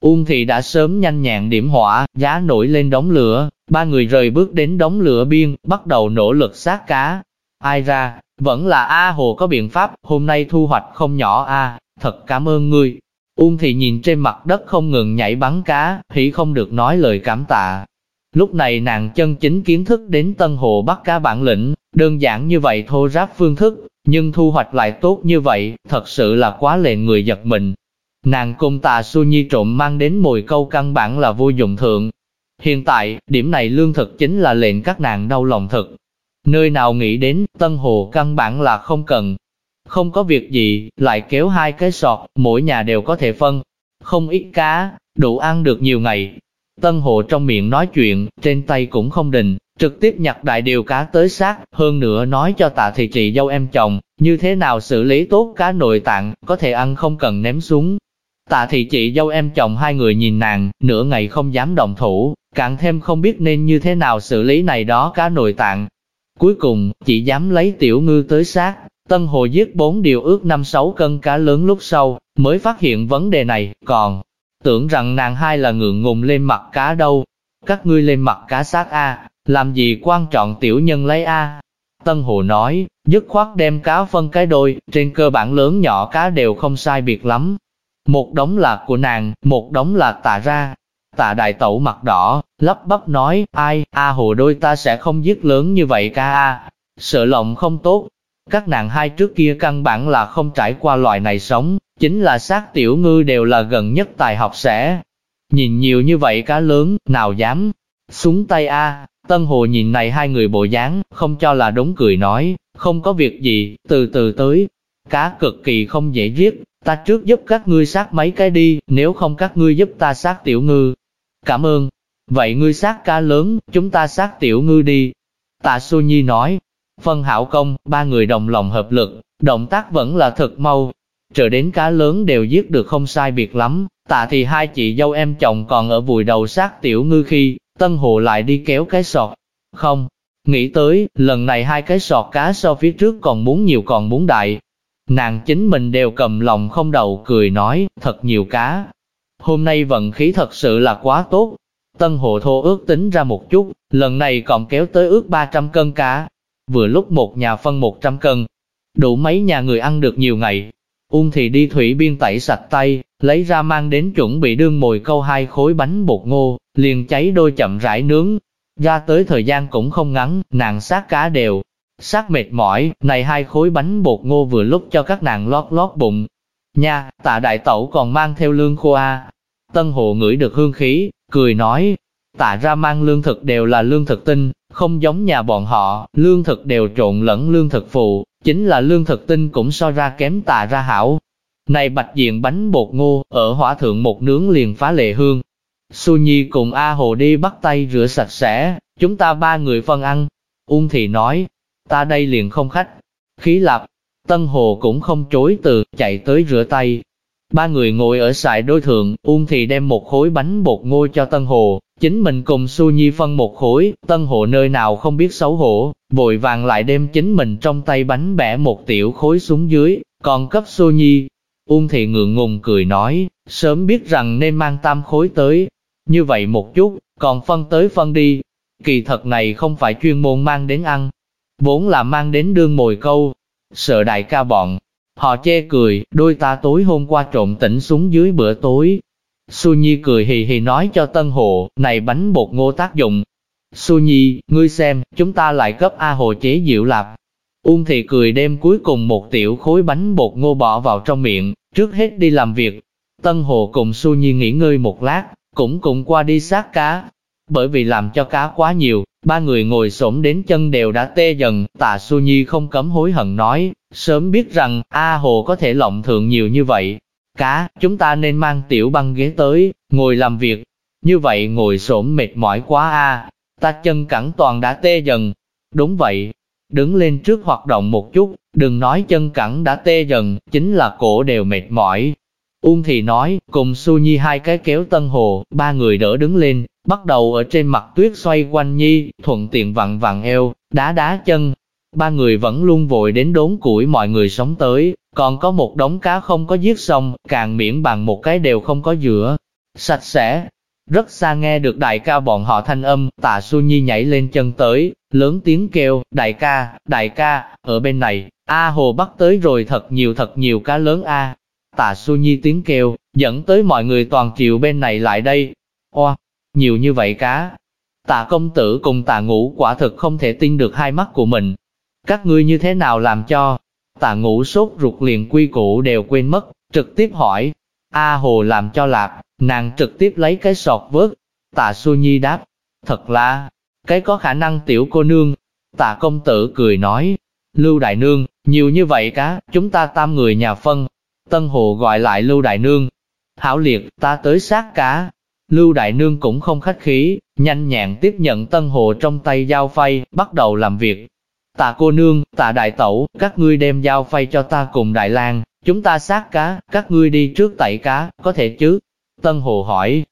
Uông thị đã sớm nhanh nhẹn điểm hỏa, giá nổi lên đống lửa, ba người rời bước đến đống lửa biên, bắt đầu nỗ lực sát cá. Ai ra, vẫn là A Hồ có biện pháp, hôm nay thu hoạch không nhỏ A, thật cảm ơn ngươi. Uông thị nhìn trên mặt đất không ngừng nhảy bắn cá, hỉ không được nói lời cảm tạ. Lúc này nàng chân chính kiến thức đến Tân Hồ bắt cá bản lĩnh, đơn giản như vậy thô ráp phương thức, nhưng thu hoạch lại tốt như vậy, thật sự là quá lệ người giật mình. Nàng cùng tà su nhi trộm mang đến mồi câu căn bản là vô dụng thượng. Hiện tại, điểm này lương thực chính là lệnh các nàng đau lòng thực. Nơi nào nghĩ đến, Tân Hồ căn bản là không cần. Không có việc gì, lại kéo hai cái sọt, mỗi nhà đều có thể phân. Không ít cá, đủ ăn được nhiều ngày. Tân Hồ trong miệng nói chuyện, trên tay cũng không đình, trực tiếp nhặt đại điều cá tới sát, hơn nữa nói cho tạ thị chị dâu em chồng, như thế nào xử lý tốt cá nội tạng, có thể ăn không cần ném xuống. Tạ thị chị dâu em chồng hai người nhìn nàng, nửa ngày không dám động thủ, càng thêm không biết nên như thế nào xử lý này đó cá nội tạng. Cuối cùng, chỉ dám lấy tiểu ngư tới sát, Tân Hồ giết bốn điều ước năm sáu cân cá lớn lúc sau, mới phát hiện vấn đề này, còn tưởng rằng nàng hai là ngượng ngùng lên mặt cá đâu. Các ngươi lên mặt cá sát A, làm gì quan trọng tiểu nhân lấy A. Tân Hồ nói, dứt khoát đem cá phân cái đôi, trên cơ bản lớn nhỏ cá đều không sai biệt lắm. Một đống là của nàng, một đống là tạ ra. Tạ đại tẩu mặt đỏ, lắp bắp nói, ai, A Hồ đôi ta sẽ không giết lớn như vậy ca A. Sợ lòng không tốt. Các nàng hai trước kia căn bản là không trải qua loại này sống, chính là sát tiểu ngư đều là gần nhất tài học sẽ. Nhìn nhiều như vậy cá lớn, nào dám, súng tay A, Tân Hồ nhìn này hai người bộ dáng, không cho là đúng cười nói, không có việc gì, từ từ tới. Cá cực kỳ không dễ giết, ta trước giúp các ngươi sát mấy cái đi, nếu không các ngươi giúp ta sát tiểu ngư. Cảm ơn. Vậy ngươi sát cá lớn, chúng ta sát tiểu ngư đi. Tạ Xu Nhi nói, phân hảo công, ba người đồng lòng hợp lực, động tác vẫn là thật mau. trở đến cá lớn đều giết được không sai biệt lắm, tạ thì hai chị dâu em chồng còn ở vùi đầu sát tiểu ngư khi, Tân Hồ lại đi kéo cái sọt. Không, nghĩ tới, lần này hai cái sọt cá so phía trước còn muốn nhiều còn muốn đại. Nàng chính mình đều cầm lòng không đầu cười nói, thật nhiều cá. Hôm nay vận khí thật sự là quá tốt. Tân Hồ thô ước tính ra một chút, lần này còn kéo tới ước 300 cân cá. Vừa lúc một nhà phân 100 cân, đủ mấy nhà người ăn được nhiều ngày. Ung thì đi thủy biên tẩy sạch tay, lấy ra mang đến chuẩn bị đương mồi câu hai khối bánh bột ngô, liền cháy đôi chậm rãi nướng. Ra tới thời gian cũng không ngắn, nàng sát cá đều. Sát mệt mỏi, này hai khối bánh bột ngô vừa lúc cho các nàng lót lót bụng. Nha, tạ đại tẩu còn mang theo lương khô a. Tân hộ ngửi được hương khí, cười nói, tạ ra mang lương thực đều là lương thực tinh, không giống nhà bọn họ, lương thực đều trộn lẫn lương thực phụ, chính là lương thực tinh cũng so ra kém tà ra hảo. Này bạch diện bánh bột ngô, ở hỏa thượng một nướng liền phá lệ hương. Su Nhi cùng A Hồ đi bắt tay rửa sạch sẽ, chúng ta ba người phân ăn. Ung thì nói, ta đây liền không khách. Khí lạp, Tân Hồ cũng không chối từ, chạy tới rửa tay. Ba người ngồi ở sải đôi thượng, Ung thì đem một khối bánh bột ngô cho Tân Hồ, chính mình cùng Su Nhi phân một khối, Tân hộ nơi nào không biết xấu hổ, vội vàng lại đem chính mình trong tay bánh bẻ một tiểu khối xuống dưới, còn cấp Su Nhi. Ung thì ngượng ngùng cười nói, sớm biết rằng nên mang tam khối tới, như vậy một chút, còn phân tới phân đi. Kỳ thật này không phải chuyên môn mang đến ăn, vốn là mang đến đương mồi câu, sợ đại ca bọn. Họ che cười, đôi ta tối hôm qua trộm tỉnh xuống dưới bữa tối. Su Nhi cười hì hì nói cho Tân Hồ, này bánh bột ngô tác dụng. Su Nhi, ngươi xem, chúng ta lại cấp A Hồ chế diệu lạp. Uông thì cười đem cuối cùng một tiểu khối bánh bột ngô bỏ vào trong miệng, trước hết đi làm việc. Tân Hồ cùng Su Nhi nghỉ ngơi một lát, cũng cùng qua đi sát cá. Bởi vì làm cho cá quá nhiều, ba người ngồi xổm đến chân đều đã tê dần, tạ Su Nhi không cấm hối hận nói, sớm biết rằng A Hồ có thể lộng thượng nhiều như vậy. Cá, chúng ta nên mang tiểu băng ghế tới, ngồi làm việc. Như vậy ngồi xổm mệt mỏi quá a ta chân cẳng toàn đã tê dần. Đúng vậy, đứng lên trước hoạt động một chút, đừng nói chân cẳng đã tê dần, chính là cổ đều mệt mỏi, Uông thì nói, cùng Su Nhi hai cái kéo tân hồ, ba người đỡ đứng lên, bắt đầu ở trên mặt tuyết xoay quanh Nhi, thuận tiện vặn vặn eo, đá đá chân. Ba người vẫn luôn vội đến đốn củi mọi người sống tới, còn có một đống cá không có giết xong, càng miễn bằng một cái đều không có giữa. Sạch sẽ, rất xa nghe được đại ca bọn họ thanh âm, tạ Su Nhi nhảy lên chân tới, lớn tiếng kêu, đại ca, đại ca, ở bên này, A Hồ bắt tới rồi thật nhiều thật nhiều cá lớn A, Tạ Su Nhi tiếng kêu, dẫn tới mọi người toàn triệu bên này lại đây. Oa, nhiều như vậy cá. Tạ công tử cùng tạ ngũ quả thực không thể tin được hai mắt của mình. Các ngươi như thế nào làm cho? Tạ ngũ sốt ruột liền quy củ đều quên mất, trực tiếp hỏi. A Hồ làm cho lạc, nàng trực tiếp lấy cái sọt vớt. Tạ Su Nhi đáp, thật là, cái có khả năng tiểu cô nương. Tạ công tử cười nói, Lưu Đại Nương, nhiều như vậy cá, chúng ta tam người nhà phân, Tân Hồ gọi lại Lưu Đại Nương. Hảo liệt, ta tới sát cá. Lưu Đại Nương cũng không khách khí, nhanh nhẹn tiếp nhận Tân Hồ trong tay dao phay, bắt đầu làm việc. Tạ cô nương, tạ đại tẩu, các ngươi đem dao phay cho ta cùng Đại lang chúng ta sát cá, các ngươi đi trước tẩy cá, có thể chứ? Tân Hồ hỏi.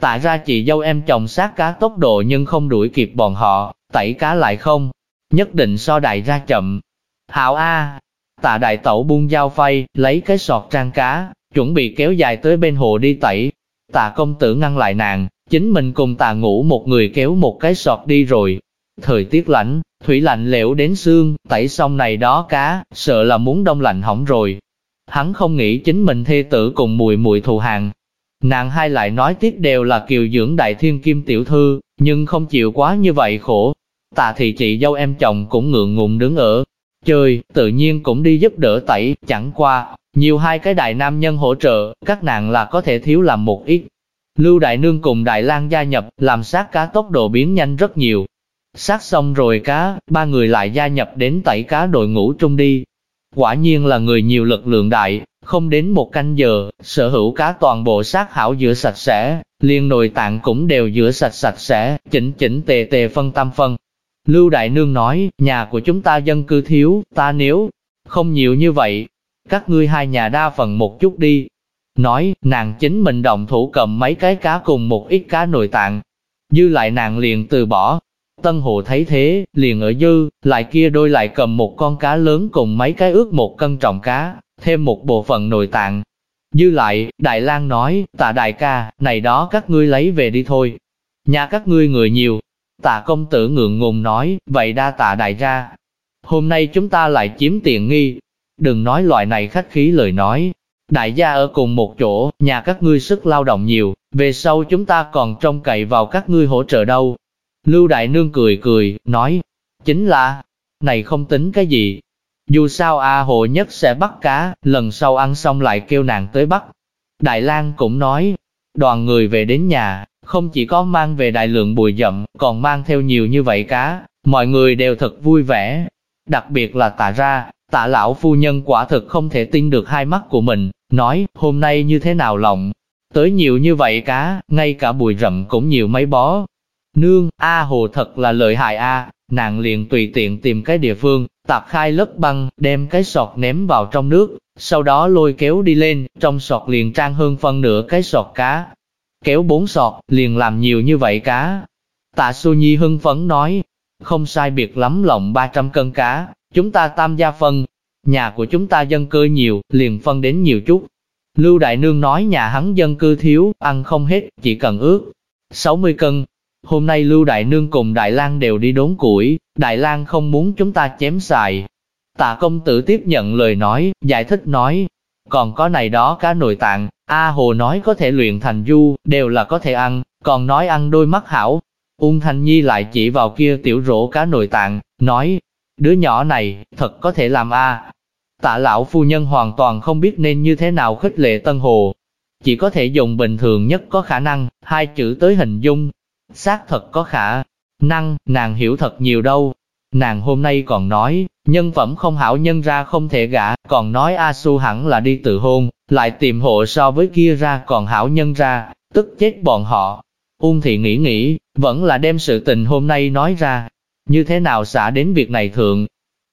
Tạ ra chị dâu em chồng sát cá tốc độ nhưng không đuổi kịp bọn họ, tẩy cá lại không? Nhất định so đại ra chậm. Hảo A, Tạ đại tẩu buông dao phay, lấy cái sọt trang cá, chuẩn bị kéo dài tới bên hồ đi tẩy. Tạ công tử ngăn lại nàng, chính mình cùng tạ ngủ một người kéo một cái sọt đi rồi. Thời tiết lạnh, thủy lạnh lẽo đến xương, tẩy xong này đó cá, sợ là muốn đông lạnh hỏng rồi. Hắn không nghĩ chính mình thê tử cùng mùi mùi thù hàng. Nàng hai lại nói tiếp đều là kiều dưỡng đại thiên kim tiểu thư, nhưng không chịu quá như vậy khổ. Tạ thì chị dâu em chồng cũng ngượng ngùng đứng ở chơi, tự nhiên cũng đi giúp đỡ tẩy, chẳng qua, nhiều hai cái đại nam nhân hỗ trợ, các nàng là có thể thiếu làm một ít. Lưu Đại Nương cùng Đại lang gia nhập, làm sát cá tốc độ biến nhanh rất nhiều. Sát xong rồi cá, ba người lại gia nhập đến tẩy cá đội ngũ trung đi. Quả nhiên là người nhiều lực lượng đại, không đến một canh giờ, sở hữu cá toàn bộ sát hảo rửa sạch sẽ, liền nội tạng cũng đều rửa sạch sạch sẽ, chỉnh chỉnh tề tề phân tam phân, Lưu Đại Nương nói, nhà của chúng ta dân cư thiếu, ta nếu không nhiều như vậy, các ngươi hai nhà đa phần một chút đi. Nói, nàng chính mình động thủ cầm mấy cái cá cùng một ít cá nội tạng. Dư lại nàng liền từ bỏ. Tân Hồ thấy thế, liền ở dư, lại kia đôi lại cầm một con cá lớn cùng mấy cái ước một cân trọng cá, thêm một bộ phận nội tạng. Dư lại, Đại lang nói, tạ đại ca, này đó các ngươi lấy về đi thôi. Nhà các ngươi người nhiều, Tạ công tử ngượng ngùng nói, vậy đa tạ đại ra. Hôm nay chúng ta lại chiếm tiện nghi. Đừng nói loại này khách khí lời nói. Đại gia ở cùng một chỗ, nhà các ngươi sức lao động nhiều, về sau chúng ta còn trông cậy vào các ngươi hỗ trợ đâu. Lưu Đại Nương cười cười, nói, chính là, này không tính cái gì. Dù sao A Hồ nhất sẽ bắt cá, lần sau ăn xong lại kêu nàng tới bắt. Đại lang cũng nói, đoàn người về đến nhà, không chỉ có mang về đại lượng bùi dậm, còn mang theo nhiều như vậy cá, mọi người đều thật vui vẻ. Đặc biệt là tạ ra, tạ lão phu nhân quả thực không thể tin được hai mắt của mình, nói, hôm nay như thế nào lòng, tới nhiều như vậy cá, ngay cả bùi rậm cũng nhiều mấy bó. Nương, A Hồ thật là lợi hại A, nàng liền tùy tiện tìm cái địa phương, tạp khai lớp băng, đem cái sọt ném vào trong nước, sau đó lôi kéo đi lên, trong sọt liền trang hơn phân nửa cái sọt cá. Kéo bốn sọt, liền làm nhiều như vậy cá. Tạ Xu Nhi hưng phấn nói, không sai biệt lắm lộng 300 cân cá, chúng ta tam gia phân. Nhà của chúng ta dân cư nhiều, liền phân đến nhiều chút. Lưu Đại Nương nói nhà hắn dân cư thiếu, ăn không hết, chỉ cần ước 60 cân. Hôm nay Lưu Đại Nương cùng Đại lang đều đi đốn củi, Đại lang không muốn chúng ta chém xài. Tạ công tử tiếp nhận lời nói, giải thích nói, còn có này đó cá nội tạng, A Hồ nói có thể luyện thành du, đều là có thể ăn, còn nói ăn đôi mắt hảo. Ung Thanh Nhi lại chỉ vào kia tiểu rổ cá nội tạng, nói, đứa nhỏ này, thật có thể làm A. Tạ lão phu nhân hoàn toàn không biết nên như thế nào khích lệ Tân Hồ. Chỉ có thể dùng bình thường nhất có khả năng, hai chữ tới hình dung. Xác thật có khả năng, nàng hiểu thật nhiều đâu. Nàng hôm nay còn nói, nhân phẩm không hảo nhân ra không thể gả, còn nói A Su hẳn là đi tự hôn, lại tìm hộ so với kia ra còn hảo nhân ra, tức chết bọn họ. Ung thị nghĩ nghĩ, vẫn là đem sự tình hôm nay nói ra, như thế nào xả đến việc này thượng.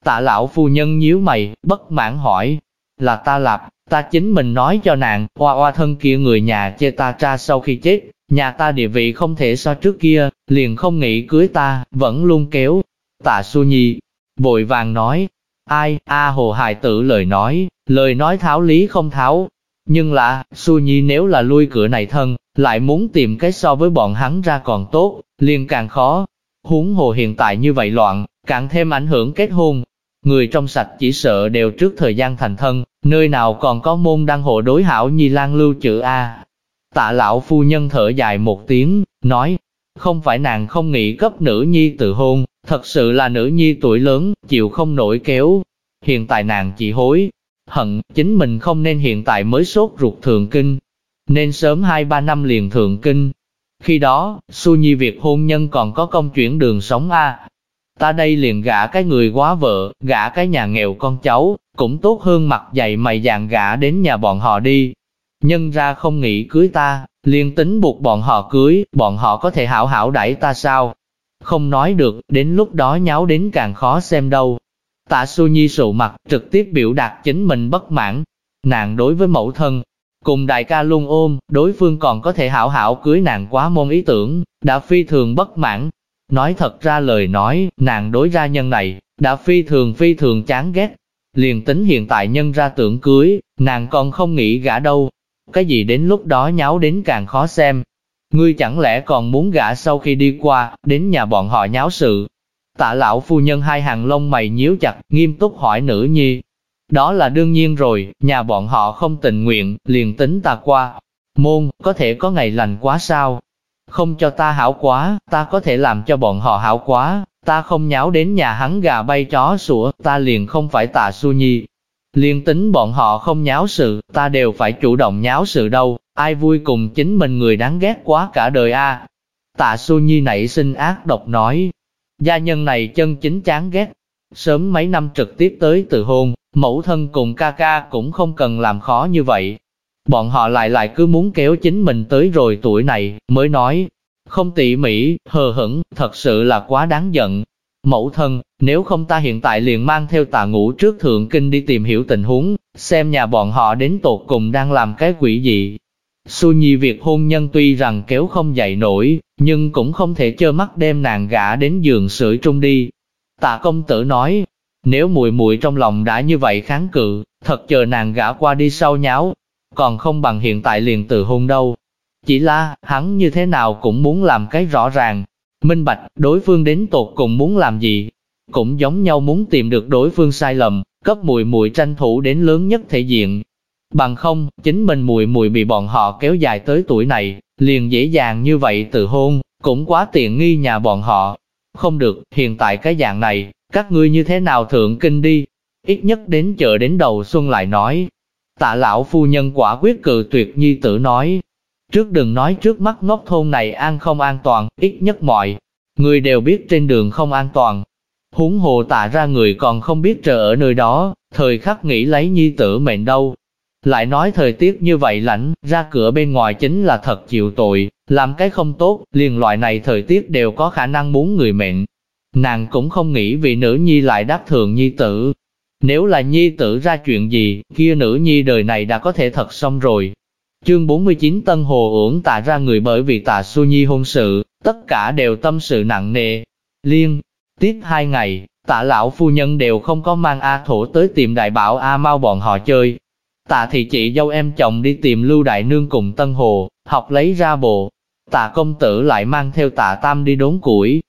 Tạ lão phu nhân nhíu mày, bất mãn hỏi, là ta lạp, ta chính mình nói cho nàng, oa oa thân kia người nhà chê ta cha sau khi chết, nhà ta địa vị không thể so trước kia, liền không nghĩ cưới ta, vẫn luôn kéo. Tạ su nhi, vội vàng nói, ai, a hồ hài tử lời nói, lời nói tháo lý không tháo. Nhưng là, su nhi nếu là lui cửa này thân, lại muốn tìm cái so với bọn hắn ra còn tốt, liền càng khó. Huống hồ hiện tại như vậy loạn, càng thêm ảnh hưởng kết hôn. Người trong sạch chỉ sợ đều trước thời gian thành thân, nơi nào còn có môn đăng hộ đối hảo nhi lan lưu chữ A. Tạ lão phu nhân thở dài một tiếng, nói, không phải nàng không nghĩ cấp nữ nhi tự hôn, thật sự là nữ nhi tuổi lớn, chịu không nổi kéo. Hiện tại nàng chỉ hối, hận, chính mình không nên hiện tại mới sốt ruột thường kinh, nên sớm 2-3 năm liền thượng kinh. Khi đó, Su Nhi việc hôn nhân còn có công chuyển đường sống A. Ta đây liền gả cái người quá vợ, gả cái nhà nghèo con cháu, cũng tốt hơn mặt dày mày dạng gả đến nhà bọn họ đi. Nhân ra không nghĩ cưới ta, liền tính buộc bọn họ cưới, bọn họ có thể hảo hảo đẩy ta sao? Không nói được, đến lúc đó nháo đến càng khó xem đâu. Tạ Su Nhi sụ mặt, trực tiếp biểu đạt chính mình bất mãn. Nàng đối với mẫu thân, Cùng đại ca luôn ôm, đối phương còn có thể hảo hảo cưới nàng quá môn ý tưởng, đã phi thường bất mãn. Nói thật ra lời nói, nàng đối ra nhân này, đã phi thường phi thường chán ghét. Liền tính hiện tại nhân ra tưởng cưới, nàng còn không nghĩ gả đâu. Cái gì đến lúc đó nháo đến càng khó xem. Ngươi chẳng lẽ còn muốn gả sau khi đi qua, đến nhà bọn họ nháo sự. Tạ lão phu nhân hai hàng lông mày nhíu chặt, nghiêm túc hỏi nữ nhi, đó là đương nhiên rồi, nhà bọn họ không tình nguyện, liền tính ta qua. Môn, có thể có ngày lành quá sao? Không cho ta hảo quá, ta có thể làm cho bọn họ hảo quá, ta không nháo đến nhà hắn gà bay chó sủa, ta liền không phải tạ su nhi. Liên tính bọn họ không nháo sự, ta đều phải chủ động nháo sự đâu, ai vui cùng chính mình người đáng ghét quá cả đời a. Tạ Xu nhi nảy sinh ác độc nói, gia nhân này chân chính chán ghét, sớm mấy năm trực tiếp tới từ hôn, Mẫu thân cùng ca ca cũng không cần làm khó như vậy. Bọn họ lại lại cứ muốn kéo chính mình tới rồi tuổi này, mới nói, không tỉ mỉ, hờ hững, thật sự là quá đáng giận. Mẫu thân, nếu không ta hiện tại liền mang theo tà ngũ trước thượng kinh đi tìm hiểu tình huống, xem nhà bọn họ đến tột cùng đang làm cái quỷ gì. Su Nhi việc hôn nhân tuy rằng kéo không dậy nổi, nhưng cũng không thể trơ mắt đem nàng gã đến giường sưởi trung đi. Tạ công tử nói, nếu mùi mùi trong lòng đã như vậy kháng cự, thật chờ nàng gã qua đi sau nháo, còn không bằng hiện tại liền từ hôn đâu. Chỉ là, hắn như thế nào cũng muốn làm cái rõ ràng, minh bạch, đối phương đến tột cùng muốn làm gì. Cũng giống nhau muốn tìm được đối phương sai lầm, cấp mùi mùi tranh thủ đến lớn nhất thể diện. Bằng không, chính mình mùi mùi bị bọn họ kéo dài tới tuổi này, liền dễ dàng như vậy từ hôn, cũng quá tiện nghi nhà bọn họ. Không được, hiện tại cái dạng này, các ngươi như thế nào thượng kinh đi, ít nhất đến chợ đến đầu xuân lại nói. Tạ lão phu nhân quả quyết cự tuyệt nhi tử nói, Trước đừng nói trước mắt ngốc thôn này an không an toàn, ít nhất mọi người đều biết trên đường không an toàn. Huống hồ tạ ra người còn không biết chờ ở nơi đó, thời khắc nghĩ lấy nhi tử mệnh đâu. Lại nói thời tiết như vậy lạnh, ra cửa bên ngoài chính là thật chịu tội, làm cái không tốt, liền loại này thời tiết đều có khả năng muốn người mệnh. Nàng cũng không nghĩ vì nữ nhi lại đáp thường nhi tử. Nếu là nhi tử ra chuyện gì, kia nữ nhi đời này đã có thể thật xong rồi. Chương 49 Tân Hồ ưỡng tạ ra người bởi vì tạ su nhi hôn sự, tất cả đều tâm sự nặng nề. Liên, tiếp hai ngày, tạ lão phu nhân đều không có mang A Thổ tới tìm đại bảo A Mau bọn họ chơi. Tạ thì chị dâu em chồng đi tìm Lưu Đại Nương cùng Tân Hồ, học lấy ra bộ. Tạ công tử lại mang theo tạ tam đi đốn củi.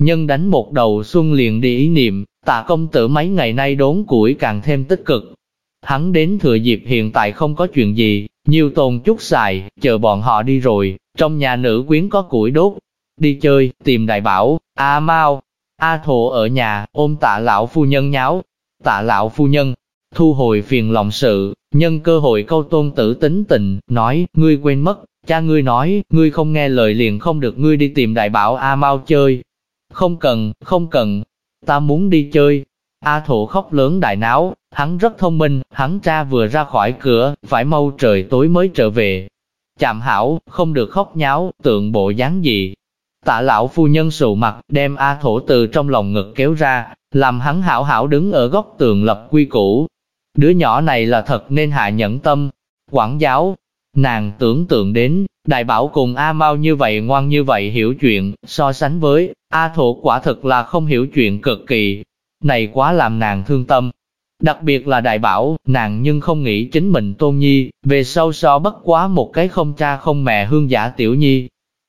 Nhân đánh một đầu xuân liền đi ý niệm, tạ công tử mấy ngày nay đốn củi càng thêm tích cực. Hắn đến thừa dịp hiện tại không có chuyện gì, nhiều tồn chút xài, chờ bọn họ đi rồi, trong nhà nữ quyến có củi đốt. Đi chơi, tìm đại bảo, A Mau, A Thổ ở nhà, ôm tạ lão phu nhân nháo. Tạ lão phu nhân, thu hồi phiền lòng sự, nhân cơ hội câu tôn tử tính tình, nói, ngươi quên mất, cha ngươi nói, ngươi không nghe lời liền không được ngươi đi tìm đại bảo A Mau chơi. Không cần, không cần, ta muốn đi chơi. A Thổ khóc lớn đại náo, hắn rất thông minh, hắn ra vừa ra khỏi cửa, phải mau trời tối mới trở về. Chạm hảo, không được khóc nháo, tượng bộ dáng gì, Tạ lão phu nhân sụ mặt, đem A thổ từ trong lòng ngực kéo ra, làm hắn hảo hảo đứng ở góc tường lập quy củ. Đứa nhỏ này là thật nên hạ nhẫn tâm. Quảng giáo, nàng tưởng tượng đến, đại bảo cùng A Mau như vậy ngoan như vậy hiểu chuyện, so sánh với, A thổ quả thực là không hiểu chuyện cực kỳ. Này quá làm nàng thương tâm. Đặc biệt là đại bảo, nàng nhưng không nghĩ chính mình tôn nhi, về sau so bất quá một cái không cha không mẹ hương giả tiểu nhi,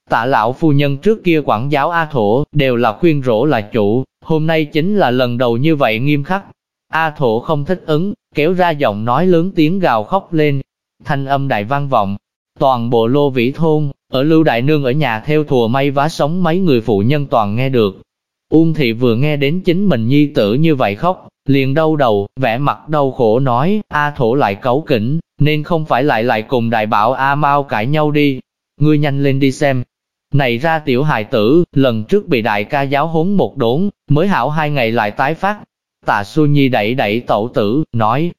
Tạ lão phu nhân trước kia quản giáo A Thổ, đều là khuyên rỗ là chủ, hôm nay chính là lần đầu như vậy nghiêm khắc. A Thổ không thích ứng, kéo ra giọng nói lớn tiếng gào khóc lên, thanh âm đại vang vọng. Toàn bộ lô vĩ thôn, ở Lưu Đại Nương ở nhà theo thùa may vá sống mấy người phụ nhân toàn nghe được. Uông thị vừa nghe đến chính mình nhi tử như vậy khóc, liền đau đầu, vẻ mặt đau khổ nói, A Thổ lại cấu kỉnh, nên không phải lại lại cùng đại bảo A Mau cãi nhau đi. Ngươi nhanh lên đi xem, này ra tiểu hài tử, lần trước bị đại ca giáo huấn một đốn, mới hảo hai ngày lại tái phát. Tà Xu Nhi đẩy đẩy tẩu tử, nói,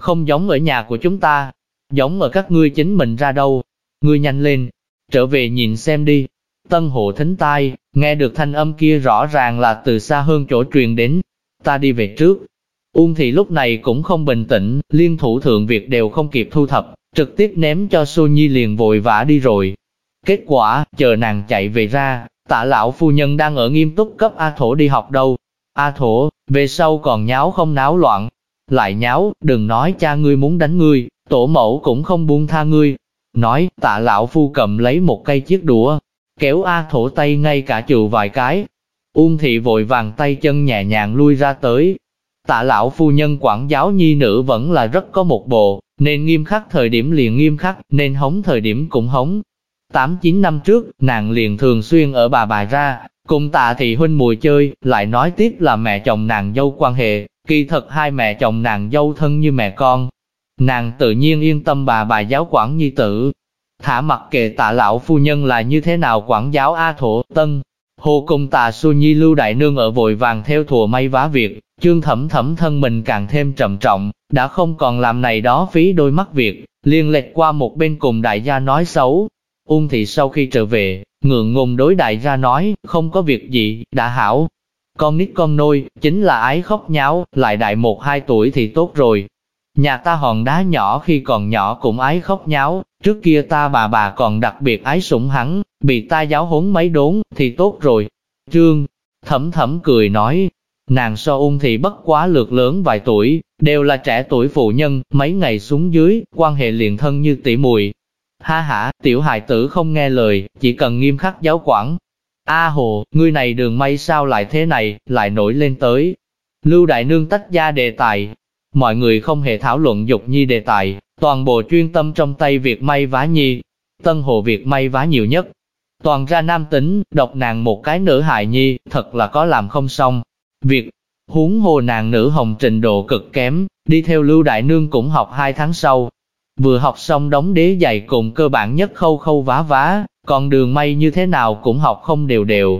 không giống ở nhà của chúng ta, giống ở các ngươi chính mình ra đâu. Ngươi nhanh lên, trở về nhìn xem đi. Tân hộ thính tai, nghe được thanh âm kia rõ ràng là từ xa hơn chỗ truyền đến. Ta đi về trước. Uông thị lúc này cũng không bình tĩnh, liên thủ thượng việc đều không kịp thu thập, trực tiếp ném cho Xô Nhi liền vội vã đi rồi. Kết quả, chờ nàng chạy về ra, tạ lão phu nhân đang ở nghiêm túc cấp A Thổ đi học đâu. A Thổ, về sau còn nháo không náo loạn. Lại nháo, đừng nói cha ngươi muốn đánh ngươi, tổ mẫu cũng không buông tha ngươi. Nói, tạ lão phu cầm lấy một cây chiếc đũa, kéo A Thổ tay ngay cả chịu vài cái. Uông thị vội vàng tay chân nhẹ nhàng lui ra tới. Tạ lão phu nhân quản giáo nhi nữ vẫn là rất có một bộ, nên nghiêm khắc thời điểm liền nghiêm khắc, nên hống thời điểm cũng hống. 8-9 năm trước, nàng liền thường xuyên ở bà bà ra, cùng tạ thị huynh mùi chơi, lại nói tiếp là mẹ chồng nàng dâu quan hệ, kỳ thật hai mẹ chồng nàng dâu thân như mẹ con. Nàng tự nhiên yên tâm bà bà giáo quản nhi tử. Thả mặc kệ tạ lão phu nhân là như thế nào quản giáo A Thổ, Tân. Hồ cùng tạ su nhi lưu đại nương ở vội vàng theo thùa may vá việc, chương thẩm thẩm thân mình càng thêm trầm trọng, đã không còn làm này đó phí đôi mắt việc, liền lệch qua một bên cùng đại gia nói xấu, Ung thị sau khi trở về, ngượng ngùng đối đại gia nói, không có việc gì, đã hảo. Con nít con nôi, chính là ái khóc nháo, lại đại một hai tuổi thì tốt rồi. Nhà ta hòn đá nhỏ khi còn nhỏ cũng ái khóc nháo, trước kia ta bà bà còn đặc biệt ái sủng hắn, bị ta giáo huấn mấy đốn, thì tốt rồi. Trương, thẩm thẩm cười nói, nàng so ung thì bất quá lượt lớn vài tuổi, đều là trẻ tuổi phụ nhân, mấy ngày xuống dưới, quan hệ liền thân như tỷ mùi, Ha ha, tiểu hài tử không nghe lời, chỉ cần nghiêm khắc giáo quản. A hồ, ngươi này đường may sao lại thế này, lại nổi lên tới. Lưu Đại Nương tách ra đề tài. Mọi người không hề thảo luận dục nhi đề tài, toàn bộ chuyên tâm trong tay việc may vá nhi. Tân hồ việc may vá nhiều nhất. Toàn ra nam tính, độc nàng một cái nữ hài nhi, thật là có làm không xong. Việc huống hồ nàng nữ hồng trình độ cực kém, đi theo Lưu Đại Nương cũng học hai tháng sau, vừa học xong đóng đế dày cùng cơ bản nhất khâu khâu vá vá, còn đường may như thế nào cũng học không đều đều.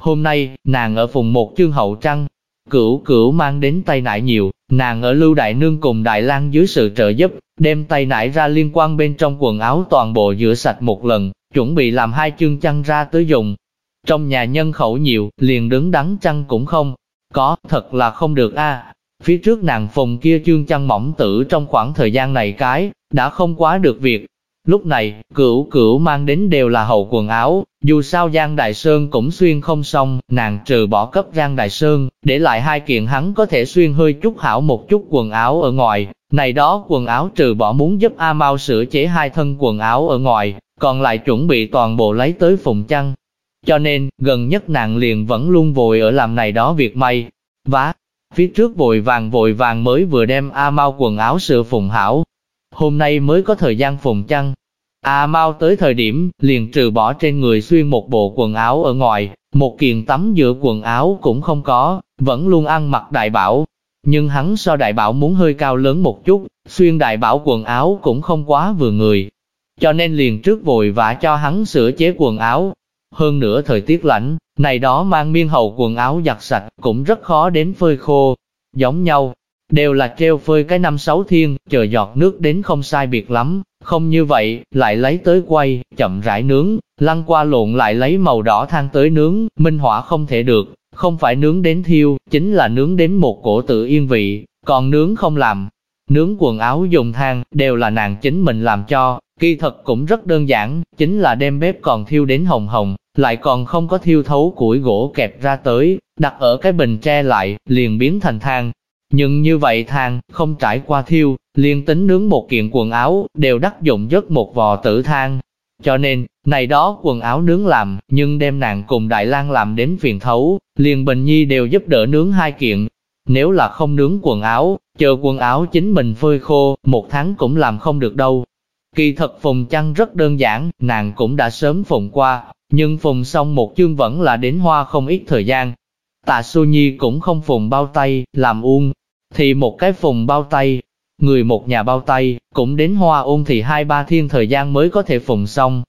Hôm nay, nàng ở vùng một chương hậu trăng, cửu cửu mang đến tay nải nhiều, nàng ở lưu đại nương cùng Đại lang dưới sự trợ giúp, đem tay nải ra liên quan bên trong quần áo toàn bộ rửa sạch một lần, chuẩn bị làm hai chương chăn ra tới dùng. Trong nhà nhân khẩu nhiều, liền đứng đắn chăn cũng không, có, thật là không được a. Phía trước nàng phòng kia chương chăn mỏng tử trong khoảng thời gian này cái, đã không quá được việc. Lúc này, cửu cửu mang đến đều là hậu quần áo, dù sao Giang Đại Sơn cũng xuyên không xong, nàng trừ bỏ cấp Giang Đại Sơn, để lại hai kiện hắn có thể xuyên hơi chút hảo một chút quần áo ở ngoài, này đó quần áo trừ bỏ muốn giúp A Mau sửa chế hai thân quần áo ở ngoài, còn lại chuẩn bị toàn bộ lấy tới phùng chăn. Cho nên, gần nhất nàng liền vẫn luôn vội ở làm này đó việc may, vá. Phía trước vội vàng vội vàng mới vừa đem A Mau quần áo sửa phùng hảo. Hôm nay mới có thời gian phùng chăn. A Mau tới thời điểm, liền trừ bỏ trên người xuyên một bộ quần áo ở ngoài, một kiện tắm giữa quần áo cũng không có, vẫn luôn ăn mặc đại bảo. Nhưng hắn so đại bảo muốn hơi cao lớn một chút, xuyên đại bảo quần áo cũng không quá vừa người. Cho nên liền trước vội vã cho hắn sửa chế quần áo. Hơn nữa thời tiết lạnh, này đó mang miên hậu quần áo giặt sạch cũng rất khó đến phơi khô. Giống nhau, đều là treo phơi cái năm sáu thiên, chờ giọt nước đến không sai biệt lắm, không như vậy, lại lấy tới quay, chậm rãi nướng, lăn qua lộn lại lấy màu đỏ than tới nướng, minh hỏa không thể được, không phải nướng đến thiêu, chính là nướng đến một cổ tự yên vị, còn nướng không làm. Nướng quần áo dùng than, đều là nàng chính mình làm cho, kỳ thật cũng rất đơn giản, chính là đem bếp còn thiêu đến hồng hồng, lại còn không có thiêu thấu củi gỗ kẹp ra tới, đặt ở cái bình tre lại, liền biến thành than. Nhưng như vậy than, không trải qua thiêu, liền tính nướng một kiện quần áo, đều đắc dụng rất một vò tử than. Cho nên, này đó quần áo nướng làm, nhưng đem nàng cùng Đại lang làm đến phiền thấu, liền Bình Nhi đều giúp đỡ nướng hai kiện. Nếu là không nướng quần áo, chờ quần áo chính mình phơi khô, một tháng cũng làm không được đâu. Kỳ thật phùng chăn rất đơn giản, nàng cũng đã sớm phùng qua, nhưng phùng xong một chương vẫn là đến hoa không ít thời gian. Tạ Xu Nhi cũng không phùng bao tay, làm uông, thì một cái phùng bao tay, người một nhà bao tay, cũng đến hoa ôn thì hai ba thiên thời gian mới có thể phùng xong.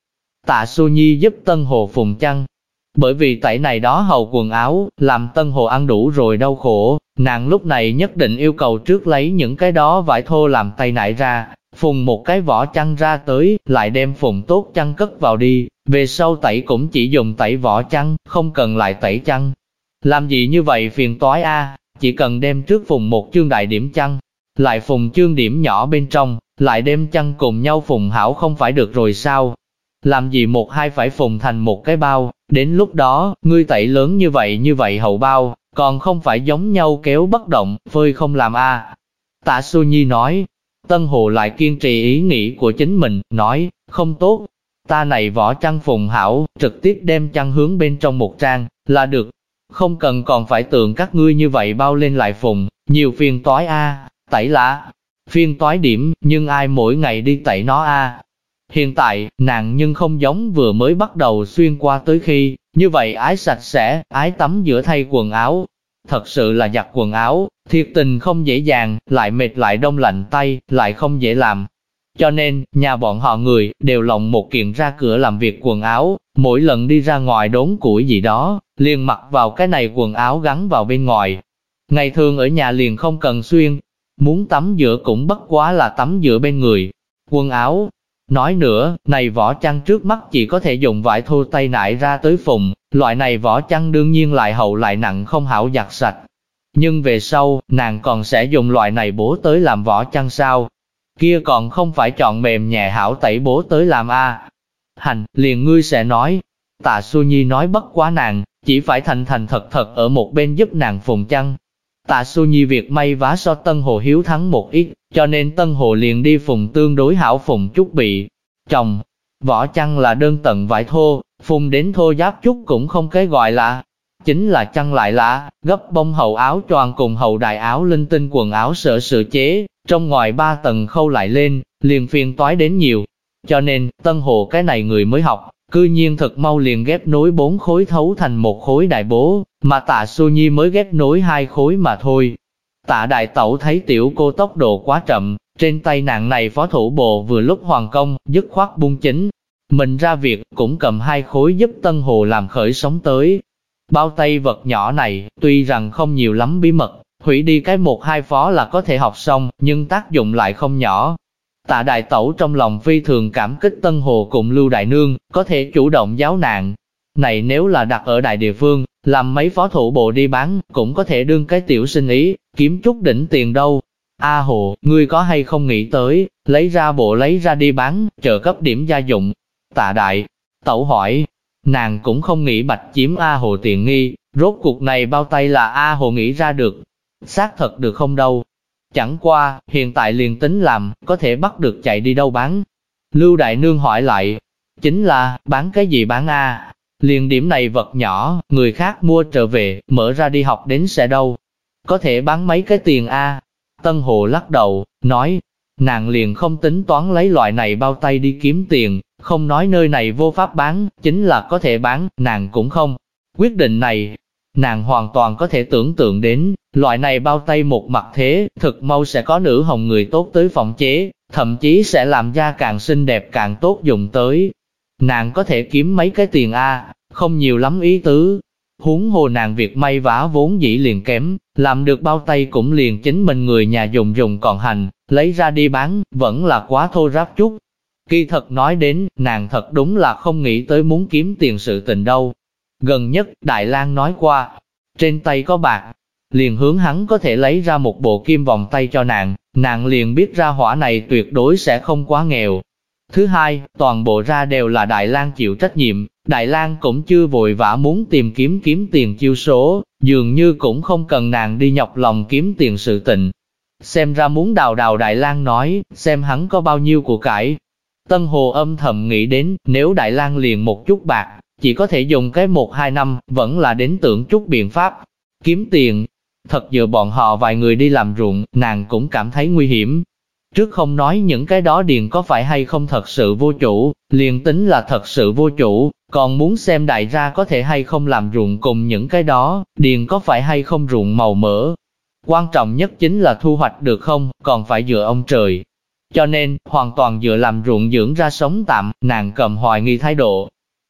Tạ Xu Nhi giúp Tân Hồ phùng chăn. Bởi vì tẩy này đó hầu quần áo, làm Tân Hồ ăn đủ rồi đau khổ, nàng lúc này nhất định yêu cầu trước lấy những cái đó vải thô làm tay nại ra, phùng một cái vỏ chăn ra tới, lại đem phùng tốt chăn cất vào đi, về sau tẩy cũng chỉ dùng tẩy vỏ chăn, không cần lại tẩy chăn. Làm gì như vậy phiền toái a chỉ cần đem trước phùng một chương đại điểm chăn, lại phùng chương điểm nhỏ bên trong, lại đem chăn cùng nhau phùng hảo không phải được rồi sao? Làm gì một hai phải phùng thành một cái bao, đến lúc đó, ngươi tẩy lớn như vậy như vậy hậu bao, còn không phải giống nhau kéo bất động, phơi không làm a. Tạ Xu Nhi nói, Tân Hồ lại kiên trì ý nghĩ của chính mình, nói, không tốt, ta này vỏ chăn phùng hảo, trực tiếp đem chăn hướng bên trong một trang, là được, không cần còn phải tượng các ngươi như vậy bao lên lại phùng, nhiều phiền toái a, tẩy lá, phiền toái điểm, nhưng ai mỗi ngày đi tẩy nó a. Hiện tại, nàng nhưng không giống vừa mới bắt đầu xuyên qua tới khi, như vậy ái sạch sẽ, ái tắm giữa thay quần áo. Thật sự là giặt quần áo, thiệt tình không dễ dàng, lại mệt lại đông lạnh tay, lại không dễ làm. Cho nên, nhà bọn họ người, đều lộng một kiện ra cửa làm việc quần áo, mỗi lần đi ra ngoài đốn củi gì đó, liền mặc vào cái này quần áo gắn vào bên ngoài. Ngày thường ở nhà liền không cần xuyên, muốn tắm giữa cũng bất quá là tắm giữa bên người. Quần áo, nói nữa, này vỏ chăn trước mắt chỉ có thể dùng vải thô tay nải ra tới phùng, loại này vỏ chăn đương nhiên lại hậu lại nặng không hảo giặt sạch. Nhưng về sau, nàng còn sẽ dùng loại này bố tới làm vỏ chăn sao? Kia còn không phải chọn mềm nhẹ hảo tẩy bố tới làm a Hành, liền ngươi sẽ nói. Tạ Xu Nhi nói bất quá nàng, chỉ phải thành thành thật thật ở một bên giúp nàng phùng chăn. Tạ Xu Nhi việc may vá so Tân Hồ hiếu thắng một ít, cho nên Tân Hồ liền đi phùng tương đối hảo phùng chút bị chồng. Vỏ chăn là đơn tận vải thô, phùng đến thô giáp chút cũng không cái gọi là, chính là chăn lại là gấp bông hậu áo choàng cùng hậu đại áo linh tinh quần áo sợ sự chế, trong ngoài ba tầng khâu lại lên, liền phiền toái đến nhiều. Cho nên, Tân Hồ cái này người mới học, cư nhiên thật mau liền ghép nối bốn khối thấu thành một khối đại bố, mà tạ Xu Nhi mới ghép nối hai khối mà thôi. Tạ đại tẩu thấy tiểu cô tốc độ quá chậm, Trên tay nàng này phó thủ bộ vừa lúc hoàng công, dứt khoát bung chính. Mình ra việc, cũng cầm hai khối giúp Tân Hồ làm khởi sống tới. Bao tay vật nhỏ này, tuy rằng không nhiều lắm bí mật, hủy đi cái một hai phó là có thể học xong, nhưng tác dụng lại không nhỏ. Tạ đại tẩu trong lòng phi thường cảm kích Tân Hồ cùng Lưu Đại Nương, có thể chủ động giáo nạn. Này nếu là đặt ở đại địa phương, làm mấy phó thủ bộ đi bán, cũng có thể đương cái tiểu sinh ý, kiếm chút đỉnh tiền đâu. A Hồ, ngươi có hay không nghĩ tới, lấy ra bộ lấy ra đi bán, trợ cấp điểm gia dụng. Tạ đại, tẩu hỏi, nàng cũng không nghĩ bạch chiếm A Hồ tiền nghi, rốt cuộc này bao tay là A Hồ nghĩ ra được. Xác thật được không đâu. Chẳng qua, hiện tại liền tính làm, có thể bắt được chạy đi đâu bán. Lưu Đại Nương hỏi lại, chính là, bán cái gì bán A? Liền điểm này vật nhỏ, người khác mua trở về, mở ra đi học đến sẽ đâu. Có thể bán mấy cái tiền A. Tân Hồ lắc đầu, nói, nàng liền không tính toán lấy loại này bao tay đi kiếm tiền, không nói nơi này vô pháp bán, chính là có thể bán, nàng cũng không. Quyết định này, nàng hoàn toàn có thể tưởng tượng đến, loại này bao tay một mặt thế, thực mau sẽ có nữ hồng người tốt tới phòng chế, thậm chí sẽ làm da càng xinh đẹp càng tốt dùng tới. Nàng có thể kiếm mấy cái tiền A, không nhiều lắm ý tứ. Huống hồ nàng việc may vá vốn dĩ liền kém, làm được bao tay cũng liền chính mình người nhà dùng dùng còn hành, lấy ra đi bán, vẫn là quá thô ráp chút. Kỳ thật nói đến, nàng thật đúng là không nghĩ tới muốn kiếm tiền sự tình đâu. Gần nhất, Đại lang nói qua, trên tay có bạc, liền hướng hắn có thể lấy ra một bộ kim vòng tay cho nàng, nàng liền biết ra hỏa này tuyệt đối sẽ không quá nghèo. Thứ hai, toàn bộ ra đều là Đại lang chịu trách nhiệm, Đại lang cũng chưa vội vã muốn tìm kiếm kiếm tiền chiêu số, dường như cũng không cần nàng đi nhọc lòng kiếm tiền sự tình. Xem ra muốn đào đào Đại lang nói, xem hắn có bao nhiêu của cải. Tân Hồ âm thầm nghĩ đến, nếu Đại lang liền một chút bạc, chỉ có thể dùng cái một hai năm, vẫn là đến tưởng chút biện pháp. Kiếm tiền, thật dựa bọn họ vài người đi làm ruộng, nàng cũng cảm thấy nguy hiểm, Trước không nói những cái đó điền có phải hay không thật sự vô chủ, liền tính là thật sự vô chủ, còn muốn xem đại gia có thể hay không làm ruộng cùng những cái đó, điền có phải hay không ruộng màu mỡ. Quan trọng nhất chính là thu hoạch được không, còn phải dựa ông trời. Cho nên, hoàn toàn dựa làm ruộng dưỡng ra sống tạm, nàng cầm hoài nghi thái độ.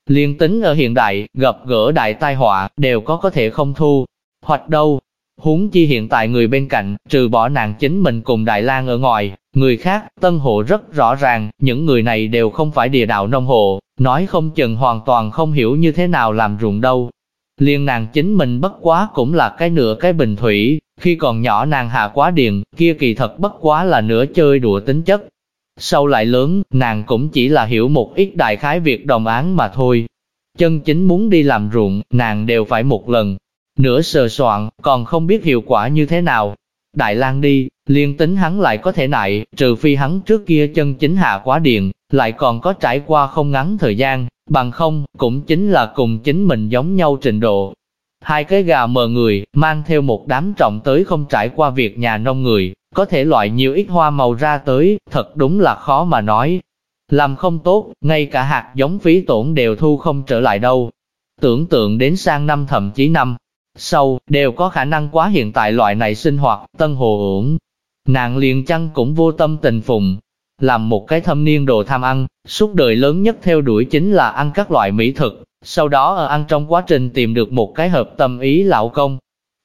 Liên tính ở hiện đại, gặp gỡ đại tai họa, đều có có thể không thu. Hoặc đâu, huống chi hiện tại người bên cạnh, trừ bỏ nàng chính mình cùng Đại lang ở ngoài, Người khác, tân hộ rất rõ ràng, những người này đều không phải địa đạo nông hộ, nói không chừng hoàn toàn không hiểu như thế nào làm ruộng đâu. Liên nàng chính mình bất quá cũng là cái nửa cái bình thủy, khi còn nhỏ nàng hạ quá điền kia kỳ thật bất quá là nửa chơi đùa tính chất. Sau lại lớn, nàng cũng chỉ là hiểu một ít đại khái việc đồng án mà thôi. Chân chính muốn đi làm ruộng, nàng đều phải một lần. Nửa sờ soạn, còn không biết hiệu quả như thế nào, Đại lang đi, liên tính hắn lại có thể nại, trừ phi hắn trước kia chân chính hạ quá điện, lại còn có trải qua không ngắn thời gian, bằng không, cũng chính là cùng chính mình giống nhau trình độ. Hai cái gà mờ người, mang theo một đám trọng tới không trải qua việc nhà nông người, có thể loại nhiều ít hoa màu ra tới, thật đúng là khó mà nói. Làm không tốt, ngay cả hạt giống phí tổn đều thu không trở lại đâu. Tưởng tượng đến sang năm thậm chí năm, sau, đều có khả năng quá hiện tại loại này sinh hoạt, tân hồ ưởng. Nàng liền chăng cũng vô tâm tình phùng, làm một cái thâm niên đồ tham ăn, suốt đời lớn nhất theo đuổi chính là ăn các loại mỹ thực, sau đó ở ăn trong quá trình tìm được một cái hợp tâm ý lão công.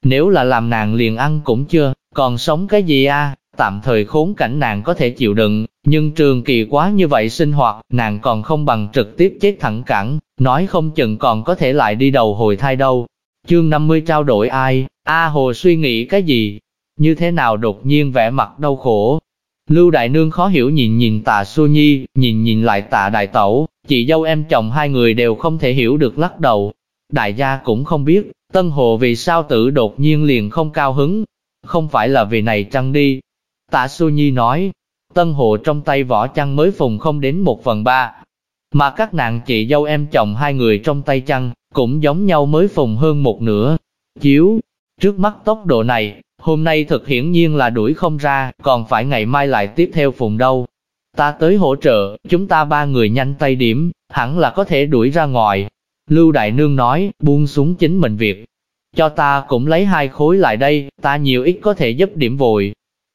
Nếu là làm nàng liền ăn cũng chưa, còn sống cái gì a? tạm thời khốn cảnh nàng có thể chịu đựng, nhưng trường kỳ quá như vậy sinh hoạt, nàng còn không bằng trực tiếp chết thẳng cẳng, nói không chừng còn có thể lại đi đầu hồi thai đâu. Chương 50 trao đổi ai? A Hồ suy nghĩ cái gì? Như thế nào đột nhiên vẻ mặt đau khổ? Lưu Đại Nương khó hiểu nhìn nhìn tạ Xu Nhi, nhìn nhìn lại tạ Đại Tẩu, chị dâu em chồng hai người đều không thể hiểu được lắc đầu. Đại gia cũng không biết, Tân Hồ vì sao tử đột nhiên liền không cao hứng. Không phải là vì này trăng đi. Tạ Xu Nhi nói, Tân hộ trong tay vỏ chăn mới phùng không đến một phần ba. Mà các nàng chị dâu em chồng hai người trong tay chăn, cũng giống nhau mới phùng hơn một nửa. Chiếu, trước mắt tốc độ này, hôm nay thực hiển nhiên là đuổi không ra, còn phải ngày mai lại tiếp theo phùng đâu. Ta tới hỗ trợ, chúng ta ba người nhanh tay điểm, hẳn là có thể đuổi ra ngoài. Lưu Đại Nương nói, buông xuống chính mình việc. Cho ta cũng lấy hai khối lại đây, ta nhiều ít có thể giúp điểm vội.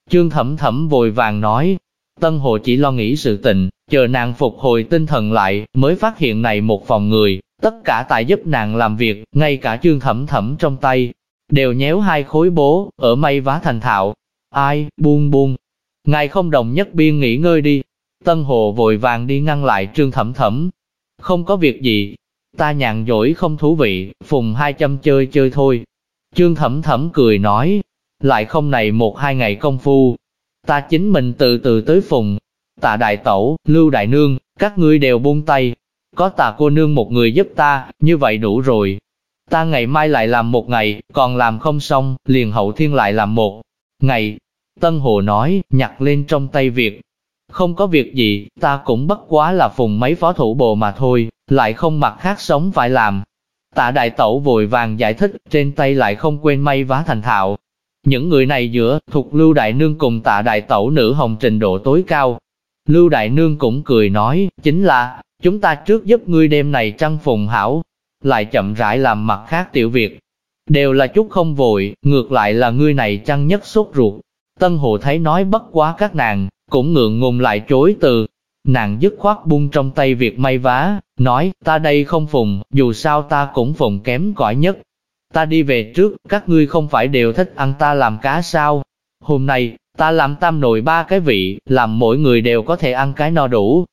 Trương Thẩm Thẩm vội vàng nói, Tân Hồ chỉ lo nghĩ sự tình, chờ nàng phục hồi tinh thần lại, mới phát hiện này một phòng người, tất cả tại giúp nàng làm việc, ngay cả Trương Thẩm Thẩm trong tay, đều nhéo hai khối bố, ở may vá thành thạo. Ai, buông buông. Ngài không đồng nhất biên nghỉ ngơi đi. Tân Hồ vội vàng đi ngăn lại Trương Thẩm Thẩm. Không có việc gì. Ta nhàn dỗi không thú vị, phùng hai châm chơi chơi thôi. Trương Thẩm Thẩm cười nói, lại không này một hai ngày công phu. Ta chính mình từ từ tới phùng. Tạ Đại Tẩu, Lưu Đại Nương, các ngươi đều buông tay. Có tạ cô nương một người giúp ta, như vậy đủ rồi. Ta ngày mai lại làm một ngày, còn làm không xong, liền hậu thiên lại làm một ngày. Tân Hồ nói, nhặt lên trong tay việc. Không có việc gì, ta cũng bất quá là phùng mấy phó thủ bộ mà thôi, lại không mặt khác sống phải làm. Tạ đại tẩu vội vàng giải thích, trên tay lại không quên may vá thành thạo. Những người này giữa, thuộc Lưu Đại Nương cùng tạ đại tẩu nữ hồng trình độ tối cao. Lưu Đại Nương cũng cười nói, chính là, chúng ta trước giúp ngươi đêm này trăng phùng hảo, lại chậm rãi làm mặt khác tiểu việc. Đều là chút không vội, ngược lại là ngươi này chăng nhất sốt ruột. Tân Hồ thấy nói bất quá các nàng, cũng ngượng ngùng lại chối từ. Nàng dứt khoát buông trong tay việc may vá, nói, ta đây không phùng, dù sao ta cũng phùng kém cỏi nhất. Ta đi về trước, các ngươi không phải đều thích ăn ta làm cá sao. Hôm nay, ta làm tam nồi ba cái vị, làm mỗi người đều có thể ăn cái no đủ.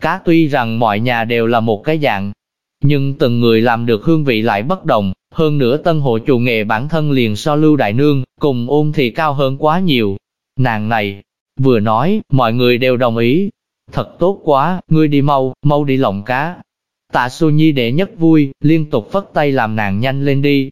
Cá tuy rằng mọi nhà đều là một cái dạng, nhưng từng người làm được hương vị lại bất đồng, hơn nữa tân hộ chủ nghệ bản thân liền so lưu đại nương, cùng ôn thì cao hơn quá nhiều. Nàng này, vừa nói, mọi người đều đồng ý. Thật tốt quá, ngươi đi mau, mau đi lồng cá. Tạ Xu Nhi đệ nhất vui, liên tục phất tay làm nàng nhanh lên đi.